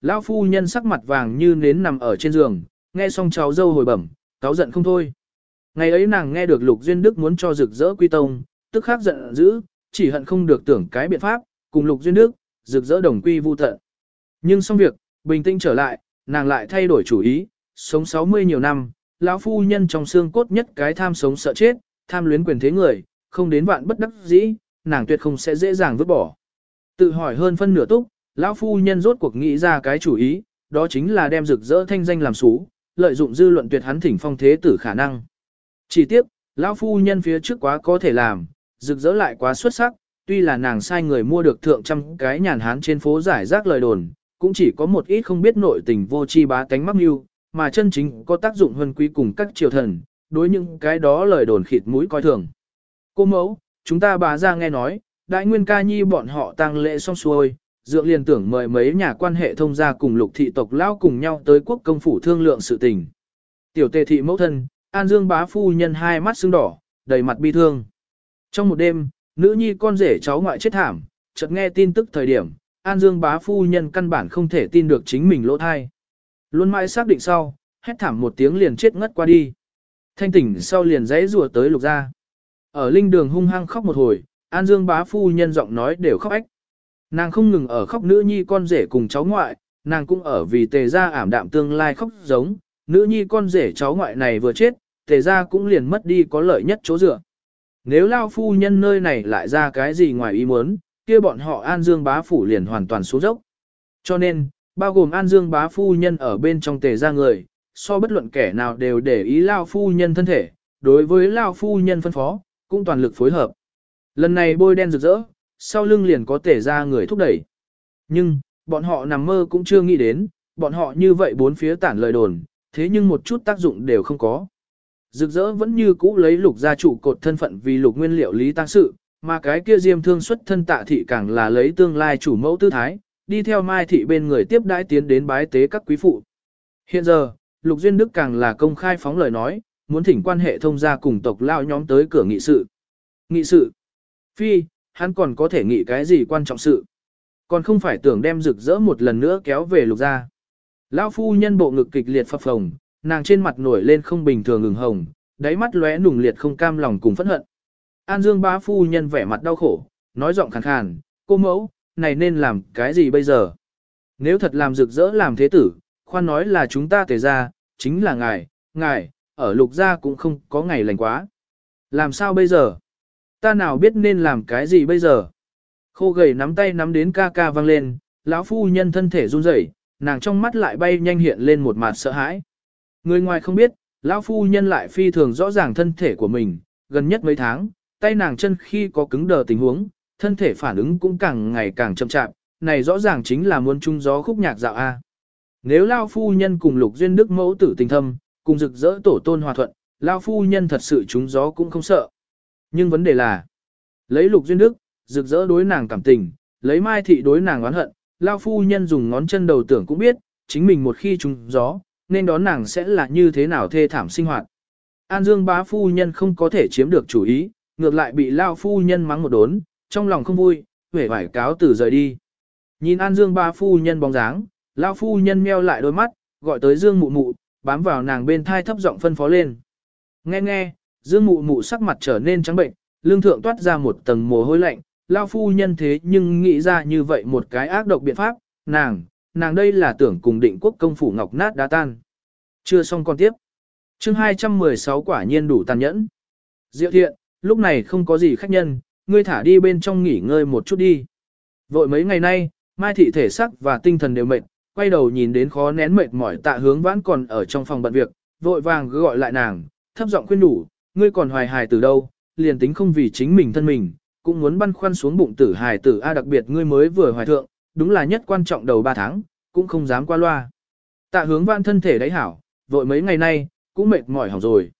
lão phu nhân sắc mặt vàng như nến nằm ở trên giường, nghe xong cháu dâu hồi bẩm, cáo giận không thôi. Ngày ấy nàng nghe được Lục Duyên Đức muốn cho rực rỡ quy tông, tức khắc giận dữ, chỉ hận không được tưởng cái biện pháp, cùng Lục Duyên Đức, rực rỡ đồng quy vu tận. Nhưng xong việc, bình tĩnh trở lại, nàng lại thay đổi chủ ý, sống 60 nhiều năm, lão phu nhân trong xương cốt nhất cái tham sống sợ chết, tham luyến quyền thế người, không đến vạn bất đắc dĩ, nàng tuyệt không sẽ dễ dàng vứt bỏ. Tự hỏi hơn phân nửa túc, lão phu nhân rốt cuộc nghĩ ra cái chủ ý, đó chính là đem rực rỡ thanh danh làm xú, lợi dụng dư luận tuyệt hắn thỉnh phong thế tử khả năng. Chỉ tiếc, lão phu nhân phía trước quá có thể làm, rực rỡ lại quá xuất sắc, tuy là nàng sai người mua được thượng trăm cái nhàn hán trên phố giải rác lời đồn, cũng chỉ có một ít không biết nội tình vô chi bá tánh mắc mưu, mà chân chính có tác dụng hơn quý cùng các triều thần, đối những cái đó lời đồn khịt mũi coi thường. Cô mẫu, chúng ta bà ra nghe nói, đại nguyên ca nhi bọn họ tang lễ xong xuôi, dượng liền tưởng mời mấy nhà quan hệ thông gia cùng lục thị tộc lão cùng nhau tới quốc công phủ thương lượng sự tình. Tiểu tề thị mẫu thân, An Dương bá phu nhân hai mắt sưng đỏ, đầy mặt bi thương. Trong một đêm, nữ nhi con rể cháu ngoại chết thảm, chợt nghe tin tức thời điểm, An Dương bá phu nhân căn bản không thể tin được chính mình lỗ thai. Luôn mãi xác định sau, hét thảm một tiếng liền chết ngất qua đi. Thanh tỉnh sau liền dãy rùa tới lục ra. Ở linh đường hung hăng khóc một hồi, An Dương bá phu nhân giọng nói đều khóc ách. Nàng không ngừng ở khóc nữ nhi con rể cùng cháu ngoại, nàng cũng ở vì tề Gia ảm đạm tương lai khóc giống, nữ nhi con rể cháu ngoại này vừa chết, tề Gia cũng liền mất đi có lợi nhất chỗ dựa. Nếu lao phu nhân nơi này lại ra cái gì ngoài ý muốn, kia bọn họ An Dương bá phủ liền hoàn toàn xuống dốc. Cho nên, bao gồm An Dương bá phu nhân ở bên trong tề Gia người, so bất luận kẻ nào đều để ý lao phu nhân thân thể, đối với lao phu nhân phân phó, cũng toàn lực phối hợp. Lần này bôi đen rực rỡ, sau lưng liền có thể ra người thúc đẩy. Nhưng, bọn họ nằm mơ cũng chưa nghĩ đến, bọn họ như vậy bốn phía tản lời đồn, thế nhưng một chút tác dụng đều không có. Rực rỡ vẫn như cũ lấy lục gia trụ cột thân phận vì lục nguyên liệu lý tăng sự, mà cái kia diêm thương xuất thân tạ thị càng là lấy tương lai chủ mẫu tư thái, đi theo mai thị bên người tiếp đãi tiến đến bái tế các quý phụ. Hiện giờ, lục duyên đức càng là công khai phóng lời nói, muốn thỉnh quan hệ thông gia cùng tộc lao nhóm tới cửa nghị sự. Nghị sự. Phi, hắn còn có thể nghĩ cái gì quan trọng sự. Còn không phải tưởng đem rực rỡ một lần nữa kéo về lục gia. Lão phu nhân bộ ngực kịch liệt phập phồng, nàng trên mặt nổi lên không bình thường ngừng hồng, đáy mắt lóe nùng liệt không cam lòng cùng phẫn hận. An Dương bá phu nhân vẻ mặt đau khổ, nói giọng khàn khàn, cô mẫu, này nên làm cái gì bây giờ? Nếu thật làm rực rỡ làm thế tử, khoan nói là chúng ta tề ra, chính là ngài, ngài, ở lục gia cũng không có ngày lành quá. Làm sao bây giờ? Ta nào biết nên làm cái gì bây giờ? Khô gầy nắm tay nắm đến ca ca vang lên, lão phu nhân thân thể run rẩy, nàng trong mắt lại bay nhanh hiện lên một mặt sợ hãi. Người ngoài không biết, lão phu nhân lại phi thường rõ ràng thân thể của mình, gần nhất mấy tháng, tay nàng chân khi có cứng đờ tình huống, thân thể phản ứng cũng càng ngày càng chậm chạp, này rõ ràng chính là muốn trung gió khúc nhạc dạo A. Nếu lão Phu Nhân cùng Lục Duyên Đức mẫu tử tình thâm, cùng rực rỡ tổ tôn hòa thuận, lão Phu Nhân thật sự trúng gió cũng không sợ. Nhưng vấn đề là, lấy Lục Duyên Đức, rực rỡ đối nàng cảm tình, lấy Mai Thị đối nàng oán hận, Lao Phu Nhân dùng ngón chân đầu tưởng cũng biết, chính mình một khi trúng gió, nên đón nàng sẽ là như thế nào thê thảm sinh hoạt. An Dương bá phu nhân không có thể chiếm được chủ ý, ngược lại bị Lao phu nhân mắng một đốn, trong lòng không vui, vẻ vải cáo từ rời đi. Nhìn An Dương bá phu nhân bóng dáng, Lao phu nhân meo lại đôi mắt, gọi tới Dương mụ mụ, bám vào nàng bên thai thấp giọng phân phó lên. Nghe nghe, Dương mụ mụ sắc mặt trở nên trắng bệnh, lương thượng toát ra một tầng mồ hôi lạnh, Lao phu nhân thế nhưng nghĩ ra như vậy một cái ác độc biện pháp, nàng, nàng đây là tưởng cùng định quốc công phủ ngọc nát đá tan. Chưa xong con tiếp. chương 216 quả nhiên đủ tàn nhẫn. Diệu thiện, lúc này không có gì khách nhân, ngươi thả đi bên trong nghỉ ngơi một chút đi. Vội mấy ngày nay, Mai thị thể sắc và tinh thần đều mệt, quay đầu nhìn đến khó nén mệt mỏi tạ hướng vãn còn ở trong phòng bận việc, vội vàng gọi lại nàng, thấp giọng khuyên đủ, ngươi còn hoài hài từ đâu, liền tính không vì chính mình thân mình, cũng muốn băn khoăn xuống bụng tử hài tử A đặc biệt ngươi mới vừa hoài thượng, đúng là nhất quan trọng đầu 3 tháng, cũng không dám qua loa. Tạ hướng vãn thân thể đấy hảo, vội mấy ngày nay, cũng mệt mỏi hỏng rồi.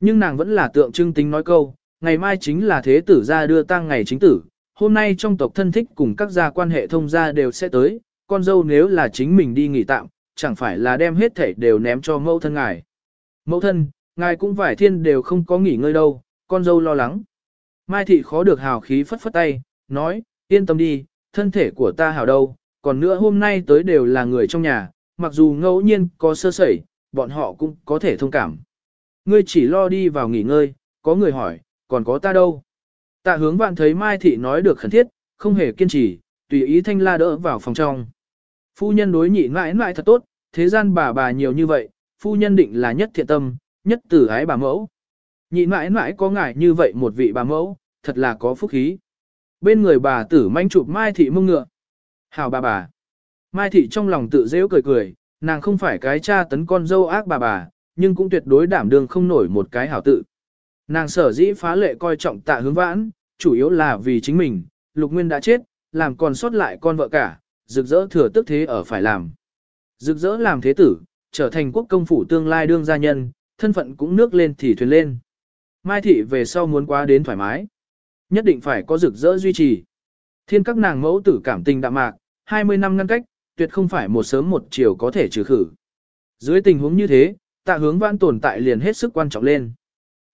Nhưng nàng vẫn là tượng trưng tính nói câu, ngày mai chính là thế tử ra đưa tang ngày chính tử, hôm nay trong tộc thân thích cùng các gia quan hệ thông gia đều sẽ tới, con dâu nếu là chính mình đi nghỉ tạm, chẳng phải là đem hết thể đều ném cho mẫu thân ngài. Mẫu thân, ngài cũng vải thiên đều không có nghỉ ngơi đâu, con dâu lo lắng. Mai thị khó được hào khí phất phất tay, nói, yên tâm đi, thân thể của ta hào đâu, còn nữa hôm nay tới đều là người trong nhà, mặc dù ngẫu nhiên có sơ sẩy, bọn họ cũng có thể thông cảm. Ngươi chỉ lo đi vào nghỉ ngơi, có người hỏi, còn có ta đâu? Tạ hướng vạn thấy Mai Thị nói được khẩn thiết, không hề kiên trì, tùy ý thanh la đỡ vào phòng trong. Phu nhân đối nhị mãi mãi thật tốt, thế gian bà bà nhiều như vậy, phu nhân định là nhất thiện tâm, nhất tử ái bà mẫu. Nhị mãi mãi có ngại như vậy một vị bà mẫu, thật là có phúc khí. Bên người bà tử manh chụp Mai Thị mông ngựa. Hào bà bà. Mai Thị trong lòng tự dễ cười cười, nàng không phải cái cha tấn con dâu ác bà bà, nhưng cũng tuyệt đối đảm đương không nổi một cái hảo tự. Nàng sở dĩ phá lệ coi trọng tạ hướng vãn, chủ yếu là vì chính mình, lục nguyên đã chết, làm còn sót lại con vợ cả, rực rỡ thừa tức thế ở phải làm. Rực rỡ làm thế tử, trở thành quốc công phủ tương lai đương gia nhân, thân phận cũng nước lên thì thuyền lên. Mai thị về sau muốn quá đến thoải mái. Nhất định phải có rực rỡ duy trì. Thiên các nàng mẫu tử cảm tình đạm mạc, 20 năm ngăn cách, tuyệt không phải một sớm một chiều có thể trừ khử. Dưới tình huống như thế, tạ hướng vãn tồn tại liền hết sức quan trọng lên.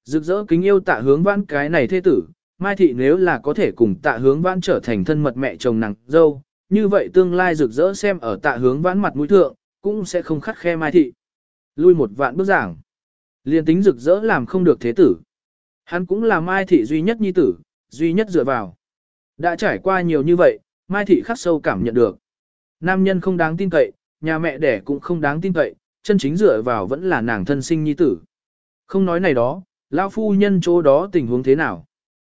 Rực rỡ kính yêu tạ hướng vãn cái này thế tử, Mai Thị nếu là có thể cùng tạ hướng vãn trở thành thân mật mẹ chồng nàng dâu, như vậy tương lai rực rỡ xem ở tạ hướng vãn mặt mũi thượng, cũng sẽ không khắt khe Mai Thị. Lui một vạn bước giảng. Liên tính rực rỡ làm không được thế tử. Hắn cũng là Mai Thị duy nhất nhi tử, duy nhất dựa vào. Đã trải qua nhiều như vậy, Mai Thị khắc sâu cảm nhận được. Nam nhân không đáng tin cậy, nhà mẹ đẻ cũng không đáng tin cậy, chân chính dựa vào vẫn là nàng thân sinh nhi tử. Không nói này đó, lão phu nhân chỗ đó tình huống thế nào.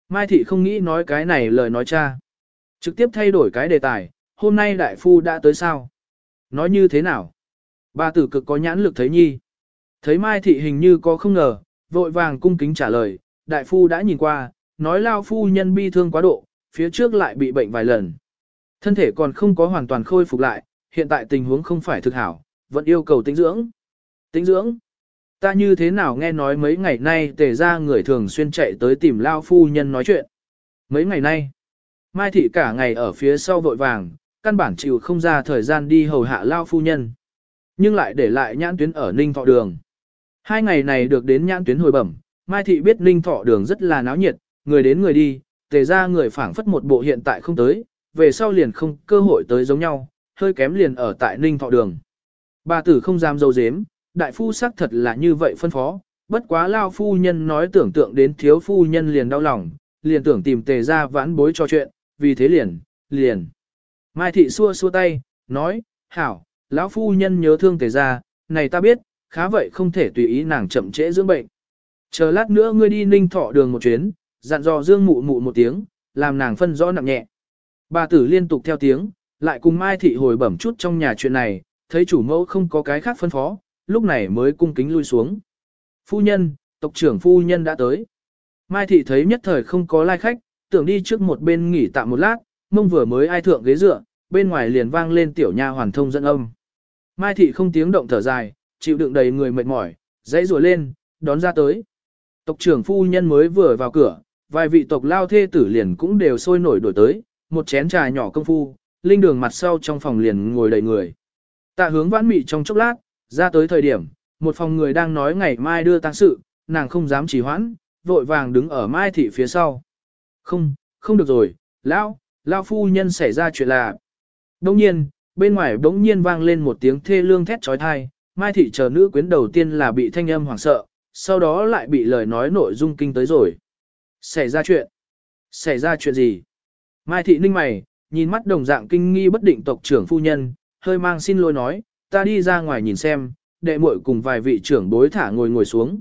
Mai Thị không nghĩ nói cái này lời nói cha. Trực tiếp thay đổi cái đề tài, hôm nay đại phu đã tới sao? Nói như thế nào? Bà tử cực có nhãn lực thấy nhi. Thấy Mai Thị hình như có không ngờ, vội vàng cung kính trả lời, đại phu đã nhìn qua, nói lao phu nhân bi thương quá độ, phía trước lại bị bệnh vài lần. Thân thể còn không có hoàn toàn khôi phục lại, hiện tại tình huống không phải thực hảo, vẫn yêu cầu tính dưỡng. Tính dưỡng? Ta như thế nào nghe nói mấy ngày nay tề ra người thường xuyên chạy tới tìm lao phu nhân nói chuyện. Mấy ngày nay, Mai Thị cả ngày ở phía sau vội vàng, căn bản chịu không ra thời gian đi hầu hạ lao phu nhân. Nhưng lại để lại nhãn tuyến ở Ninh Thọ Đường. Hai ngày này được đến nhãn tuyến hồi bẩm, Mai Thị biết Ninh Thọ Đường rất là náo nhiệt, người đến người đi, tề ra người phảng phất một bộ hiện tại không tới, về sau liền không cơ hội tới giống nhau, hơi kém liền ở tại Ninh Thọ Đường. Bà tử không dám dâu dếm, đại phu xác thật là như vậy phân phó, bất quá lao phu nhân nói tưởng tượng đến thiếu phu nhân liền đau lòng, liền tưởng tìm tề ra vãn bối cho chuyện, vì thế liền, liền. Mai thị xua xua tay, nói, hảo, lão phu nhân nhớ thương tề ra, này ta biết, khá vậy không thể tùy ý nàng chậm trễ dưỡng bệnh. Chờ lát nữa ngươi đi ninh thọ đường một chuyến, dặn dò dương mụ mụ một tiếng, làm nàng phân rõ nặng nhẹ. Bà tử liên tục theo tiếng, lại cùng Mai thị hồi bẩm chút trong nhà chuyện này, thấy chủ mẫu không có cái khác phân phó, lúc này mới cung kính lui xuống. Phu nhân, tộc trưởng phu nhân đã tới. Mai thị thấy nhất thời không có lai khách, tưởng đi trước một bên nghỉ tạm một lát, mông vừa mới ai thượng ghế dựa, bên ngoài liền vang lên tiểu nha hoàn thông dẫn âm. Mai thị không tiếng động thở dài, chịu đựng đầy người mệt mỏi, dãy rùa lên, đón ra tới. Tộc trưởng phu nhân mới vừa vào cửa, vài vị tộc lao thê tử liền cũng đều sôi nổi đổi tới, một chén trà nhỏ công phu, linh đường mặt sau trong phòng liền ngồi đầy người. Tạ hướng vãn mị trong chốc lát, ra tới thời điểm, một phòng người đang nói ngày mai đưa tang sự, nàng không dám trì hoãn, vội vàng đứng ở mai thị phía sau. Không, không được rồi, lão, lão phu nhân xảy ra chuyện là. Đông nhiên, bên ngoài đống nhiên vang lên một tiếng thê lương thét trói thai, mai thị chờ nữ quyến đầu tiên là bị thanh âm hoảng sợ, sau đó lại bị lời nói nội dung kinh tới rồi. Xảy ra chuyện? Xảy ra chuyện gì? Mai thị ninh mày, nhìn mắt đồng dạng kinh nghi bất định tộc trưởng phu nhân, hơi mang xin lỗi nói, ta đi ra ngoài nhìn xem, đệ muội cùng vài vị trưởng bối thả ngồi ngồi xuống.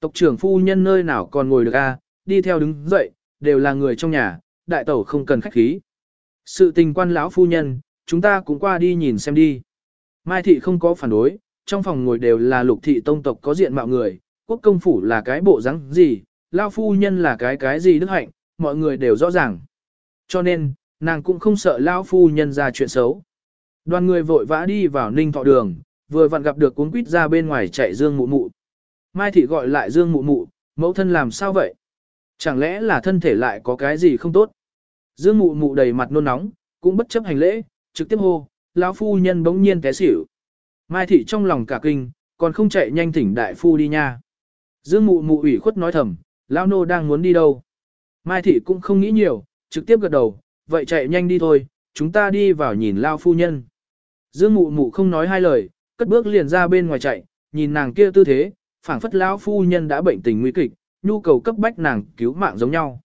Tộc trưởng phu nhân nơi nào còn ngồi được a, đi theo đứng dậy, đều là người trong nhà, đại tẩu không cần khách khí. Sự tình quan lão phu nhân, chúng ta cũng qua đi nhìn xem đi. Mai thị không có phản đối, trong phòng ngồi đều là lục thị tông tộc có diện mạo người, quốc công phủ là cái bộ rắn gì, lao phu nhân là cái cái gì đức hạnh, mọi người đều rõ ràng. Cho nên, nàng cũng không sợ lao phu nhân ra chuyện xấu. Đoàn người vội vã đi vào ninh thọ đường, vừa vặn gặp được cuốn quýt ra bên ngoài chạy Dương Mụ Mụ. Mai Thị gọi lại Dương Mụ Mụ, mẫu thân làm sao vậy? Chẳng lẽ là thân thể lại có cái gì không tốt? Dương Mụ Mụ đầy mặt nôn nóng, cũng bất chấp hành lễ, trực tiếp hô, lão phu nhân bỗng nhiên té xỉu. Mai Thị trong lòng cả kinh, còn không chạy nhanh thỉnh đại phu đi nha. Dương Mụ Mụ ủy khuất nói thầm, lão nô đang muốn đi đâu? Mai Thị cũng không nghĩ nhiều, trực tiếp gật đầu, vậy chạy nhanh đi thôi, chúng ta đi vào nhìn lao phu nhân. Dương mụ mụ không nói hai lời, cất bước liền ra bên ngoài chạy, nhìn nàng kia tư thế, phảng phất lão phu nhân đã bệnh tình nguy kịch, nhu cầu cấp bách nàng cứu mạng giống nhau.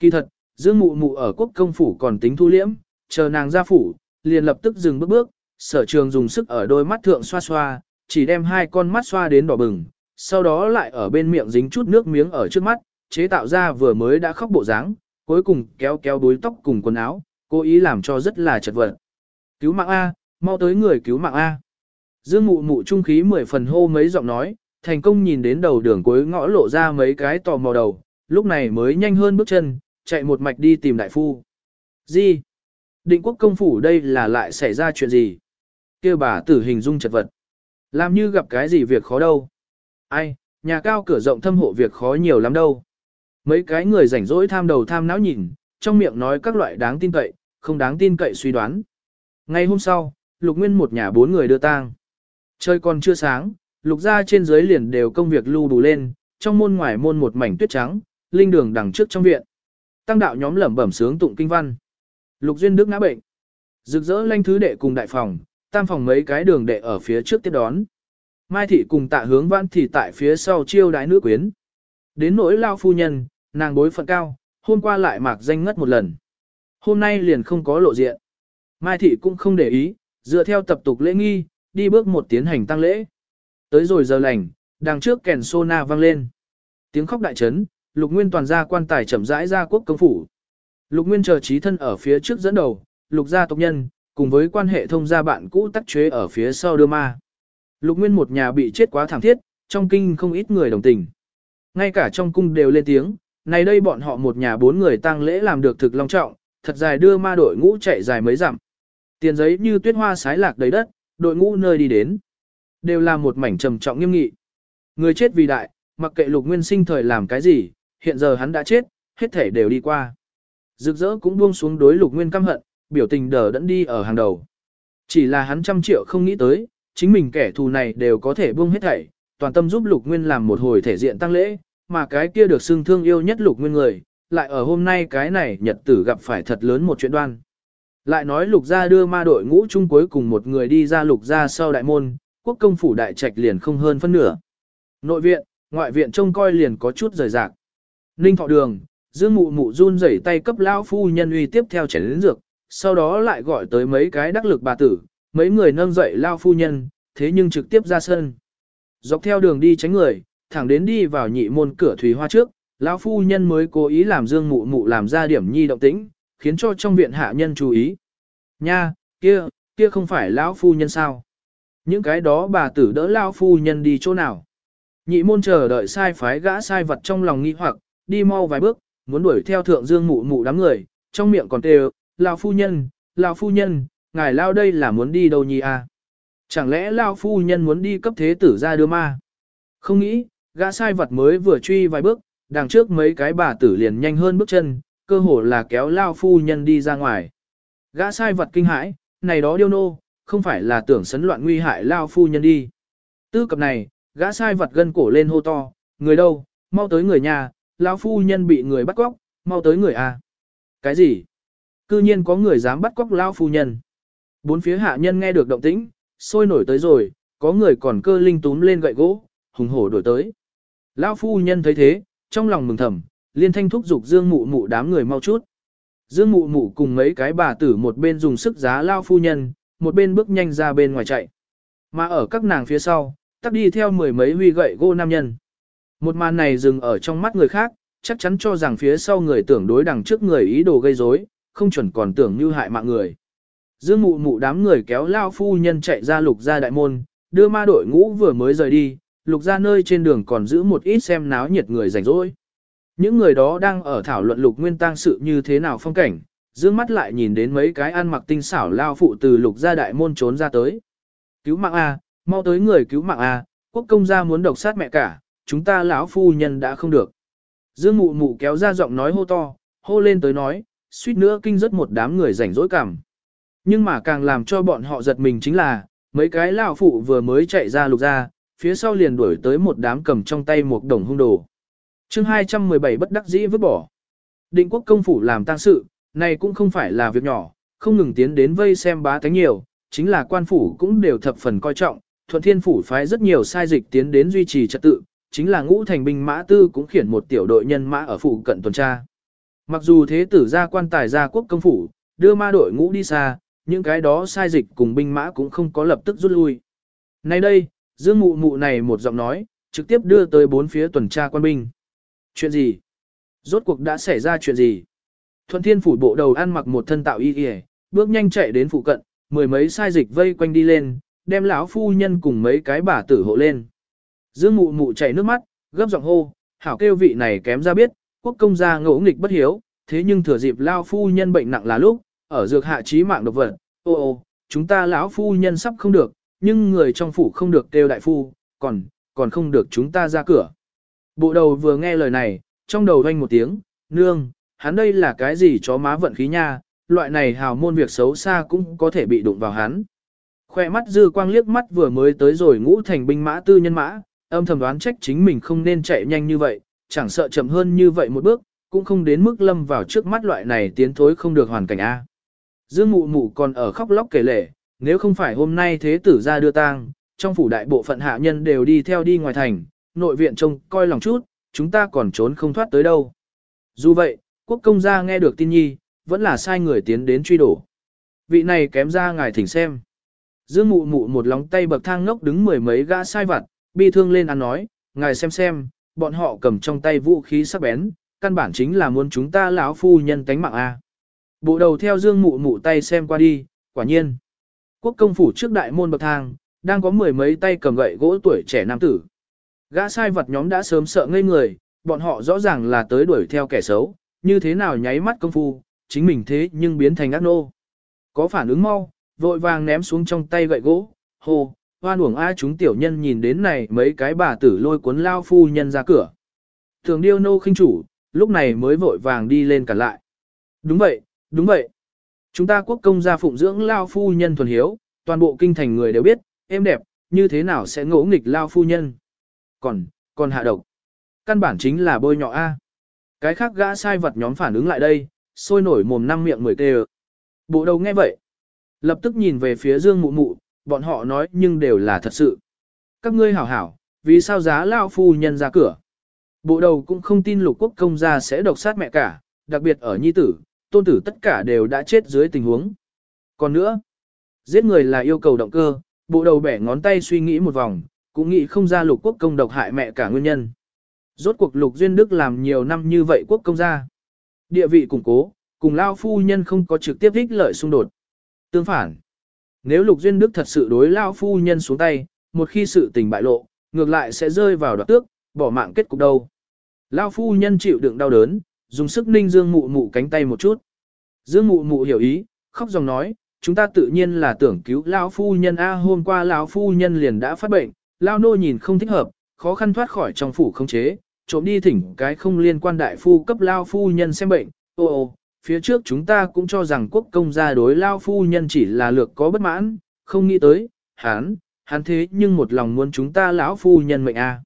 Kỳ thật, Dương mụ mụ ở quốc công phủ còn tính thu liễm, chờ nàng ra phủ, liền lập tức dừng bước bước, sở trường dùng sức ở đôi mắt thượng xoa xoa, chỉ đem hai con mắt xoa đến đỏ bừng, sau đó lại ở bên miệng dính chút nước miếng ở trước mắt, chế tạo ra vừa mới đã khóc bộ dáng, cuối cùng kéo kéo đuôi tóc cùng quần áo, cố ý làm cho rất là chật vật. Cứu mạng A, mau tới người cứu mạng A. Dương mụ mụ trung khí mười phần hô mấy giọng nói, thành công nhìn đến đầu đường cuối ngõ lộ ra mấy cái tò mò đầu, lúc này mới nhanh hơn bước chân, chạy một mạch đi tìm đại phu. Gì? Định quốc công phủ đây là lại xảy ra chuyện gì? Kia bà tử hình dung chật vật. Làm như gặp cái gì việc khó đâu. Ai, nhà cao cửa rộng thâm hộ việc khó nhiều lắm đâu. Mấy cái người rảnh rỗi tham đầu tham não nhìn, trong miệng nói các loại đáng tin cậy, không đáng tin cậy suy đoán. Ngày hôm sau, Lục Nguyên một nhà bốn người đưa tang. Trời còn chưa sáng, Lục gia trên dưới liền đều công việc lưu đủ lên, trong môn ngoài môn một mảnh tuyết trắng, linh đường đằng trước trong viện. Tăng đạo nhóm lẩm bẩm sướng tụng kinh văn. Lục Duyên Đức ngã bệnh. Rực rỡ lanh thứ đệ cùng đại phòng, tam phòng mấy cái đường đệ ở phía trước tiếp đón. Mai thị cùng tạ hướng vãn thì tại phía sau chiêu đái nữ quyến. Đến nỗi lao phu nhân, nàng bối phận cao, hôm qua lại mạc danh ngất một lần. Hôm nay liền không có lộ diện. Mai thị cũng không để ý, dựa theo tập tục lễ nghi, đi bước một tiến hành tăng lễ. Tới rồi giờ lành, đằng trước kèn sô na vang lên. Tiếng khóc đại trấn, lục nguyên toàn gia quan tài chậm rãi ra quốc công phủ. Lục nguyên chờ trí thân ở phía trước dẫn đầu, lục gia tộc nhân, cùng với quan hệ thông gia bạn cũ tắc chế ở phía sau đưa ma. Lục Nguyên một nhà bị chết quá thảm thiết, trong kinh không ít người đồng tình. Ngay cả trong cung đều lên tiếng, này đây bọn họ một nhà bốn người tang lễ làm được thực long trọng, thật dài đưa ma đội ngũ chạy dài mấy dặm. Tiền giấy như tuyết hoa sái lạc đầy đất, đội ngũ nơi đi đến. Đều là một mảnh trầm trọng nghiêm nghị. Người chết vì đại, mặc kệ lục nguyên sinh thời làm cái gì, hiện giờ hắn đã chết, hết thể đều đi qua. Rực rỡ cũng buông xuống đối lục nguyên căm hận, biểu tình đờ đẫn đi ở hàng đầu. Chỉ là hắn trăm triệu không nghĩ tới, chính mình kẻ thù này đều có thể buông hết thảy, toàn tâm giúp lục nguyên làm một hồi thể diện tăng lễ, mà cái kia được xưng thương yêu nhất lục nguyên người, lại ở hôm nay cái này nhật tử gặp phải thật lớn một chuyện đoan. Lại nói lục gia đưa ma đội ngũ chung cuối cùng một người đi ra lục gia sau đại môn, quốc công phủ đại trạch liền không hơn phân nửa. Nội viện, ngoại viện trông coi liền có chút rời rạc. Ninh thọ đường, dương mụ mụ run rẩy tay cấp lão phu nhân uy tiếp theo chảy đến dược, sau đó lại gọi tới mấy cái đắc lực bà tử, mấy người nâng dậy lao phu nhân, thế nhưng trực tiếp ra sân. Dọc theo đường đi tránh người, thẳng đến đi vào nhị môn cửa thủy hoa trước, lão phu nhân mới cố ý làm dương mụ mụ làm ra điểm nhi động tĩnh, khiến cho trong viện hạ nhân chú ý. Nha, kia, kia không phải lão phu nhân sao? Những cái đó bà tử đỡ lão phu nhân đi chỗ nào? Nhị môn chờ đợi sai phái gã sai vật trong lòng nghi hoặc, đi mau vài bước, muốn đuổi theo thượng dương mụ mụ đám người, trong miệng còn kêu, lão phu nhân, lão phu nhân, ngài lao đây là muốn đi đâu nhỉ à? Chẳng lẽ lão phu nhân muốn đi cấp thế tử ra đưa ma? Không nghĩ, gã sai vật mới vừa truy vài bước, đằng trước mấy cái bà tử liền nhanh hơn bước chân, cơ hồ là kéo lão phu nhân đi ra ngoài. Gã sai vật kinh hãi, này đó điêu nô, không phải là tưởng sấn loạn nguy hại lão phu nhân đi. Tư cập này, gã sai vật gân cổ lên hô to, người đâu, mau tới người nhà, lão phu nhân bị người bắt cóc, mau tới người à. Cái gì? Cư nhiên có người dám bắt cóc lao phu nhân. Bốn phía hạ nhân nghe được động tĩnh, sôi nổi tới rồi, có người còn cơ linh túm lên gậy gỗ, hùng hổ đổi tới. Lao phu nhân thấy thế, trong lòng mừng thầm, liên thanh thúc giục Dương Mụ Mụ đám người mau chút. Dương Mụ Mụ cùng mấy cái bà tử một bên dùng sức giá Lao phu nhân, một bên bước nhanh ra bên ngoài chạy. Mà ở các nàng phía sau, tắt đi theo mười mấy huy gậy gỗ nam nhân. Một màn này dừng ở trong mắt người khác, chắc chắn cho rằng phía sau người tưởng đối đằng trước người ý đồ gây rối, không chuẩn còn tưởng như hại mạng người. Dương mụ mụ đám người kéo lao phu nhân chạy ra lục gia đại môn, đưa ma đội ngũ vừa mới rời đi, lục gia nơi trên đường còn giữ một ít xem náo nhiệt người rảnh rỗi. Những người đó đang ở thảo luận lục nguyên tăng sự như thế nào phong cảnh, dương mắt lại nhìn đến mấy cái ăn mặc tinh xảo lao phụ từ lục gia đại môn trốn ra tới. Cứu mạng A, mau tới người cứu mạng A, quốc công gia muốn độc sát mẹ cả, chúng ta lão phu nhân đã không được. Dương mụ mụ kéo ra giọng nói hô to, hô lên tới nói, suýt nữa kinh rất một đám người rảnh rỗi cảm. Nhưng mà càng làm cho bọn họ giật mình chính là, mấy cái lão phụ vừa mới chạy ra lục ra, phía sau liền đuổi tới một đám cầm trong tay một đồng hung đồ. chương 217 bất đắc dĩ vứt bỏ. Định quốc công phủ làm tang sự, này cũng không phải là việc nhỏ, không ngừng tiến đến vây xem bá tánh nhiều, chính là quan phủ cũng đều thập phần coi trọng, thuận thiên phủ phái rất nhiều sai dịch tiến đến duy trì trật tự, chính là ngũ thành binh mã tư cũng khiển một tiểu đội nhân mã ở phụ cận tuần tra. Mặc dù thế tử ra quan tài ra quốc công phủ, đưa ma đội ngũ đi xa, những cái đó sai dịch cùng binh mã cũng không có lập tức rút lui. Nay đây, Dương Mụ Mụ này một giọng nói, trực tiếp đưa tới bốn phía tuần tra quan binh. Chuyện gì? Rốt cuộc đã xảy ra chuyện gì? Thuận Thiên phủ bộ đầu ăn mặc một thân tạo y y, bước nhanh chạy đến phụ cận, mười mấy sai dịch vây quanh đi lên, đem lão phu nhân cùng mấy cái bà tử hộ lên. Dương Mụ Mụ chảy nước mắt, gấp giọng hô, hảo kêu vị này kém ra biết, quốc công gia ngỗ nghịch bất hiếu, thế nhưng thừa dịp lao phu nhân bệnh nặng là lúc, ở dược hạ trí mạng độc vật, ô ô, chúng ta lão phu nhân sắp không được, nhưng người trong phủ không được kêu đại phu, còn, còn không được chúng ta ra cửa. Bộ đầu vừa nghe lời này, trong đầu doanh một tiếng, nương, hắn đây là cái gì chó má vận khí nha, loại này hào môn việc xấu xa cũng có thể bị đụng vào hắn. Khoe mắt dư quang liếc mắt vừa mới tới rồi ngũ thành binh mã tư nhân mã, âm thầm đoán trách chính mình không nên chạy nhanh như vậy, chẳng sợ chậm hơn như vậy một bước, cũng không đến mức lâm vào trước mắt loại này tiến thối không được hoàn cảnh A. Dương mụ mụ còn ở khóc lóc kể lể, nếu không phải hôm nay thế tử ra đưa tang, trong phủ đại bộ phận hạ nhân đều đi theo đi ngoài thành, nội viện trông coi lòng chút, chúng ta còn trốn không thoát tới đâu. Dù vậy, quốc công gia nghe được tin nhi, vẫn là sai người tiến đến truy đổ. Vị này kém ra ngài thỉnh xem. Dương mụ mụ một lóng tay bậc thang ngốc đứng mười mấy gã sai vặt, bi thương lên ăn nói, ngài xem xem, bọn họ cầm trong tay vũ khí sắc bén, căn bản chính là muốn chúng ta lão phu nhân tánh mạng a. Bộ đầu theo Dương mụ mụ tay xem qua đi, quả nhiên. Quốc công phủ trước đại môn bậc thang, đang có mười mấy tay cầm gậy gỗ tuổi trẻ nam tử. Gã sai vật nhóm đã sớm sợ ngây người, bọn họ rõ ràng là tới đuổi theo kẻ xấu, như thế nào nháy mắt công phu, chính mình thế nhưng biến thành ác nô. Có phản ứng mau, vội vàng ném xuống trong tay gậy gỗ, hồ, hoan uổng ai chúng tiểu nhân nhìn đến này mấy cái bà tử lôi cuốn lao phu nhân ra cửa. Thường điêu nô khinh chủ, lúc này mới vội vàng đi lên cả lại. Đúng vậy, đúng vậy. Chúng ta quốc công gia phụng dưỡng lao phu nhân thuần hiếu, toàn bộ kinh thành người đều biết, em đẹp, như thế nào sẽ ngỗ nghịch lao phu nhân. Còn, còn hạ độc. Căn bản chính là bôi nhọ A. Cái khác gã sai vật nhóm phản ứng lại đây, sôi nổi mồm năm miệng mười tê Bộ đầu nghe vậy. Lập tức nhìn về phía dương mụ mụ, bọn họ nói nhưng đều là thật sự. Các ngươi hảo hảo, vì sao giá lao phu nhân ra cửa. Bộ đầu cũng không tin lục quốc công gia sẽ độc sát mẹ cả, đặc biệt ở nhi tử, tôn tử tất cả đều đã chết dưới tình huống. Còn nữa, giết người là yêu cầu động cơ, bộ đầu bẻ ngón tay suy nghĩ một vòng, cũng nghĩ không ra lục quốc công độc hại mẹ cả nguyên nhân. Rốt cuộc lục duyên đức làm nhiều năm như vậy quốc công gia. Địa vị củng cố, cùng lao phu nhân không có trực tiếp ích lợi xung đột. Tương phản, nếu lục duyên đức thật sự đối lao phu nhân xuống tay, một khi sự tình bại lộ, ngược lại sẽ rơi vào đoạt tước, bỏ mạng kết cục đâu. Lao phu nhân chịu đựng đau đớn, dùng sức ninh Dương Mụ Mụ cánh tay một chút. Dương Mụ Mụ hiểu ý, khóc dòng nói, chúng ta tự nhiên là tưởng cứu Lao phu nhân A hôm qua Lão phu nhân liền đã phát bệnh, Lao nô nhìn không thích hợp, khó khăn thoát khỏi trong phủ không chế, trộm đi thỉnh cái không liên quan đại phu cấp Lao phu nhân xem bệnh, ô ô, phía trước chúng ta cũng cho rằng quốc công gia đối Lao phu nhân chỉ là lược có bất mãn, không nghĩ tới, hắn, hắn thế nhưng một lòng muốn chúng ta lão phu nhân mệnh A. À.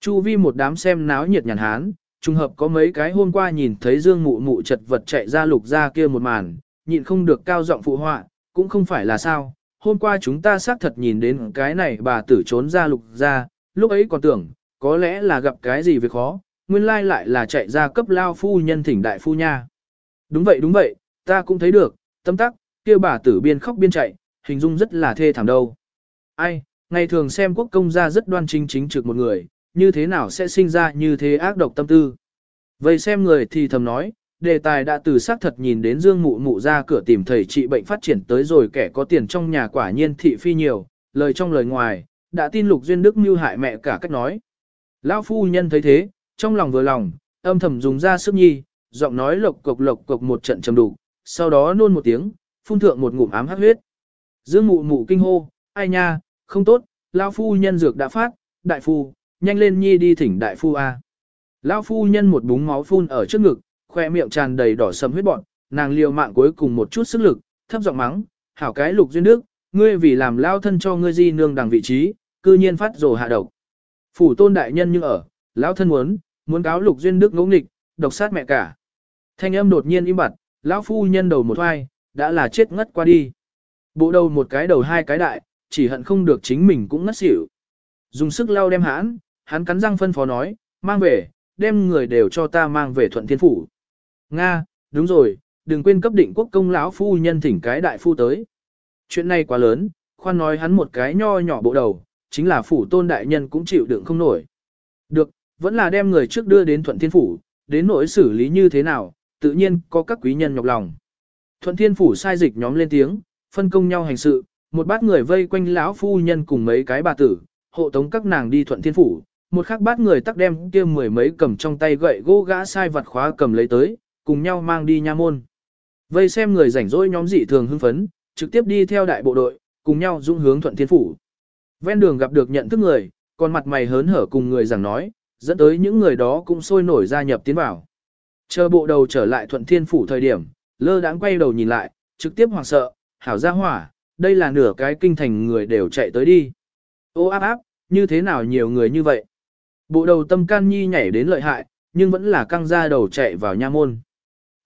Chu vi một đám xem náo nhiệt nhàn hán, trùng hợp có mấy cái hôm qua nhìn thấy Dương Mụ Mụ chật vật chạy ra lục ra kia một màn, nhịn không được cao giọng phụ họa, cũng không phải là sao. Hôm qua chúng ta xác thật nhìn đến cái này bà tử trốn ra lục ra, lúc ấy còn tưởng, có lẽ là gặp cái gì việc khó, nguyên lai lại là chạy ra cấp lao phu nhân thỉnh đại phu nha. Đúng vậy đúng vậy, ta cũng thấy được, tâm tắc, kia bà tử biên khóc biên chạy, hình dung rất là thê thảm đâu. Ai, ngày thường xem quốc công gia rất đoan chính chính trực một người, như thế nào sẽ sinh ra như thế ác độc tâm tư. Vậy xem người thì thầm nói, đề tài đã từ xác thật nhìn đến Dương Mụ Mụ ra cửa tìm thầy trị bệnh phát triển tới rồi kẻ có tiền trong nhà quả nhiên thị phi nhiều, lời trong lời ngoài, đã tin Lục Duyên Đức mưu hại mẹ cả cách nói. Lão phu nhân thấy thế, trong lòng vừa lòng, âm thầm dùng ra sức nhi, giọng nói lộc cộc lộc cộc một trận trầm đủ, sau đó nôn một tiếng, phun thượng một ngụm ám hắc huyết. Dương Mụ Mụ kinh hô, ai nha, không tốt, lão phu nhân dược đã phát, đại phu, nhanh lên nhi đi thỉnh đại phu A. Lão phu nhân một búng máu phun ở trước ngực, khoe miệng tràn đầy đỏ sầm huyết bọn, nàng liều mạng cuối cùng một chút sức lực, thấp giọng mắng, hảo cái lục duyên đức, ngươi vì làm lao thân cho ngươi di nương đằng vị trí, cư nhiên phát rồ hạ độc. Phủ tôn đại nhân như ở, lão thân muốn, muốn cáo lục duyên đức ngỗ nghịch, độc sát mẹ cả. Thanh âm đột nhiên im bặt, lão phu nhân đầu một hoai, đã là chết ngất qua đi. Bộ đầu một cái đầu hai cái đại, chỉ hận không được chính mình cũng ngất xỉu. Dùng sức lau đem hãn, hắn cắn răng phân phó nói, mang về, đem người đều cho ta mang về thuận thiên phủ. Nga, đúng rồi, đừng quên cấp định quốc công lão phu nhân thỉnh cái đại phu tới. Chuyện này quá lớn, khoan nói hắn một cái nho nhỏ bộ đầu, chính là phủ tôn đại nhân cũng chịu đựng không nổi. Được, vẫn là đem người trước đưa đến thuận thiên phủ, đến nỗi xử lý như thế nào, tự nhiên có các quý nhân nhọc lòng. Thuận thiên phủ sai dịch nhóm lên tiếng, phân công nhau hành sự, một bát người vây quanh lão phu nhân cùng mấy cái bà tử, hộ tống các nàng đi thuận thiên phủ, một khác bát người tắc đem kia mười mấy cầm trong tay gậy gỗ gã sai vật khóa cầm lấy tới, cùng nhau mang đi nha môn. Vây xem người rảnh rỗi nhóm dị thường hưng phấn, trực tiếp đi theo đại bộ đội, cùng nhau dũng hướng thuận thiên phủ. Ven đường gặp được nhận thức người, còn mặt mày hớn hở cùng người rằng nói, dẫn tới những người đó cũng sôi nổi gia nhập tiến vào. Chờ bộ đầu trở lại thuận thiên phủ thời điểm, lơ đãng quay đầu nhìn lại, trực tiếp hoảng sợ, hảo ra hỏa, đây là nửa cái kinh thành người đều chạy tới đi. Ô áp áp, như thế nào nhiều người như vậy? Bộ đầu tâm can nhi nhảy đến lợi hại, nhưng vẫn là căng ra đầu chạy vào nha môn.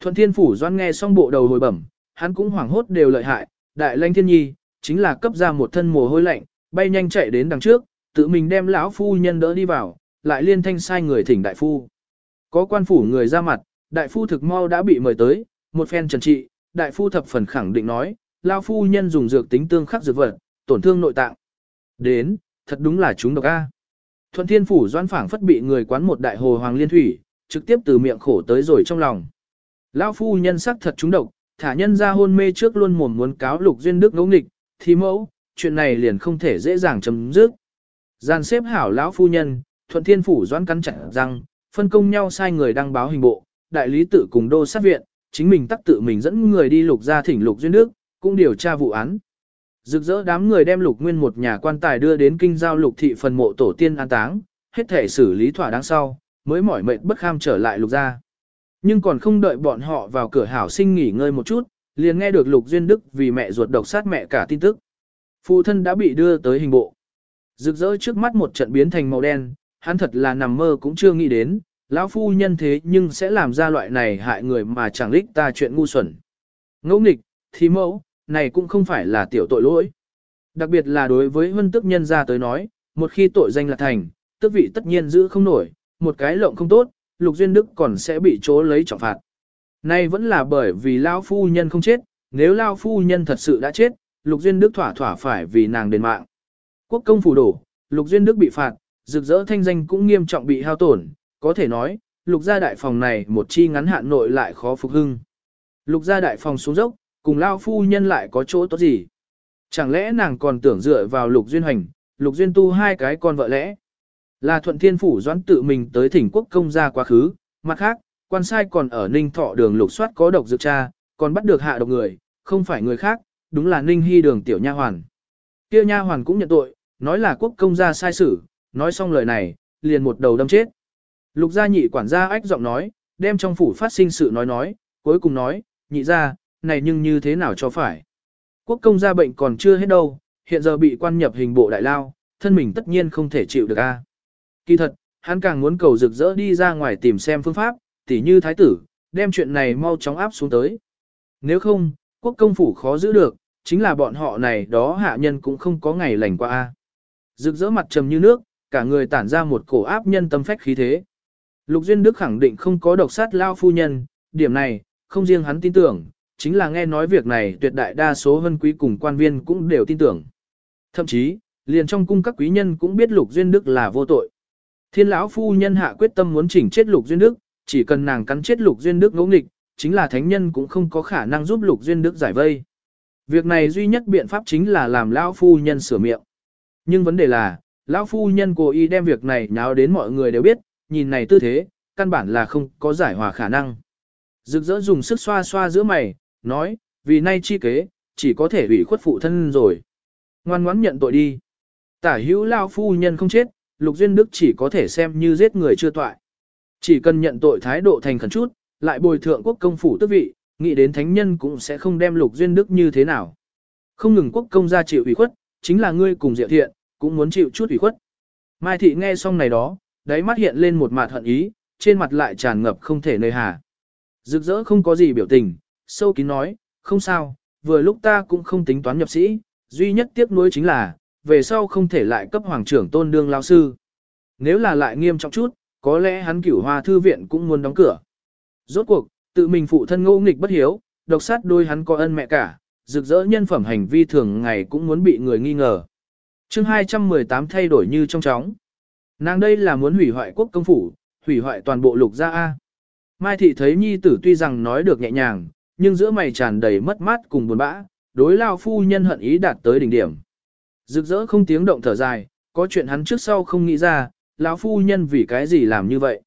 Thuận thiên phủ doan nghe xong bộ đầu hồi bẩm, hắn cũng hoảng hốt đều lợi hại, đại lanh thiên nhi, chính là cấp ra một thân mồ hôi lạnh, bay nhanh chạy đến đằng trước, tự mình đem lão phu nhân đỡ đi vào, lại liên thanh sai người thỉnh đại phu. Có quan phủ người ra mặt, đại phu thực mau đã bị mời tới, một phen trần trị, đại phu thập phần khẳng định nói, lão phu nhân dùng dược tính tương khắc dược vật, tổn thương nội tạng. Đến, thật đúng là chúng độc a. Thuận Thiên phủ doãn phảng phất bị người quán một đại hồ hoàng liên thủy, trực tiếp từ miệng khổ tới rồi trong lòng. Lão phu nhân sắc thật chúng độc, thả nhân ra hôn mê trước luôn mồm muốn cáo Lục Duyên Đức ngỗ nghịch, thì mẫu, chuyện này liền không thể dễ dàng chấm dứt. Gian xếp hảo lão phu nhân, Thuận Thiên phủ doãn cắn chặt răng, phân công nhau sai người đăng báo hình bộ, đại lý tự cùng đô sát viện, chính mình tắc tự mình dẫn người đi lục ra thỉnh Lục Duyên Đức, cũng điều tra vụ án. Rực rỡ đám người đem lục nguyên một nhà quan tài đưa đến kinh giao lục thị phần mộ tổ tiên an táng, hết thể xử lý thỏa đáng sau, mới mỏi mệt bất kham trở lại lục gia. Nhưng còn không đợi bọn họ vào cửa hảo sinh nghỉ ngơi một chút, liền nghe được lục duyên đức vì mẹ ruột độc sát mẹ cả tin tức. Phụ thân đã bị đưa tới hình bộ. Rực rỡ trước mắt một trận biến thành màu đen, hắn thật là nằm mơ cũng chưa nghĩ đến, lão phu nhân thế nhưng sẽ làm ra loại này hại người mà chẳng lích ta chuyện ngu xuẩn. Ngẫu nghịch, thì mẫu, này cũng không phải là tiểu tội lỗi. Đặc biệt là đối với vân tức nhân ra tới nói, một khi tội danh là thành, tức vị tất nhiên giữ không nổi, một cái lộng không tốt, Lục Duyên Đức còn sẽ bị chỗ lấy trọng phạt. Nay vẫn là bởi vì lão Phu Nhân không chết, nếu lão Phu Nhân thật sự đã chết, Lục Duyên Đức thỏa thỏa phải vì nàng đền mạng. Quốc công phủ đổ, Lục Duyên Đức bị phạt, rực rỡ thanh danh cũng nghiêm trọng bị hao tổn, có thể nói, Lục gia đại phòng này một chi ngắn hạn nội lại khó phục hưng. Lục gia đại phòng xuống dốc, cùng lao phu nhân lại có chỗ tốt gì. Chẳng lẽ nàng còn tưởng dựa vào lục duyên hành, lục duyên tu hai cái con vợ lẽ. Là thuận thiên phủ doãn tự mình tới thỉnh quốc công gia quá khứ, mặt khác, quan sai còn ở ninh thọ đường lục soát có độc dược cha, còn bắt được hạ độc người, không phải người khác, đúng là ninh hy đường tiểu nha hoàn. Kia nha hoàn cũng nhận tội, nói là quốc công gia sai xử, nói xong lời này, liền một đầu đâm chết. Lục gia nhị quản gia ách giọng nói, đem trong phủ phát sinh sự nói nói, cuối cùng nói, nhị gia, này nhưng như thế nào cho phải. Quốc công gia bệnh còn chưa hết đâu, hiện giờ bị quan nhập hình bộ đại lao, thân mình tất nhiên không thể chịu được a. Kỳ thật, hắn càng muốn cầu rực rỡ đi ra ngoài tìm xem phương pháp, tỉ như thái tử, đem chuyện này mau chóng áp xuống tới. Nếu không, quốc công phủ khó giữ được, chính là bọn họ này đó hạ nhân cũng không có ngày lành qua a. Rực rỡ mặt trầm như nước, cả người tản ra một cổ áp nhân tâm phách khí thế. Lục Duyên Đức khẳng định không có độc sát lao phu nhân, điểm này, không riêng hắn tin tưởng, chính là nghe nói việc này tuyệt đại đa số vân quý cùng quan viên cũng đều tin tưởng. Thậm chí, liền trong cung các quý nhân cũng biết Lục Duyên Đức là vô tội. Thiên lão phu nhân hạ quyết tâm muốn chỉnh chết Lục Duyên Đức, chỉ cần nàng cắn chết Lục Duyên Đức ngỗ nghịch, chính là thánh nhân cũng không có khả năng giúp Lục Duyên Đức giải vây. Việc này duy nhất biện pháp chính là làm lão phu nhân sửa miệng. Nhưng vấn đề là, lão phu nhân cố ý đem việc này nháo đến mọi người đều biết, nhìn này tư thế, căn bản là không có giải hòa khả năng. Rực rỡ dùng sức xoa xoa giữa mày, nói, vì nay chi kế, chỉ có thể ủy khuất phụ thân rồi. Ngoan ngoãn nhận tội đi. Tả hữu lao phu nhân không chết, Lục Duyên Đức chỉ có thể xem như giết người chưa toại. Chỉ cần nhận tội thái độ thành khẩn chút, lại bồi thượng quốc công phủ tước vị, nghĩ đến thánh nhân cũng sẽ không đem Lục Duyên Đức như thế nào. Không ngừng quốc công ra chịu ủy khuất, chính là ngươi cùng diệu thiện, cũng muốn chịu chút ủy khuất. Mai thị nghe xong này đó, đáy mắt hiện lên một mặt hận ý, trên mặt lại tràn ngập không thể nơi hà. Rực rỡ không có gì biểu tình, sâu kín nói, không sao, vừa lúc ta cũng không tính toán nhập sĩ, duy nhất tiếc nuối chính là, về sau không thể lại cấp hoàng trưởng tôn đương lao sư. Nếu là lại nghiêm trọng chút, có lẽ hắn cửu hoa thư viện cũng muốn đóng cửa. Rốt cuộc, tự mình phụ thân ngô nghịch bất hiếu, độc sát đôi hắn có ân mẹ cả, rực rỡ nhân phẩm hành vi thường ngày cũng muốn bị người nghi ngờ. chương 218 thay đổi như trong chóng. Nàng đây là muốn hủy hoại quốc công phủ, hủy hoại toàn bộ lục gia A. Mai thị thấy nhi tử tuy rằng nói được nhẹ nhàng, nhưng giữa mày tràn đầy mất mát cùng buồn bã, đối lao phu nhân hận ý đạt tới đỉnh điểm. Rực rỡ không tiếng động thở dài, có chuyện hắn trước sau không nghĩ ra, lão phu nhân vì cái gì làm như vậy.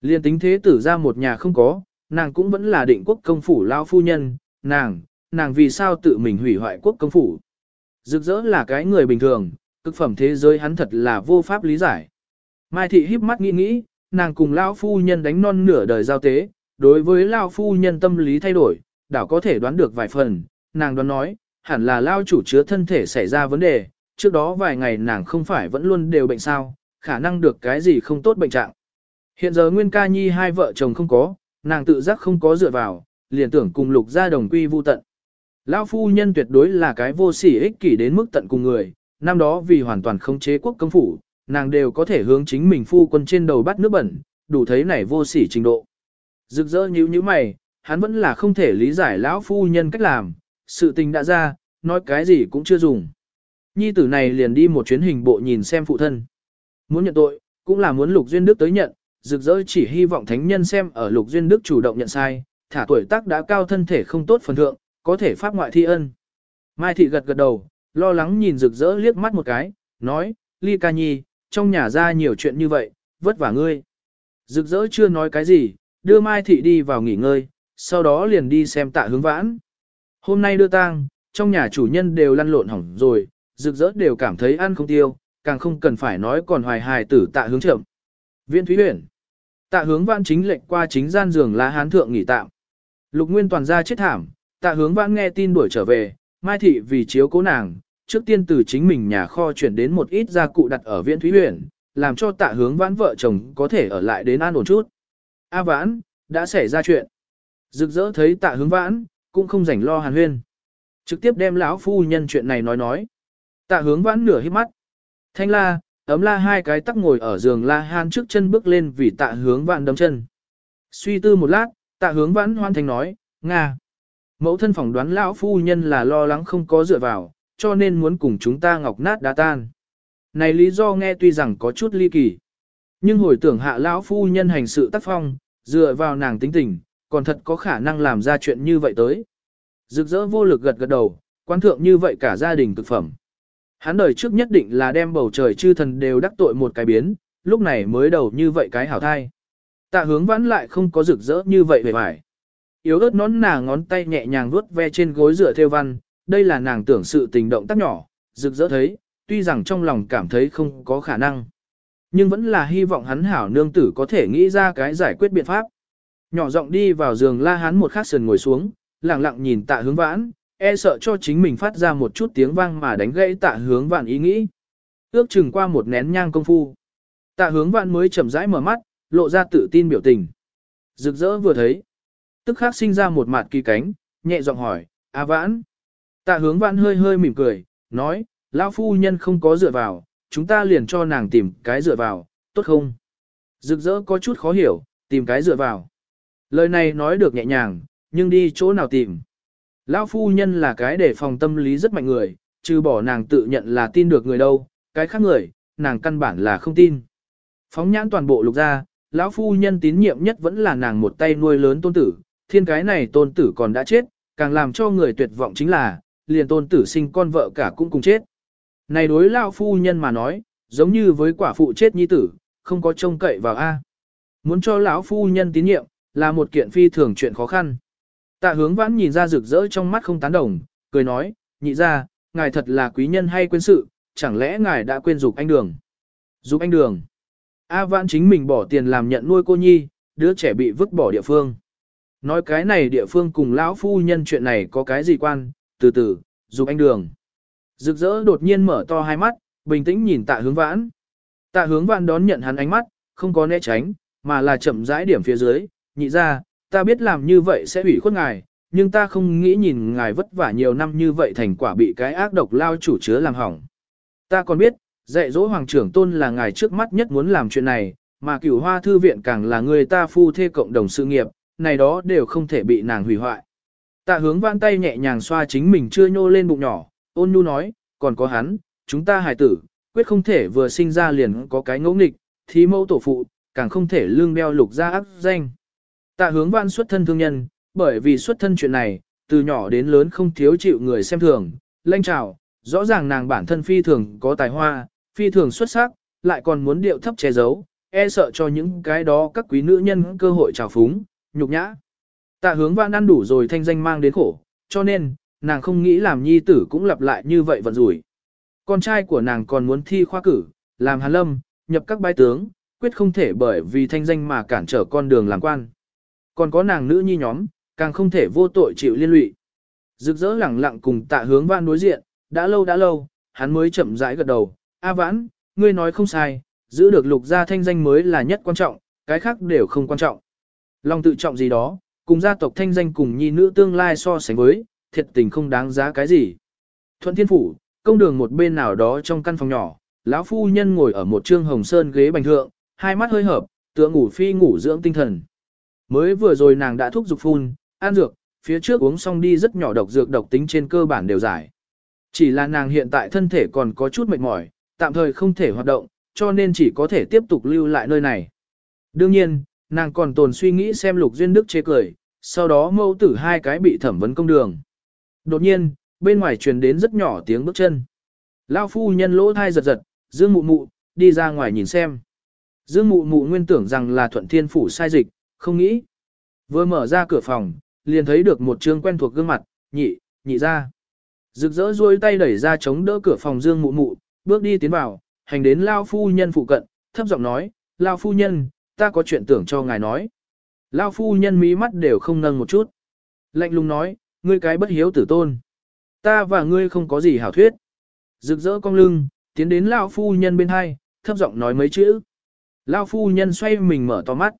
Liên tính thế tử ra một nhà không có, nàng cũng vẫn là định quốc công phủ lão phu nhân, nàng, nàng vì sao tự mình hủy hoại quốc công phủ. Rực rỡ là cái người bình thường, cực phẩm thế giới hắn thật là vô pháp lý giải. Mai thị híp mắt nghĩ nghĩ, nàng cùng lão phu nhân đánh non nửa đời giao tế, đối với lão phu nhân tâm lý thay đổi, đảo có thể đoán được vài phần, nàng đoán nói, hẳn là lao chủ chứa thân thể xảy ra vấn đề, trước đó vài ngày nàng không phải vẫn luôn đều bệnh sao, khả năng được cái gì không tốt bệnh trạng. Hiện giờ Nguyên Ca Nhi hai vợ chồng không có, nàng tự giác không có dựa vào, liền tưởng cùng lục gia đồng quy vu tận. Lão phu nhân tuyệt đối là cái vô sỉ ích kỷ đến mức tận cùng người, năm đó vì hoàn toàn không chế quốc công phủ, nàng đều có thể hướng chính mình phu quân trên đầu bắt nước bẩn, đủ thấy này vô sỉ trình độ. Rực rỡ như như mày, hắn vẫn là không thể lý giải lão phu nhân cách làm, sự tình đã ra, nói cái gì cũng chưa dùng. Nhi tử này liền đi một chuyến hình bộ nhìn xem phụ thân. Muốn nhận tội, cũng là muốn Lục Duyên Đức tới nhận, rực rỡ chỉ hy vọng thánh nhân xem ở Lục Duyên Đức chủ động nhận sai, thả tuổi tác đã cao thân thể không tốt phần thượng, có thể pháp ngoại thi ân. Mai thị gật gật đầu, lo lắng nhìn rực rỡ liếc mắt một cái, nói, Ly ca nhi, trong nhà ra nhiều chuyện như vậy, vất vả ngươi. Rực rỡ chưa nói cái gì, đưa Mai thị đi vào nghỉ ngơi, sau đó liền đi xem tạ hướng vãn. Hôm nay đưa tang, trong nhà chủ nhân đều lăn lộn hỏng rồi, rực rỡ đều cảm thấy ăn không tiêu, càng không cần phải nói còn hoài hài tử tạ hướng chậm. Viên Thúy Huyền. Tạ hướng vãn chính lệnh qua chính gian giường lá hán thượng nghỉ tạm. Lục Nguyên toàn ra chết thảm, tạ hướng vãn nghe tin đuổi trở về, Mai Thị vì chiếu cố nàng, trước tiên từ chính mình nhà kho chuyển đến một ít gia cụ đặt ở viện Thúy huyện, làm cho tạ hướng vãn vợ chồng có thể ở lại đến an ổn chút. A vãn, đã xảy ra chuyện. Rực rỡ thấy tạ hướng vãn, cũng không rảnh lo hàn huyên. Trực tiếp đem lão phu nhân chuyện này nói nói. Tạ hướng vãn nửa hít mắt. Thanh la, ấm la hai cái tắc ngồi ở giường la han trước chân bước lên vì tạ hướng vãn đấm chân. Suy tư một lát, tạ hướng vãn hoan thành nói, Nga. Mẫu thân phỏng đoán lão phu nhân là lo lắng không có dựa vào, cho nên muốn cùng chúng ta ngọc nát đá tan. Này lý do nghe tuy rằng có chút ly kỳ. Nhưng hồi tưởng hạ lão phu nhân hành sự tác phong, dựa vào nàng tính tình, còn thật có khả năng làm ra chuyện như vậy tới. Rực rỡ vô lực gật gật đầu, quan thượng như vậy cả gia đình cực phẩm. Hắn đời trước nhất định là đem bầu trời chư thần đều đắc tội một cái biến, lúc này mới đầu như vậy cái hảo thai. Tạ hướng vãn lại không có rực rỡ như vậy về vải. Yếu ớt nón nà ngón tay nhẹ nhàng vuốt ve trên gối rửa theo văn, đây là nàng tưởng sự tình động tác nhỏ, rực rỡ thấy, tuy rằng trong lòng cảm thấy không có khả năng. Nhưng vẫn là hy vọng hắn hảo nương tử có thể nghĩ ra cái giải quyết biện pháp. Nhỏ giọng đi vào giường la hắn một khắc sườn ngồi xuống, lặng lặng nhìn tạ hướng vãn, e sợ cho chính mình phát ra một chút tiếng vang mà đánh gãy tạ hướng vãn ý nghĩ. Ước chừng qua một nén nhang công phu. Tạ hướng vãn mới chậm rãi mở mắt, lộ ra tự tin biểu tình. Rực rỡ vừa thấy. Tức khắc sinh ra một mặt kỳ cánh, nhẹ giọng hỏi, A vãn. Tạ hướng vãn hơi hơi mỉm cười, nói, lão phu nhân không có dựa vào, chúng ta liền cho nàng tìm cái dựa vào, tốt không? Rực rỡ có chút khó hiểu, tìm cái dựa vào. Lời này nói được nhẹ nhàng, nhưng đi chỗ nào tìm. Lão phu nhân là cái để phòng tâm lý rất mạnh người, trừ bỏ nàng tự nhận là tin được người đâu, cái khác người, nàng căn bản là không tin. Phóng nhãn toàn bộ lục ra, lão phu nhân tín nhiệm nhất vẫn là nàng một tay nuôi lớn tôn tử, thiên cái này tôn tử còn đã chết, càng làm cho người tuyệt vọng chính là, liền tôn tử sinh con vợ cả cũng cùng chết. Này đối lão phu nhân mà nói, giống như với quả phụ chết nhi tử, không có trông cậy vào A. Muốn cho lão phu nhân tín nhiệm, là một kiện phi thường chuyện khó khăn. Tạ hướng vãn nhìn ra rực rỡ trong mắt không tán đồng, cười nói, nhị ra, ngài thật là quý nhân hay quên sự, chẳng lẽ ngài đã quên dục anh đường. Dục anh đường. A vãn chính mình bỏ tiền làm nhận nuôi cô nhi, đứa trẻ bị vứt bỏ địa phương. Nói cái này địa phương cùng lão phu nhân chuyện này có cái gì quan, từ từ, dục anh đường. Rực rỡ đột nhiên mở to hai mắt, bình tĩnh nhìn tạ hướng vãn. Tạ hướng vãn đón nhận hắn ánh mắt, không có né tránh, mà là chậm rãi điểm phía dưới, nhị ra, ta biết làm như vậy sẽ hủy khuất ngài, nhưng ta không nghĩ nhìn ngài vất vả nhiều năm như vậy thành quả bị cái ác độc lao chủ chứa làm hỏng. Ta còn biết, dạy dỗ hoàng trưởng tôn là ngài trước mắt nhất muốn làm chuyện này, mà cửu hoa thư viện càng là người ta phu thê cộng đồng sự nghiệp, này đó đều không thể bị nàng hủy hoại. Tạ hướng vãn tay nhẹ nhàng xoa chính mình chưa nhô lên bụng nhỏ, ôn nhu nói, còn có hắn, chúng ta hài tử, quyết không thể vừa sinh ra liền có cái ngẫu nghịch, thí mẫu tổ phụ, càng không thể lương đeo lục ra áp danh. Tạ hướng vãn xuất thân thương nhân, bởi vì xuất thân chuyện này, từ nhỏ đến lớn không thiếu chịu người xem thường, lanh trào, rõ ràng nàng bản thân phi thường có tài hoa, phi thường xuất sắc, lại còn muốn điệu thấp che giấu, e sợ cho những cái đó các quý nữ nhân cơ hội trào phúng, nhục nhã. Tạ hướng vãn ăn đủ rồi thanh danh mang đến khổ, cho nên, nàng không nghĩ làm nhi tử cũng lặp lại như vậy vận rủi. Con trai của nàng còn muốn thi khoa cử, làm hàn lâm, nhập các bái tướng, quyết không thể bởi vì thanh danh mà cản trở con đường làm quan. Còn có nàng nữ nhi nhóm, càng không thể vô tội chịu liên lụy. Rực rỡ lẳng lặng cùng tạ hướng vãn đối diện, đã lâu đã lâu, hắn mới chậm rãi gật đầu, A vãn, ngươi nói không sai, giữ được lục gia thanh danh mới là nhất quan trọng, cái khác đều không quan trọng. Lòng tự trọng gì đó, cùng gia tộc thanh danh cùng nhi nữ tương lai so sánh với, thiệt tình không đáng giá cái gì. Thuận thiên phủ, công đường một bên nào đó trong căn phòng nhỏ, lão phu nhân ngồi ở một trương hồng sơn ghế bành thượng, hai mắt hơi hợp, tựa ngủ phi ngủ dưỡng tinh thần. Mới vừa rồi nàng đã thúc dục phun, an dược, phía trước uống xong đi rất nhỏ độc dược độc tính trên cơ bản đều giải. Chỉ là nàng hiện tại thân thể còn có chút mệt mỏi, tạm thời không thể hoạt động, cho nên chỉ có thể tiếp tục lưu lại nơi này. Đương nhiên, nàng còn tồn suy nghĩ xem lục duyên đức chế cười, sau đó mâu tử hai cái bị thẩm vấn công đường. Đột nhiên, bên ngoài truyền đến rất nhỏ tiếng bước chân. Lao phu nhân lỗ thai giật giật, Dương mụ mụ, đi ra ngoài nhìn xem. Dương mụ mụ nguyên tưởng rằng là thuận thiên phủ sai dịch, không nghĩ. Vừa mở ra cửa phòng, liền thấy được một trương quen thuộc gương mặt, nhị, nhị ra. Rực rỡ duỗi tay đẩy ra chống đỡ cửa phòng Dương mụ mụ, bước đi tiến vào, hành đến Lao phu nhân phụ cận, thấp giọng nói, Lao phu nhân, ta có chuyện tưởng cho ngài nói. Lao phu nhân mí mắt đều không nâng một chút. Lạnh lùng nói, ngươi cái bất hiếu tử tôn. Ta và ngươi không có gì hảo thuyết. Rực rỡ cong lưng, tiến đến Lao phu nhân bên hai, thấp giọng nói mấy chữ. Lao phu nhân xoay mình mở to mắt.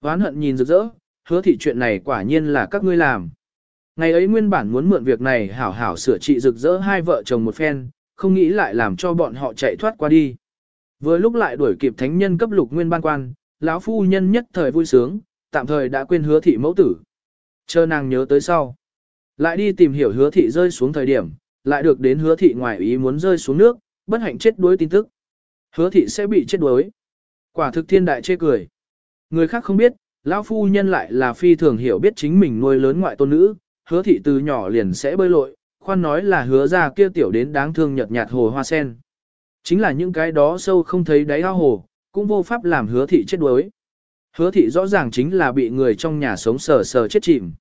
Ván hận nhìn rực rỡ, hứa thị chuyện này quả nhiên là các ngươi làm. Ngày ấy nguyên bản muốn mượn việc này hảo hảo sửa trị rực rỡ hai vợ chồng một phen, không nghĩ lại làm cho bọn họ chạy thoát qua đi. Vừa lúc lại đuổi kịp thánh nhân cấp lục nguyên ban quan, lão phu nhân nhất thời vui sướng, tạm thời đã quên hứa thị mẫu tử. Chờ nàng nhớ tới sau. Lại đi tìm hiểu hứa thị rơi xuống thời điểm, lại được đến hứa thị ngoài ý muốn rơi xuống nước, bất hạnh chết đuối tin tức. Hứa thị sẽ bị chết đuối. Quả thực thiên đại chê cười. Người khác không biết, lão phu nhân lại là phi thường hiểu biết chính mình nuôi lớn ngoại tôn nữ, hứa thị từ nhỏ liền sẽ bơi lội, khoan nói là hứa ra kia tiểu đến đáng thương nhợt nhạt hồ hoa sen. Chính là những cái đó sâu không thấy đáy ao hồ, cũng vô pháp làm hứa thị chết đuối. Hứa thị rõ ràng chính là bị người trong nhà sống sờ sờ chết chìm.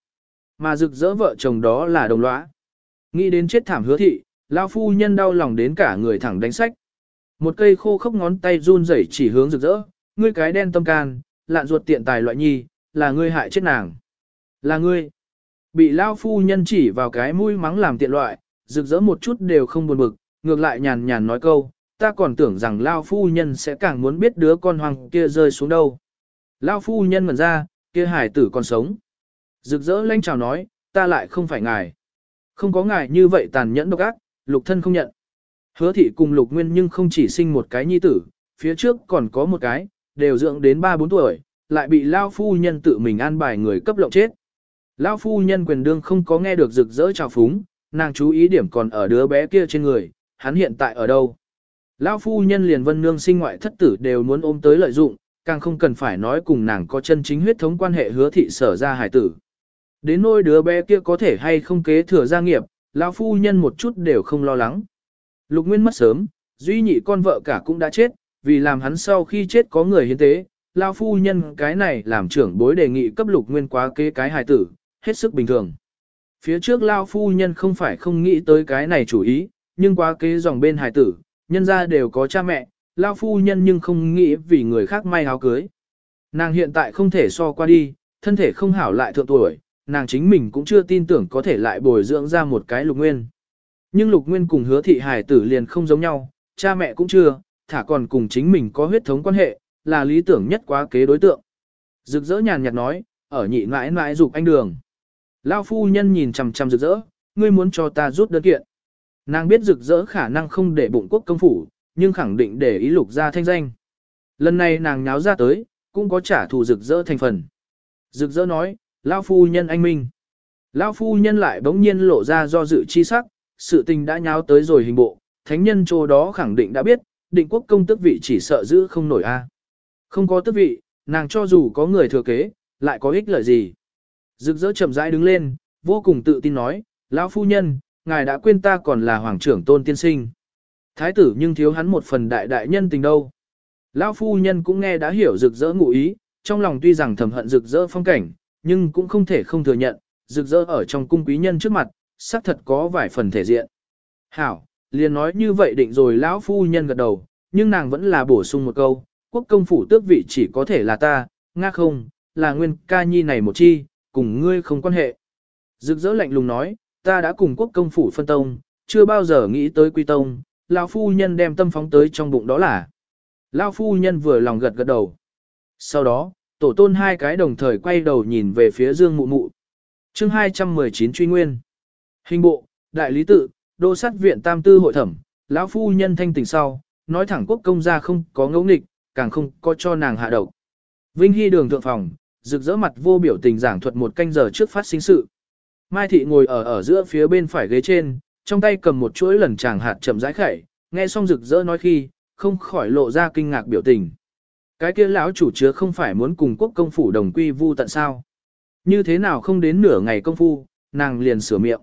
Mà rực rỡ vợ chồng đó là đồng lõa. Nghĩ đến chết thảm hứa thị, lao phu nhân đau lòng đến cả người thẳng đánh sách. Một cây khô khốc ngón tay run rẩy chỉ hướng rực rỡ, ngươi cái đen tâm can, lạn ruột tiện tài loại nhi, là ngươi hại chết nàng. Là ngươi. Bị lao phu nhân chỉ vào cái mũi mắng làm tiện loại, rực rỡ một chút đều không buồn bực, ngược lại nhàn nhàn nói câu, ta còn tưởng rằng lao phu nhân sẽ càng muốn biết đứa con hoàng kia rơi xuống đâu. Lao phu nhân ngẩn ra, kia hải tử còn sống. Rực rỡ lanh chào nói, ta lại không phải ngài. Không có ngài như vậy tàn nhẫn độc ác, lục thân không nhận. Hứa thị cùng lục nguyên nhưng không chỉ sinh một cái nhi tử, phía trước còn có một cái, đều dưỡng đến 3-4 tuổi, lại bị Lao phu nhân tự mình an bài người cấp lộng chết. Lao phu nhân quyền đương không có nghe được rực rỡ chào phúng, nàng chú ý điểm còn ở đứa bé kia trên người, hắn hiện tại ở đâu. Lão phu nhân liền vân nương sinh ngoại thất tử đều muốn ôm tới lợi dụng, càng không cần phải nói cùng nàng có chân chính huyết thống quan hệ hứa thị sở ra hải tử. Đến nôi đứa bé kia có thể hay không kế thừa gia nghiệp, lão phu nhân một chút đều không lo lắng. Lục Nguyên mất sớm, duy nhị con vợ cả cũng đã chết, vì làm hắn sau khi chết có người hiến tế, lão phu nhân cái này làm trưởng bối đề nghị cấp Lục Nguyên quá kế cái hài tử, hết sức bình thường. Phía trước lão phu nhân không phải không nghĩ tới cái này chủ ý, nhưng quá kế dòng bên hài tử, nhân ra đều có cha mẹ, lao phu nhân nhưng không nghĩ vì người khác may áo cưới. Nàng hiện tại không thể so qua đi, thân thể không hảo lại thượng tuổi, nàng chính mình cũng chưa tin tưởng có thể lại bồi dưỡng ra một cái lục nguyên. Nhưng lục nguyên cùng hứa thị hải tử liền không giống nhau, cha mẹ cũng chưa, thả còn cùng chính mình có huyết thống quan hệ, là lý tưởng nhất quá kế đối tượng. Rực rỡ nhàn nhạt nói, ở nhị mãi mãi dục anh đường. Lao phu nhân nhìn chằm chằm rực rỡ, ngươi muốn cho ta rút đơn kiện. Nàng biết rực rỡ khả năng không để bụng quốc công phủ, nhưng khẳng định để ý lục ra thanh danh. Lần này nàng nháo ra tới, cũng có trả thù rực rỡ thành phần. Rực rỡ nói, Lao phu nhân anh minh. Lao phu nhân lại bỗng nhiên lộ ra do dự chi sắc, sự tình đã nháo tới rồi hình bộ, thánh nhân chỗ đó khẳng định đã biết, định quốc công tước vị chỉ sợ giữ không nổi a. À. Không có tước vị, nàng cho dù có người thừa kế, lại có ích lợi gì. Rực rỡ chậm rãi đứng lên, vô cùng tự tin nói, lão phu nhân, ngài đã quên ta còn là hoàng trưởng tôn tiên sinh. Thái tử nhưng thiếu hắn một phần đại đại nhân tình đâu. Lão phu nhân cũng nghe đã hiểu rực rỡ ngụ ý, trong lòng tuy rằng thầm hận rực rỡ phong cảnh, nhưng cũng không thể không thừa nhận, rực rỡ ở trong cung quý nhân trước mặt, xác thật có vài phần thể diện. Hảo, liền nói như vậy định rồi lão phu nhân gật đầu, nhưng nàng vẫn là bổ sung một câu, quốc công phủ tước vị chỉ có thể là ta, nga không, là nguyên ca nhi này một chi, cùng ngươi không quan hệ. Rực rỡ lạnh lùng nói, ta đã cùng quốc công phủ phân tông, chưa bao giờ nghĩ tới quy tông, lão phu nhân đem tâm phóng tới trong bụng đó là. Lão phu nhân vừa lòng gật gật đầu. Sau đó, tổ tôn hai cái đồng thời quay đầu nhìn về phía dương mụ mụ. chương 219 truy nguyên. Hình bộ, đại lý tự, đô sát viện tam tư hội thẩm, lão phu nhân thanh tỉnh sau, nói thẳng quốc công gia không có ngẫu nghịch, càng không có cho nàng hạ độc. Vinh Hy đường thượng phòng, rực rỡ mặt vô biểu tình giảng thuật một canh giờ trước phát sinh sự. Mai thị ngồi ở ở giữa phía bên phải ghế trên, trong tay cầm một chuỗi lần chàng hạt chậm rãi khẩy, nghe xong rực rỡ nói khi, không khỏi lộ ra kinh ngạc biểu tình. Cái kia lão chủ chứa không phải muốn cùng quốc công phủ đồng quy vu tận sao? Như thế nào không đến nửa ngày công phu, nàng liền sửa miệng.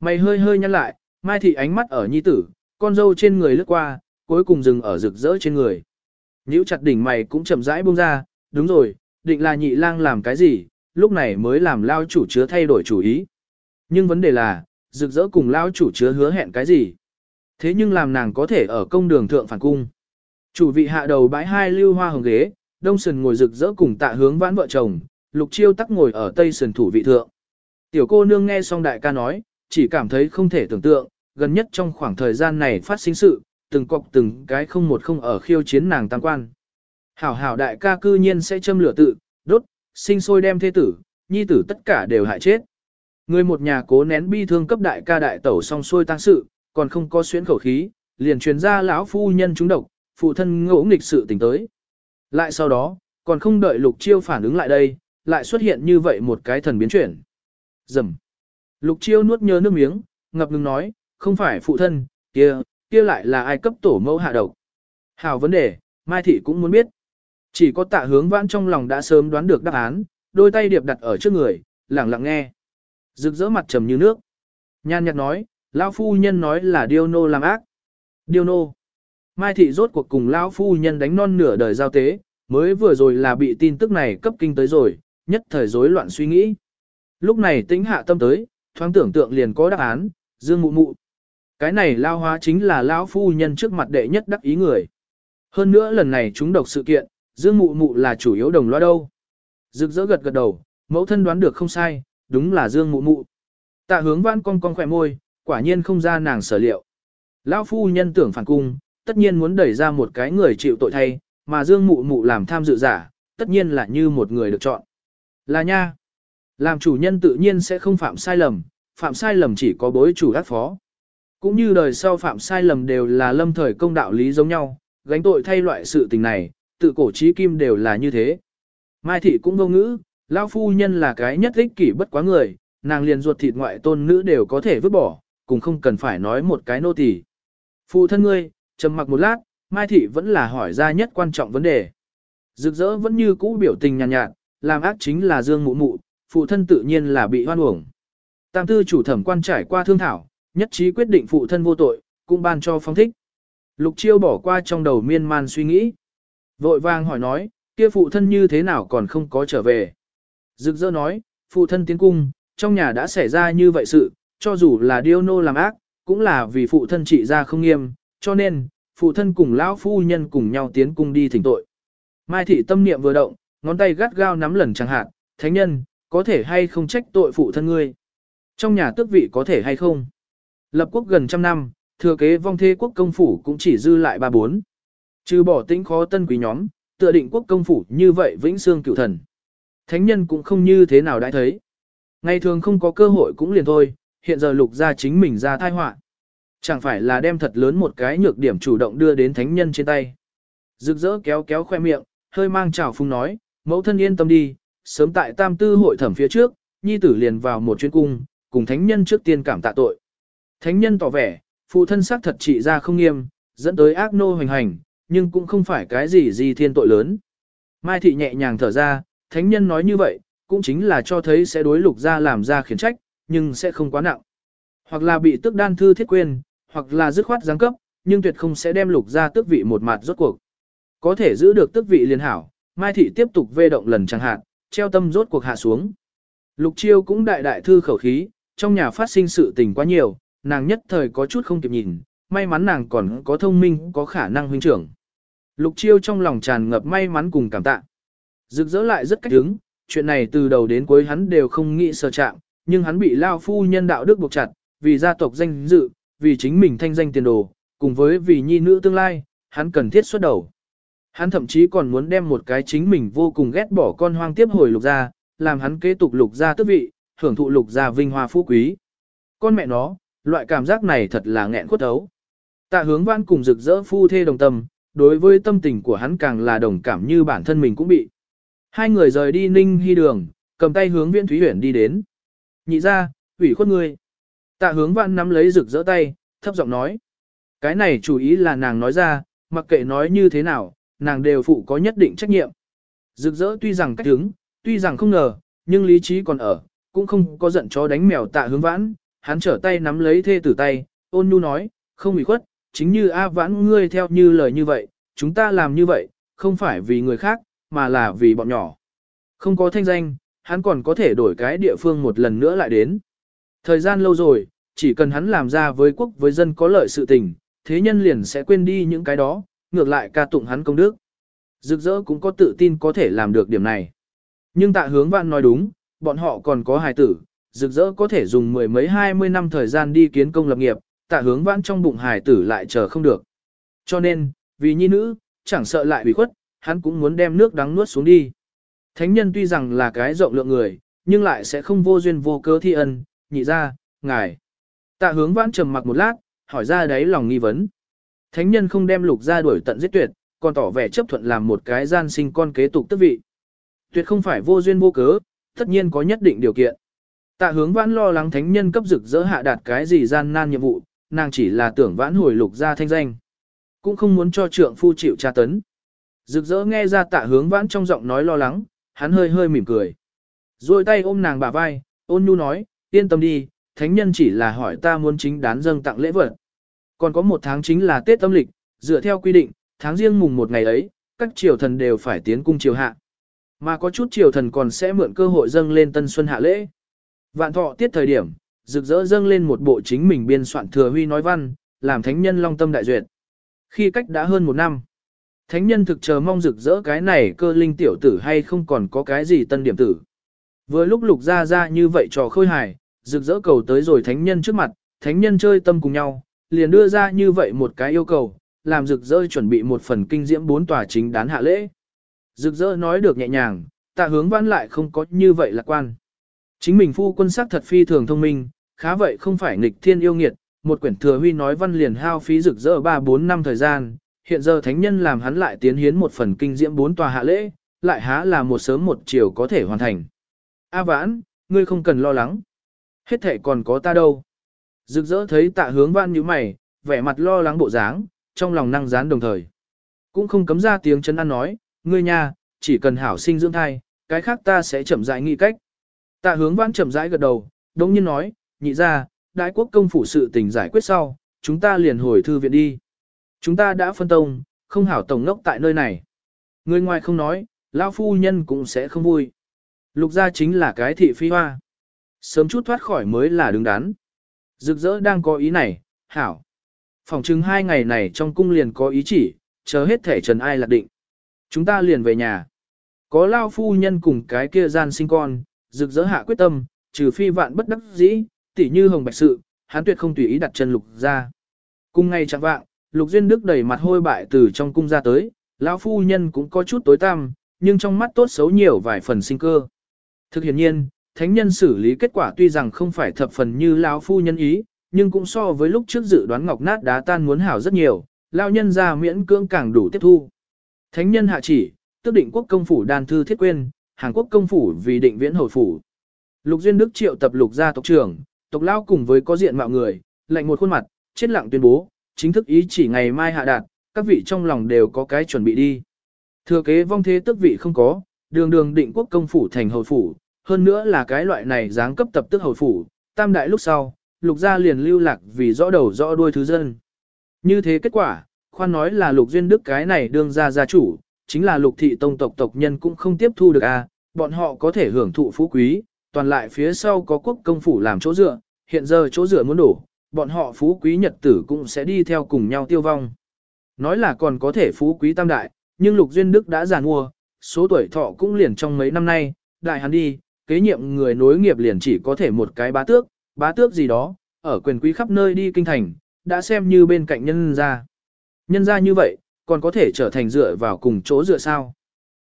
Mày hơi hơi nhăn lại, Mai thị ánh mắt ở nhi tử, con dâu trên người lướt qua, cuối cùng dừng ở rực rỡ trên người. Nhíu chặt đỉnh mày cũng chậm rãi buông ra, đúng rồi, định là nhị lang làm cái gì, lúc này mới làm lao chủ chứa thay đổi chủ ý. Nhưng vấn đề là, rực rỡ cùng lao chủ chứa hứa hẹn cái gì. Thế nhưng làm nàng có thể ở công đường thượng phản cung. Chủ vị hạ đầu bãi hai lưu hoa hồng ghế, đông sần ngồi rực rỡ cùng tạ hướng vãn vợ chồng, lục chiêu tắc ngồi ở tây sần thủ vị thượng. Tiểu cô nương nghe xong đại ca nói, chỉ cảm thấy không thể tưởng tượng, gần nhất trong khoảng thời gian này phát sinh sự, từng cọc từng cái không một không ở khiêu chiến nàng tam quan. Hảo hảo đại ca cư nhiên sẽ châm lửa tự, đốt, sinh sôi đem thế tử, nhi tử tất cả đều hại chết. Người một nhà cố nén bi thương cấp đại ca đại tẩu xong xuôi tăng sự, còn không có xuyến khẩu khí, liền truyền ra lão phu nhân trúng độc, phụ thân ngỗ nghịch sự tình tới. Lại sau đó, còn không đợi lục chiêu phản ứng lại đây, lại xuất hiện như vậy một cái thần biến chuyển. Dầm. Lục chiêu nuốt nhớ nước miếng, ngập ngừng nói, không phải phụ thân, kia, kia lại là ai cấp tổ mẫu hạ độc. Hào vấn đề, Mai Thị cũng muốn biết. Chỉ có tạ hướng vãn trong lòng đã sớm đoán được đáp án, đôi tay điệp đặt ở trước người, lặng lặng nghe. Rực rỡ mặt trầm như nước. Nhan nhạt nói, lão phu nhân nói là điêu nô làm ác. Điêu nô. Mai Thị rốt cuộc cùng lão phu nhân đánh non nửa đời giao tế, mới vừa rồi là bị tin tức này cấp kinh tới rồi, nhất thời rối loạn suy nghĩ. Lúc này tính hạ tâm tới, thoáng tưởng tượng liền có đáp án, dương mụ mụ. Cái này lao hóa chính là lão phu nhân trước mặt đệ nhất đắc ý người. Hơn nữa lần này chúng độc sự kiện, dương mụ mụ là chủ yếu đồng loa đâu. Rực rỡ gật gật đầu, mẫu thân đoán được không sai, đúng là dương mụ mụ. Tạ hướng văn cong cong khỏe môi, quả nhiên không ra nàng sở liệu. Lão phu nhân tưởng phản cung, tất nhiên muốn đẩy ra một cái người chịu tội thay, mà dương mụ mụ làm tham dự giả, tất nhiên là như một người được chọn. Là nha. Làm chủ nhân tự nhiên sẽ không phạm sai lầm, phạm sai lầm chỉ có bối chủ đắc phó. Cũng như đời sau phạm sai lầm đều là lâm thời công đạo lý giống nhau, gánh tội thay loại sự tình này, tự cổ trí kim đều là như thế. Mai thị cũng vô ngữ, lão phu nhân là cái nhất ích kỷ bất quá người, nàng liền ruột thịt ngoại tôn nữ đều có thể vứt bỏ, cũng không cần phải nói một cái nô tỳ. Phụ thân ngươi, trầm mặc một lát, Mai thị vẫn là hỏi ra nhất quan trọng vấn đề. Rực rỡ vẫn như cũ biểu tình nhàn nhạt, nhạt, làm ác chính là dương mụ mụ, phụ thân tự nhiên là bị hoan uổng. Tam tư chủ thẩm quan trải qua thương thảo, nhất trí quyết định phụ thân vô tội, cũng ban cho phong thích. Lục chiêu bỏ qua trong đầu miên man suy nghĩ. Vội vàng hỏi nói, kia phụ thân như thế nào còn không có trở về. Dực dơ nói, phụ thân tiến cung, trong nhà đã xảy ra như vậy sự, cho dù là điêu nô làm ác, cũng là vì phụ thân trị ra không nghiêm, cho nên, phụ thân cùng lão phu nhân cùng nhau tiến cung đi thỉnh tội. Mai thị tâm niệm vừa động, ngón tay gắt gao nắm lần chẳng hạn, thánh nhân, có thể hay không trách tội phụ thân ngươi. Trong nhà tước vị có thể hay không. Lập quốc gần trăm năm, thừa kế vong thế quốc công phủ cũng chỉ dư lại ba bốn. Trừ bỏ tính khó tân quý nhóm, tựa định quốc công phủ như vậy vĩnh xương cựu thần. Thánh nhân cũng không như thế nào đã thấy. Ngày thường không có cơ hội cũng liền thôi, hiện giờ lục gia chính mình ra thai họa Chẳng phải là đem thật lớn một cái nhược điểm chủ động đưa đến thánh nhân trên tay. Rực rỡ kéo kéo khoe miệng, hơi mang trào phung nói, mẫu thân yên tâm đi, sớm tại tam tư hội thẩm phía trước, nhi tử liền vào một chuyến cung, cùng thánh nhân trước tiên cảm tạ tội. Thánh nhân tỏ vẻ, phụ thân xác thật trị ra không nghiêm, dẫn tới ác nô hoành hành, nhưng cũng không phải cái gì gì thiên tội lớn. Mai thị nhẹ nhàng thở ra, thánh nhân nói như vậy, cũng chính là cho thấy sẽ đối lục ra làm ra khiển trách, nhưng sẽ không quá nặng. Hoặc là bị tức đan thư thiết quyền, hoặc là dứt khoát giáng cấp, nhưng tuyệt không sẽ đem lục ra tước vị một mặt rốt cuộc. Có thể giữ được tước vị liên hảo, Mai thị tiếp tục vê động lần chẳng hạn, treo tâm rốt cuộc hạ xuống. Lục chiêu cũng đại đại thư khẩu khí, trong nhà phát sinh sự tình quá nhiều, nàng nhất thời có chút không kịp nhìn, may mắn nàng còn có thông minh, có khả năng huynh trưởng. Lục chiêu trong lòng tràn ngập may mắn cùng cảm tạ. Rực rỡ lại rất cách đứng, chuyện này từ đầu đến cuối hắn đều không nghĩ sơ chạm, nhưng hắn bị lao phu nhân đạo đức buộc chặt, vì gia tộc danh dự, vì chính mình thanh danh tiền đồ, cùng với vì nhi nữ tương lai, hắn cần thiết xuất đầu. Hắn thậm chí còn muốn đem một cái chính mình vô cùng ghét bỏ con hoang tiếp hồi lục gia, làm hắn kế tục lục gia tước vị, hưởng thụ lục gia vinh hoa phú quý. Con mẹ nó, loại cảm giác này thật là nghẹn khuất ấu. Tạ hướng văn cùng rực rỡ phu thê đồng tâm, đối với tâm tình của hắn càng là đồng cảm như bản thân mình cũng bị. Hai người rời đi ninh hy đường, cầm tay hướng viễn thúy huyển đi đến. Nhị ra, ủy khuất ngươi. Tạ hướng văn nắm lấy rực rỡ tay, thấp giọng nói. Cái này chủ ý là nàng nói ra, mặc kệ nói như thế nào, nàng đều phụ có nhất định trách nhiệm. Rực rỡ tuy rằng cách đứng, tuy rằng không ngờ, nhưng lý trí còn ở, cũng không có giận chó đánh mèo tạ hướng vãn, hắn trở tay nắm lấy thê tử tay, ôn nhu nói, không ủy khuất, chính như A vãn ngươi theo như lời như vậy, chúng ta làm như vậy, không phải vì người khác, mà là vì bọn nhỏ. Không có thanh danh, hắn còn có thể đổi cái địa phương một lần nữa lại đến. Thời gian lâu rồi, chỉ cần hắn làm ra với quốc với dân có lợi sự tình, thế nhân liền sẽ quên đi những cái đó, ngược lại ca tụng hắn công đức. Rực rỡ cũng có tự tin có thể làm được điểm này. Nhưng tạ hướng vạn nói đúng, bọn họ còn có hài tử, rực rỡ có thể dùng mười mấy hai mươi năm thời gian đi kiến công lập nghiệp, tạ hướng vãn trong bụng hài tử lại chờ không được. Cho nên, vì nhi nữ, chẳng sợ lại bị khuất, hắn cũng muốn đem nước đắng nuốt xuống đi. Thánh nhân tuy rằng là cái rộng lượng người, nhưng lại sẽ không vô duyên vô cớ thi ân, nhị ra, ngài. Tạ hướng vãn trầm mặc một lát, hỏi ra đấy lòng nghi vấn. Thánh nhân không đem lục ra đuổi tận giết tuyệt, còn tỏ vẻ chấp thuận làm một cái gian sinh con kế tục tước vị. Tuyệt không phải vô duyên vô cớ, tất nhiên có nhất định điều kiện. Tạ hướng vãn lo lắng thánh nhân cấp rực dỡ hạ đạt cái gì gian nan nhiệm vụ, nàng chỉ là tưởng vãn hồi lục ra thanh danh. Cũng không muốn cho trượng phu chịu tra tấn. Rực rỡ nghe ra tạ hướng vãn trong giọng nói lo lắng, hắn hơi hơi mỉm cười. Rồi tay ôm nàng bả vai, ôn nhu nói, yên tâm đi, thánh nhân chỉ là hỏi ta muốn chính đán dâng tặng lễ vật. Còn có một tháng chính là Tết âm lịch, dựa theo quy định, tháng riêng mùng một ngày ấy, các triều thần đều phải tiến cung triều hạ. Mà có chút triều thần còn sẽ mượn cơ hội dâng lên tân xuân hạ lễ. Vạn thọ tiết thời điểm, rực rỡ dâng lên một bộ chính mình biên soạn thừa huy nói văn, làm thánh nhân long tâm đại duyệt. Khi cách đã hơn một năm, thánh nhân thực chờ mong rực rỡ cái này cơ linh tiểu tử hay không còn có cái gì tân điểm tử. Vừa lúc lục ra ra như vậy trò khôi hài, rực rỡ cầu tới rồi thánh nhân trước mặt, thánh nhân chơi tâm cùng nhau, liền đưa ra như vậy một cái yêu cầu, làm rực rỡ chuẩn bị một phần kinh diễm bốn tòa chính đán hạ lễ. Rực rỡ nói được nhẹ nhàng, tạ hướng vãn lại không có như vậy lạc quan. Chính mình phu quân sắc thật phi thường thông minh, khá vậy không phải nghịch thiên yêu nghiệt, một quyển thừa huy nói văn liền hao phí rực rỡ 3-4 năm thời gian, hiện giờ thánh nhân làm hắn lại tiến hiến một phần kinh diễm bốn tòa hạ lễ, lại há là một sớm một chiều có thể hoàn thành. A vãn, ngươi không cần lo lắng. Hết thể còn có ta đâu. Rực rỡ thấy tạ hướng Vãn như mày, vẻ mặt lo lắng bộ dáng, trong lòng năng rán đồng thời. Cũng không cấm ra tiếng chân ăn nói, ngươi nha, chỉ cần hảo sinh dưỡng thai, cái khác ta sẽ chậm rãi nghĩ cách. Tạ hướng Vãn chậm rãi gật đầu, đống nhiên nói, nhị ra, đại quốc công phủ sự tình giải quyết sau, chúng ta liền hồi thư viện đi. Chúng ta đã phân tông, không hảo tổng ngốc tại nơi này. Người ngoài không nói, lão phu nhân cũng sẽ không vui. Lục gia chính là cái thị phi hoa. Sớm chút thoát khỏi mới là đứng đắn. Rực rỡ đang có ý này, hảo. Phòng chừng hai ngày này trong cung liền có ý chỉ, chờ hết thể trần ai lạc định. Chúng ta liền về nhà. Có lao phu nhân cùng cái kia gian sinh con, rực rỡ hạ quyết tâm, trừ phi vạn bất đắc dĩ, tỉ như hồng bạch sự, hắn tuyệt không tùy ý đặt chân lục ra. cùng ngay chẳng vạng, lục duyên đức đẩy mặt hôi bại từ trong cung ra tới, lão phu nhân cũng có chút tối tăm, nhưng trong mắt tốt xấu nhiều vài phần sinh cơ. Thực hiện nhiên, thánh nhân xử lý kết quả tuy rằng không phải thập phần như lão phu nhân ý, nhưng cũng so với lúc trước dự đoán ngọc nát đá tan muốn hảo rất nhiều, lão nhân ra miễn cưỡng càng đủ tiếp thu. Thánh nhân hạ chỉ, tức định quốc công phủ đàn thư thiết quên, Hàn Quốc công phủ vì định viễn hồi phủ. Lục Duyên Đức triệu tập lục gia tộc trưởng, tộc lão cùng với có diện mạo người, lạnh một khuôn mặt, chết lặng tuyên bố, chính thức ý chỉ ngày mai hạ đạt, các vị trong lòng đều có cái chuẩn bị đi. Thừa kế vong thế tức vị không có, đường đường định quốc công phủ thành hầu phủ, hơn nữa là cái loại này dáng cấp tập tức hầu phủ, tam đại lúc sau, lục gia liền lưu lạc vì rõ đầu rõ đuôi thứ dân. Như thế kết quả, khoan nói là lục duyên đức cái này đương ra gia chủ, chính là lục thị tông tộc tộc nhân cũng không tiếp thu được a, à, bọn họ có thể hưởng thụ phú quý, toàn lại phía sau có quốc công phủ làm chỗ dựa, hiện giờ chỗ dựa muốn đổ, bọn họ phú quý nhật tử cũng sẽ đi theo cùng nhau tiêu vong. Nói là còn có thể phú quý tam đại, nhưng lục duyên đức đã già mua, số tuổi thọ cũng liền trong mấy năm nay, đại hắn đi, kế nhiệm người nối nghiệp liền chỉ có thể một cái bá tước, bá tước gì đó, ở quyền quý khắp nơi đi kinh thành, đã xem như bên cạnh nhân gia. Nhân gia như vậy, còn có thể trở thành dựa vào cùng chỗ dựa sao.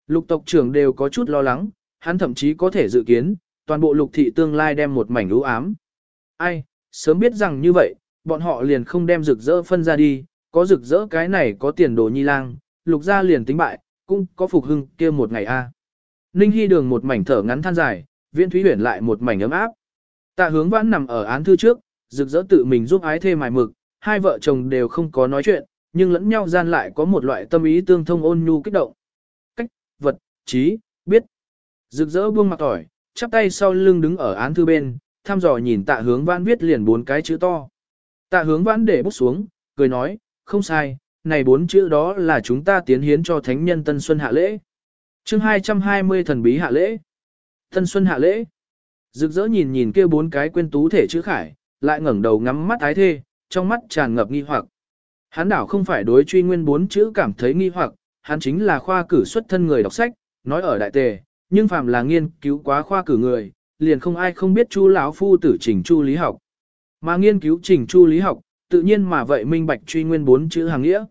Lục tộc trưởng đều có chút lo lắng, hắn thậm chí có thể dự kiến, toàn bộ lục thị tương lai đem một mảnh lũ ám. Ai, sớm biết rằng như vậy, bọn họ liền không đem rực rỡ phân ra đi, có rực rỡ cái này có tiền đồ nhi lang, lục gia liền tính bại, cũng có phục hưng kia một ngày a. Ninh Hy đường một mảnh thở ngắn than dài, Viễn Thúy Huyền lại một mảnh ấm áp. Tạ hướng vãn nằm ở án thư trước, rực rỡ tự mình giúp ái thê mài mực, hai vợ chồng đều không có nói chuyện, nhưng lẫn nhau gian lại có một loại tâm ý tương thông ôn nhu kích động. Cách, vật, trí, biết. Rực rỡ buông mặt tỏi, chắp tay sau lưng đứng ở án thư bên, thăm dò nhìn tạ hướng vãn viết liền bốn cái chữ to. Tạ hướng vãn để bút xuống, cười nói, không sai, này bốn chữ đó là chúng ta tiến hiến cho thánh nhân Tân Xuân hạ lễ. chương 220 thần bí hạ lễ. Tân Xuân hạ lễ. Rực rỡ nhìn nhìn kia bốn cái quên tú thể chữ khải, lại ngẩng đầu ngắm mắt ái thê, trong mắt tràn ngập nghi hoặc. Hắn đảo không phải đối truy nguyên bốn chữ cảm thấy nghi hoặc, hắn chính là khoa cử xuất thân người đọc sách, nói ở đại tề, nhưng phàm là nghiên cứu quá khoa cử người, liền không ai không biết chu lão phu tử trình chu lý học. Mà nghiên cứu trình chu lý học, tự nhiên mà vậy minh bạch truy nguyên bốn chữ hàng nghĩa.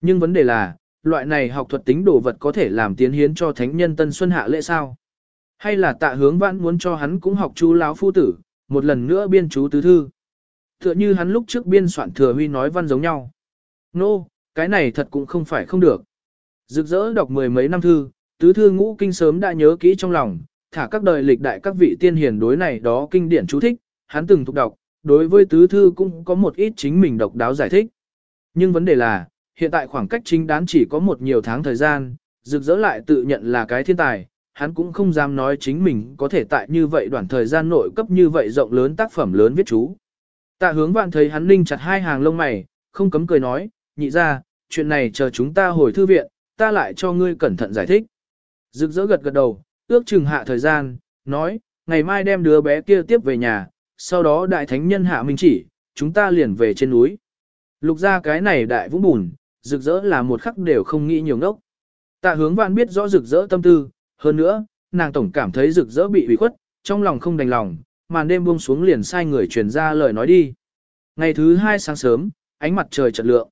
Nhưng vấn đề là, loại này học thuật tính đồ vật có thể làm tiến hiến cho thánh nhân Tân Xuân Hạ lễ sao? Hay là tạ hướng vãn muốn cho hắn cũng học chú lão phu tử, một lần nữa biên chú tứ thư. Tựa như hắn lúc trước biên soạn thừa huy nói văn giống nhau. Nô, no, cái này thật cũng không phải không được. Rực rỡ đọc mười mấy năm thư, tứ thư ngũ kinh sớm đã nhớ kỹ trong lòng, thả các đời lịch đại các vị tiên hiền đối này đó kinh điển chú thích, hắn từng thuộc đọc, đối với tứ thư cũng có một ít chính mình độc đáo giải thích. Nhưng vấn đề là, hiện tại khoảng cách chính đán chỉ có một nhiều tháng thời gian, rực rỡ lại tự nhận là cái thiên tài, hắn cũng không dám nói chính mình có thể tại như vậy đoạn thời gian nội cấp như vậy rộng lớn tác phẩm lớn viết chú. Tạ hướng vạn thấy hắn ninh chặt hai hàng lông mày, không cấm cười nói, nhị ra, chuyện này chờ chúng ta hồi thư viện, ta lại cho ngươi cẩn thận giải thích. Rực rỡ gật gật đầu, ước chừng hạ thời gian, nói, ngày mai đem đứa bé kia tiếp về nhà, sau đó đại thánh nhân hạ minh chỉ, chúng ta liền về trên núi. Lục ra cái này đại vũng bùn, rực rỡ là một khắc đều không nghĩ nhiều ngốc. Tạ hướng vạn biết rõ rực rỡ tâm tư, hơn nữa, nàng tổng cảm thấy rực rỡ bị ủy khuất, trong lòng không đành lòng, màn đêm buông xuống liền sai người truyền ra lời nói đi. Ngày thứ hai sáng sớm, ánh mặt trời chợt lượng.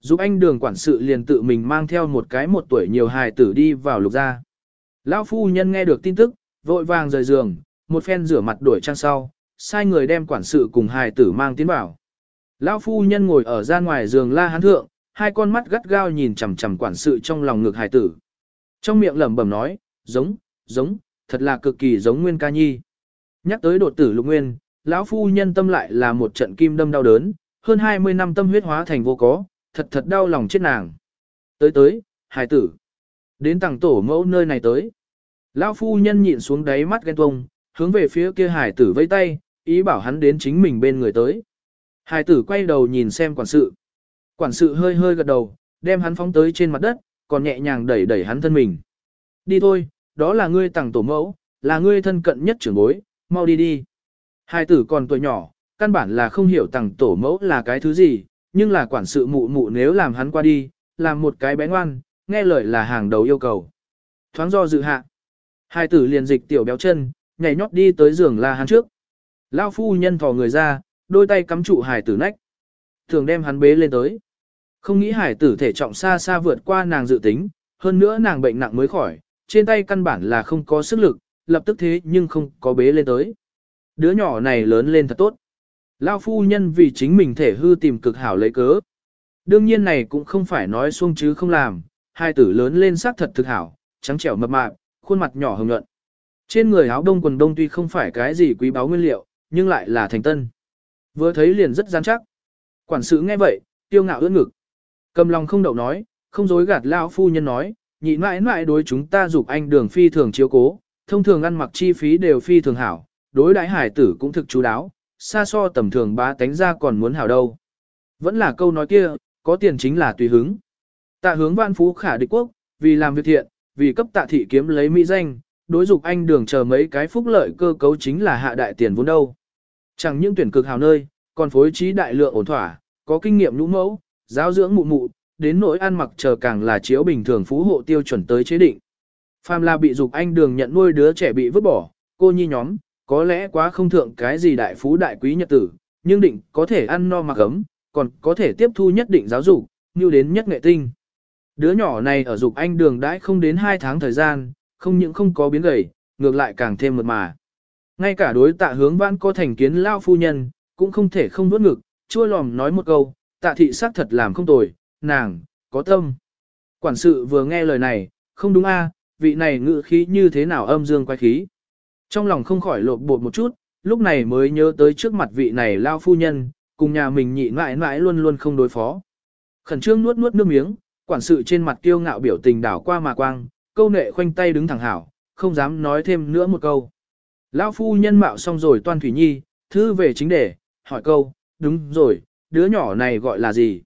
Giúp anh đường quản sự liền tự mình mang theo một cái một tuổi nhiều hài tử đi vào lục gia. Lão phu nhân nghe được tin tức, vội vàng rời giường, một phen rửa mặt đổi trang sau, sai người đem quản sự cùng hài tử mang tiến vào. Lão phu nhân ngồi ở gian ngoài giường la hán thượng, hai con mắt gắt gao nhìn chằm chằm quản sự trong lòng ngực hài tử. Trong miệng lẩm bẩm nói, giống, giống, thật là cực kỳ giống Nguyên Ca Nhi. Nhắc tới đột tử lục nguyên, lão phu nhân tâm lại là một trận kim đâm đau đớn, hơn 20 năm tâm huyết hóa thành vô có, thật thật đau lòng chết nàng. Tới tới, hài tử. Đến tàng tổ mẫu nơi này tới. Lão phu nhân nhịn xuống đáy mắt ghen tuông, hướng về phía kia hải tử vây tay, ý bảo hắn đến chính mình bên người tới. hải tử quay đầu nhìn xem quản sự. Quản sự hơi hơi gật đầu, đem hắn phóng tới trên mặt đất, còn nhẹ nhàng đẩy đẩy hắn thân mình. Đi thôi, đó là ngươi tặng tổ mẫu, là ngươi thân cận nhất trưởng bối, mau đi đi. hải tử còn tuổi nhỏ, căn bản là không hiểu tặng tổ mẫu là cái thứ gì, nhưng là quản sự mụ mụ nếu làm hắn qua đi, làm một cái bé ngoan, nghe lời là hàng đầu yêu cầu. Thoáng do dự hạ. Hai tử liền dịch tiểu béo chân, nhảy nhót đi tới giường la hắn trước. Lao phu nhân thò người ra, đôi tay cắm trụ hải tử nách. Thường đem hắn bế lên tới. Không nghĩ hải tử thể trọng xa xa vượt qua nàng dự tính, hơn nữa nàng bệnh nặng mới khỏi, trên tay căn bản là không có sức lực, lập tức thế nhưng không có bế lên tới. Đứa nhỏ này lớn lên thật tốt. Lao phu nhân vì chính mình thể hư tìm cực hảo lấy cớ. Đương nhiên này cũng không phải nói xuông chứ không làm, hai tử lớn lên sắc thật thực hảo, trắng trẻo mập mạp, khuôn mặt nhỏ hồng nhuận. Trên người áo đông quần đông tuy không phải cái gì quý báu nguyên liệu, nhưng lại là thành tân. Vừa thấy liền rất gian chắc. Quản sự nghe vậy, tiêu ngạo ưỡn ngực. Cầm lòng không đậu nói, không dối gạt lao phu nhân nói, nhị mãi mãi đối chúng ta dục anh đường phi thường chiếu cố, thông thường ăn mặc chi phí đều phi thường hảo, đối đại hải tử cũng thực chú đáo, xa so tầm thường bá tánh ra còn muốn hảo đâu. Vẫn là câu nói kia, có tiền chính là tùy hứng. Tạ hướng văn phú khả địch quốc, vì làm việc thiện, vì cấp tạ thị kiếm lấy mỹ danh, đối dục anh đường chờ mấy cái phúc lợi cơ cấu chính là hạ đại tiền vốn đâu. Chẳng những tuyển cực hào nơi, còn phối trí đại lượng ổn thỏa, có kinh nghiệm nhũ mẫu, giáo dưỡng mụ mụ, đến nỗi ăn mặc chờ càng là chiếu bình thường phú hộ tiêu chuẩn tới chế định. Phàm là bị dục anh đường nhận nuôi đứa trẻ bị vứt bỏ, cô nhi nhóm, có lẽ quá không thượng cái gì đại phú đại quý nhật tử, nhưng định có thể ăn no mặc ấm, còn có thể tiếp thu nhất định giáo dục, như đến nhất nghệ tinh. Đứa nhỏ này ở dục anh đường đãi không đến 2 tháng thời gian, không những không có biến gầy, ngược lại càng thêm mượt mà. Ngay cả đối tạ hướng vãn có thành kiến lao phu nhân, cũng không thể không nuốt ngực, chua lòm nói một câu, tạ thị xác thật làm không tồi, nàng, có tâm. Quản sự vừa nghe lời này, không đúng a, vị này ngự khí như thế nào âm dương quay khí. Trong lòng không khỏi lột bột một chút, lúc này mới nhớ tới trước mặt vị này lao phu nhân, cùng nhà mình nhị mãi mãi luôn luôn không đối phó. Khẩn trương nuốt nuốt nước miếng, quản sự trên mặt kiêu ngạo biểu tình đảo qua mà quang, câu nệ khoanh tay đứng thẳng hảo, không dám nói thêm nữa một câu. Lão phu nhân mạo xong rồi toan thủy nhi, thư về chính đề, hỏi câu, đúng rồi, đứa nhỏ này gọi là gì?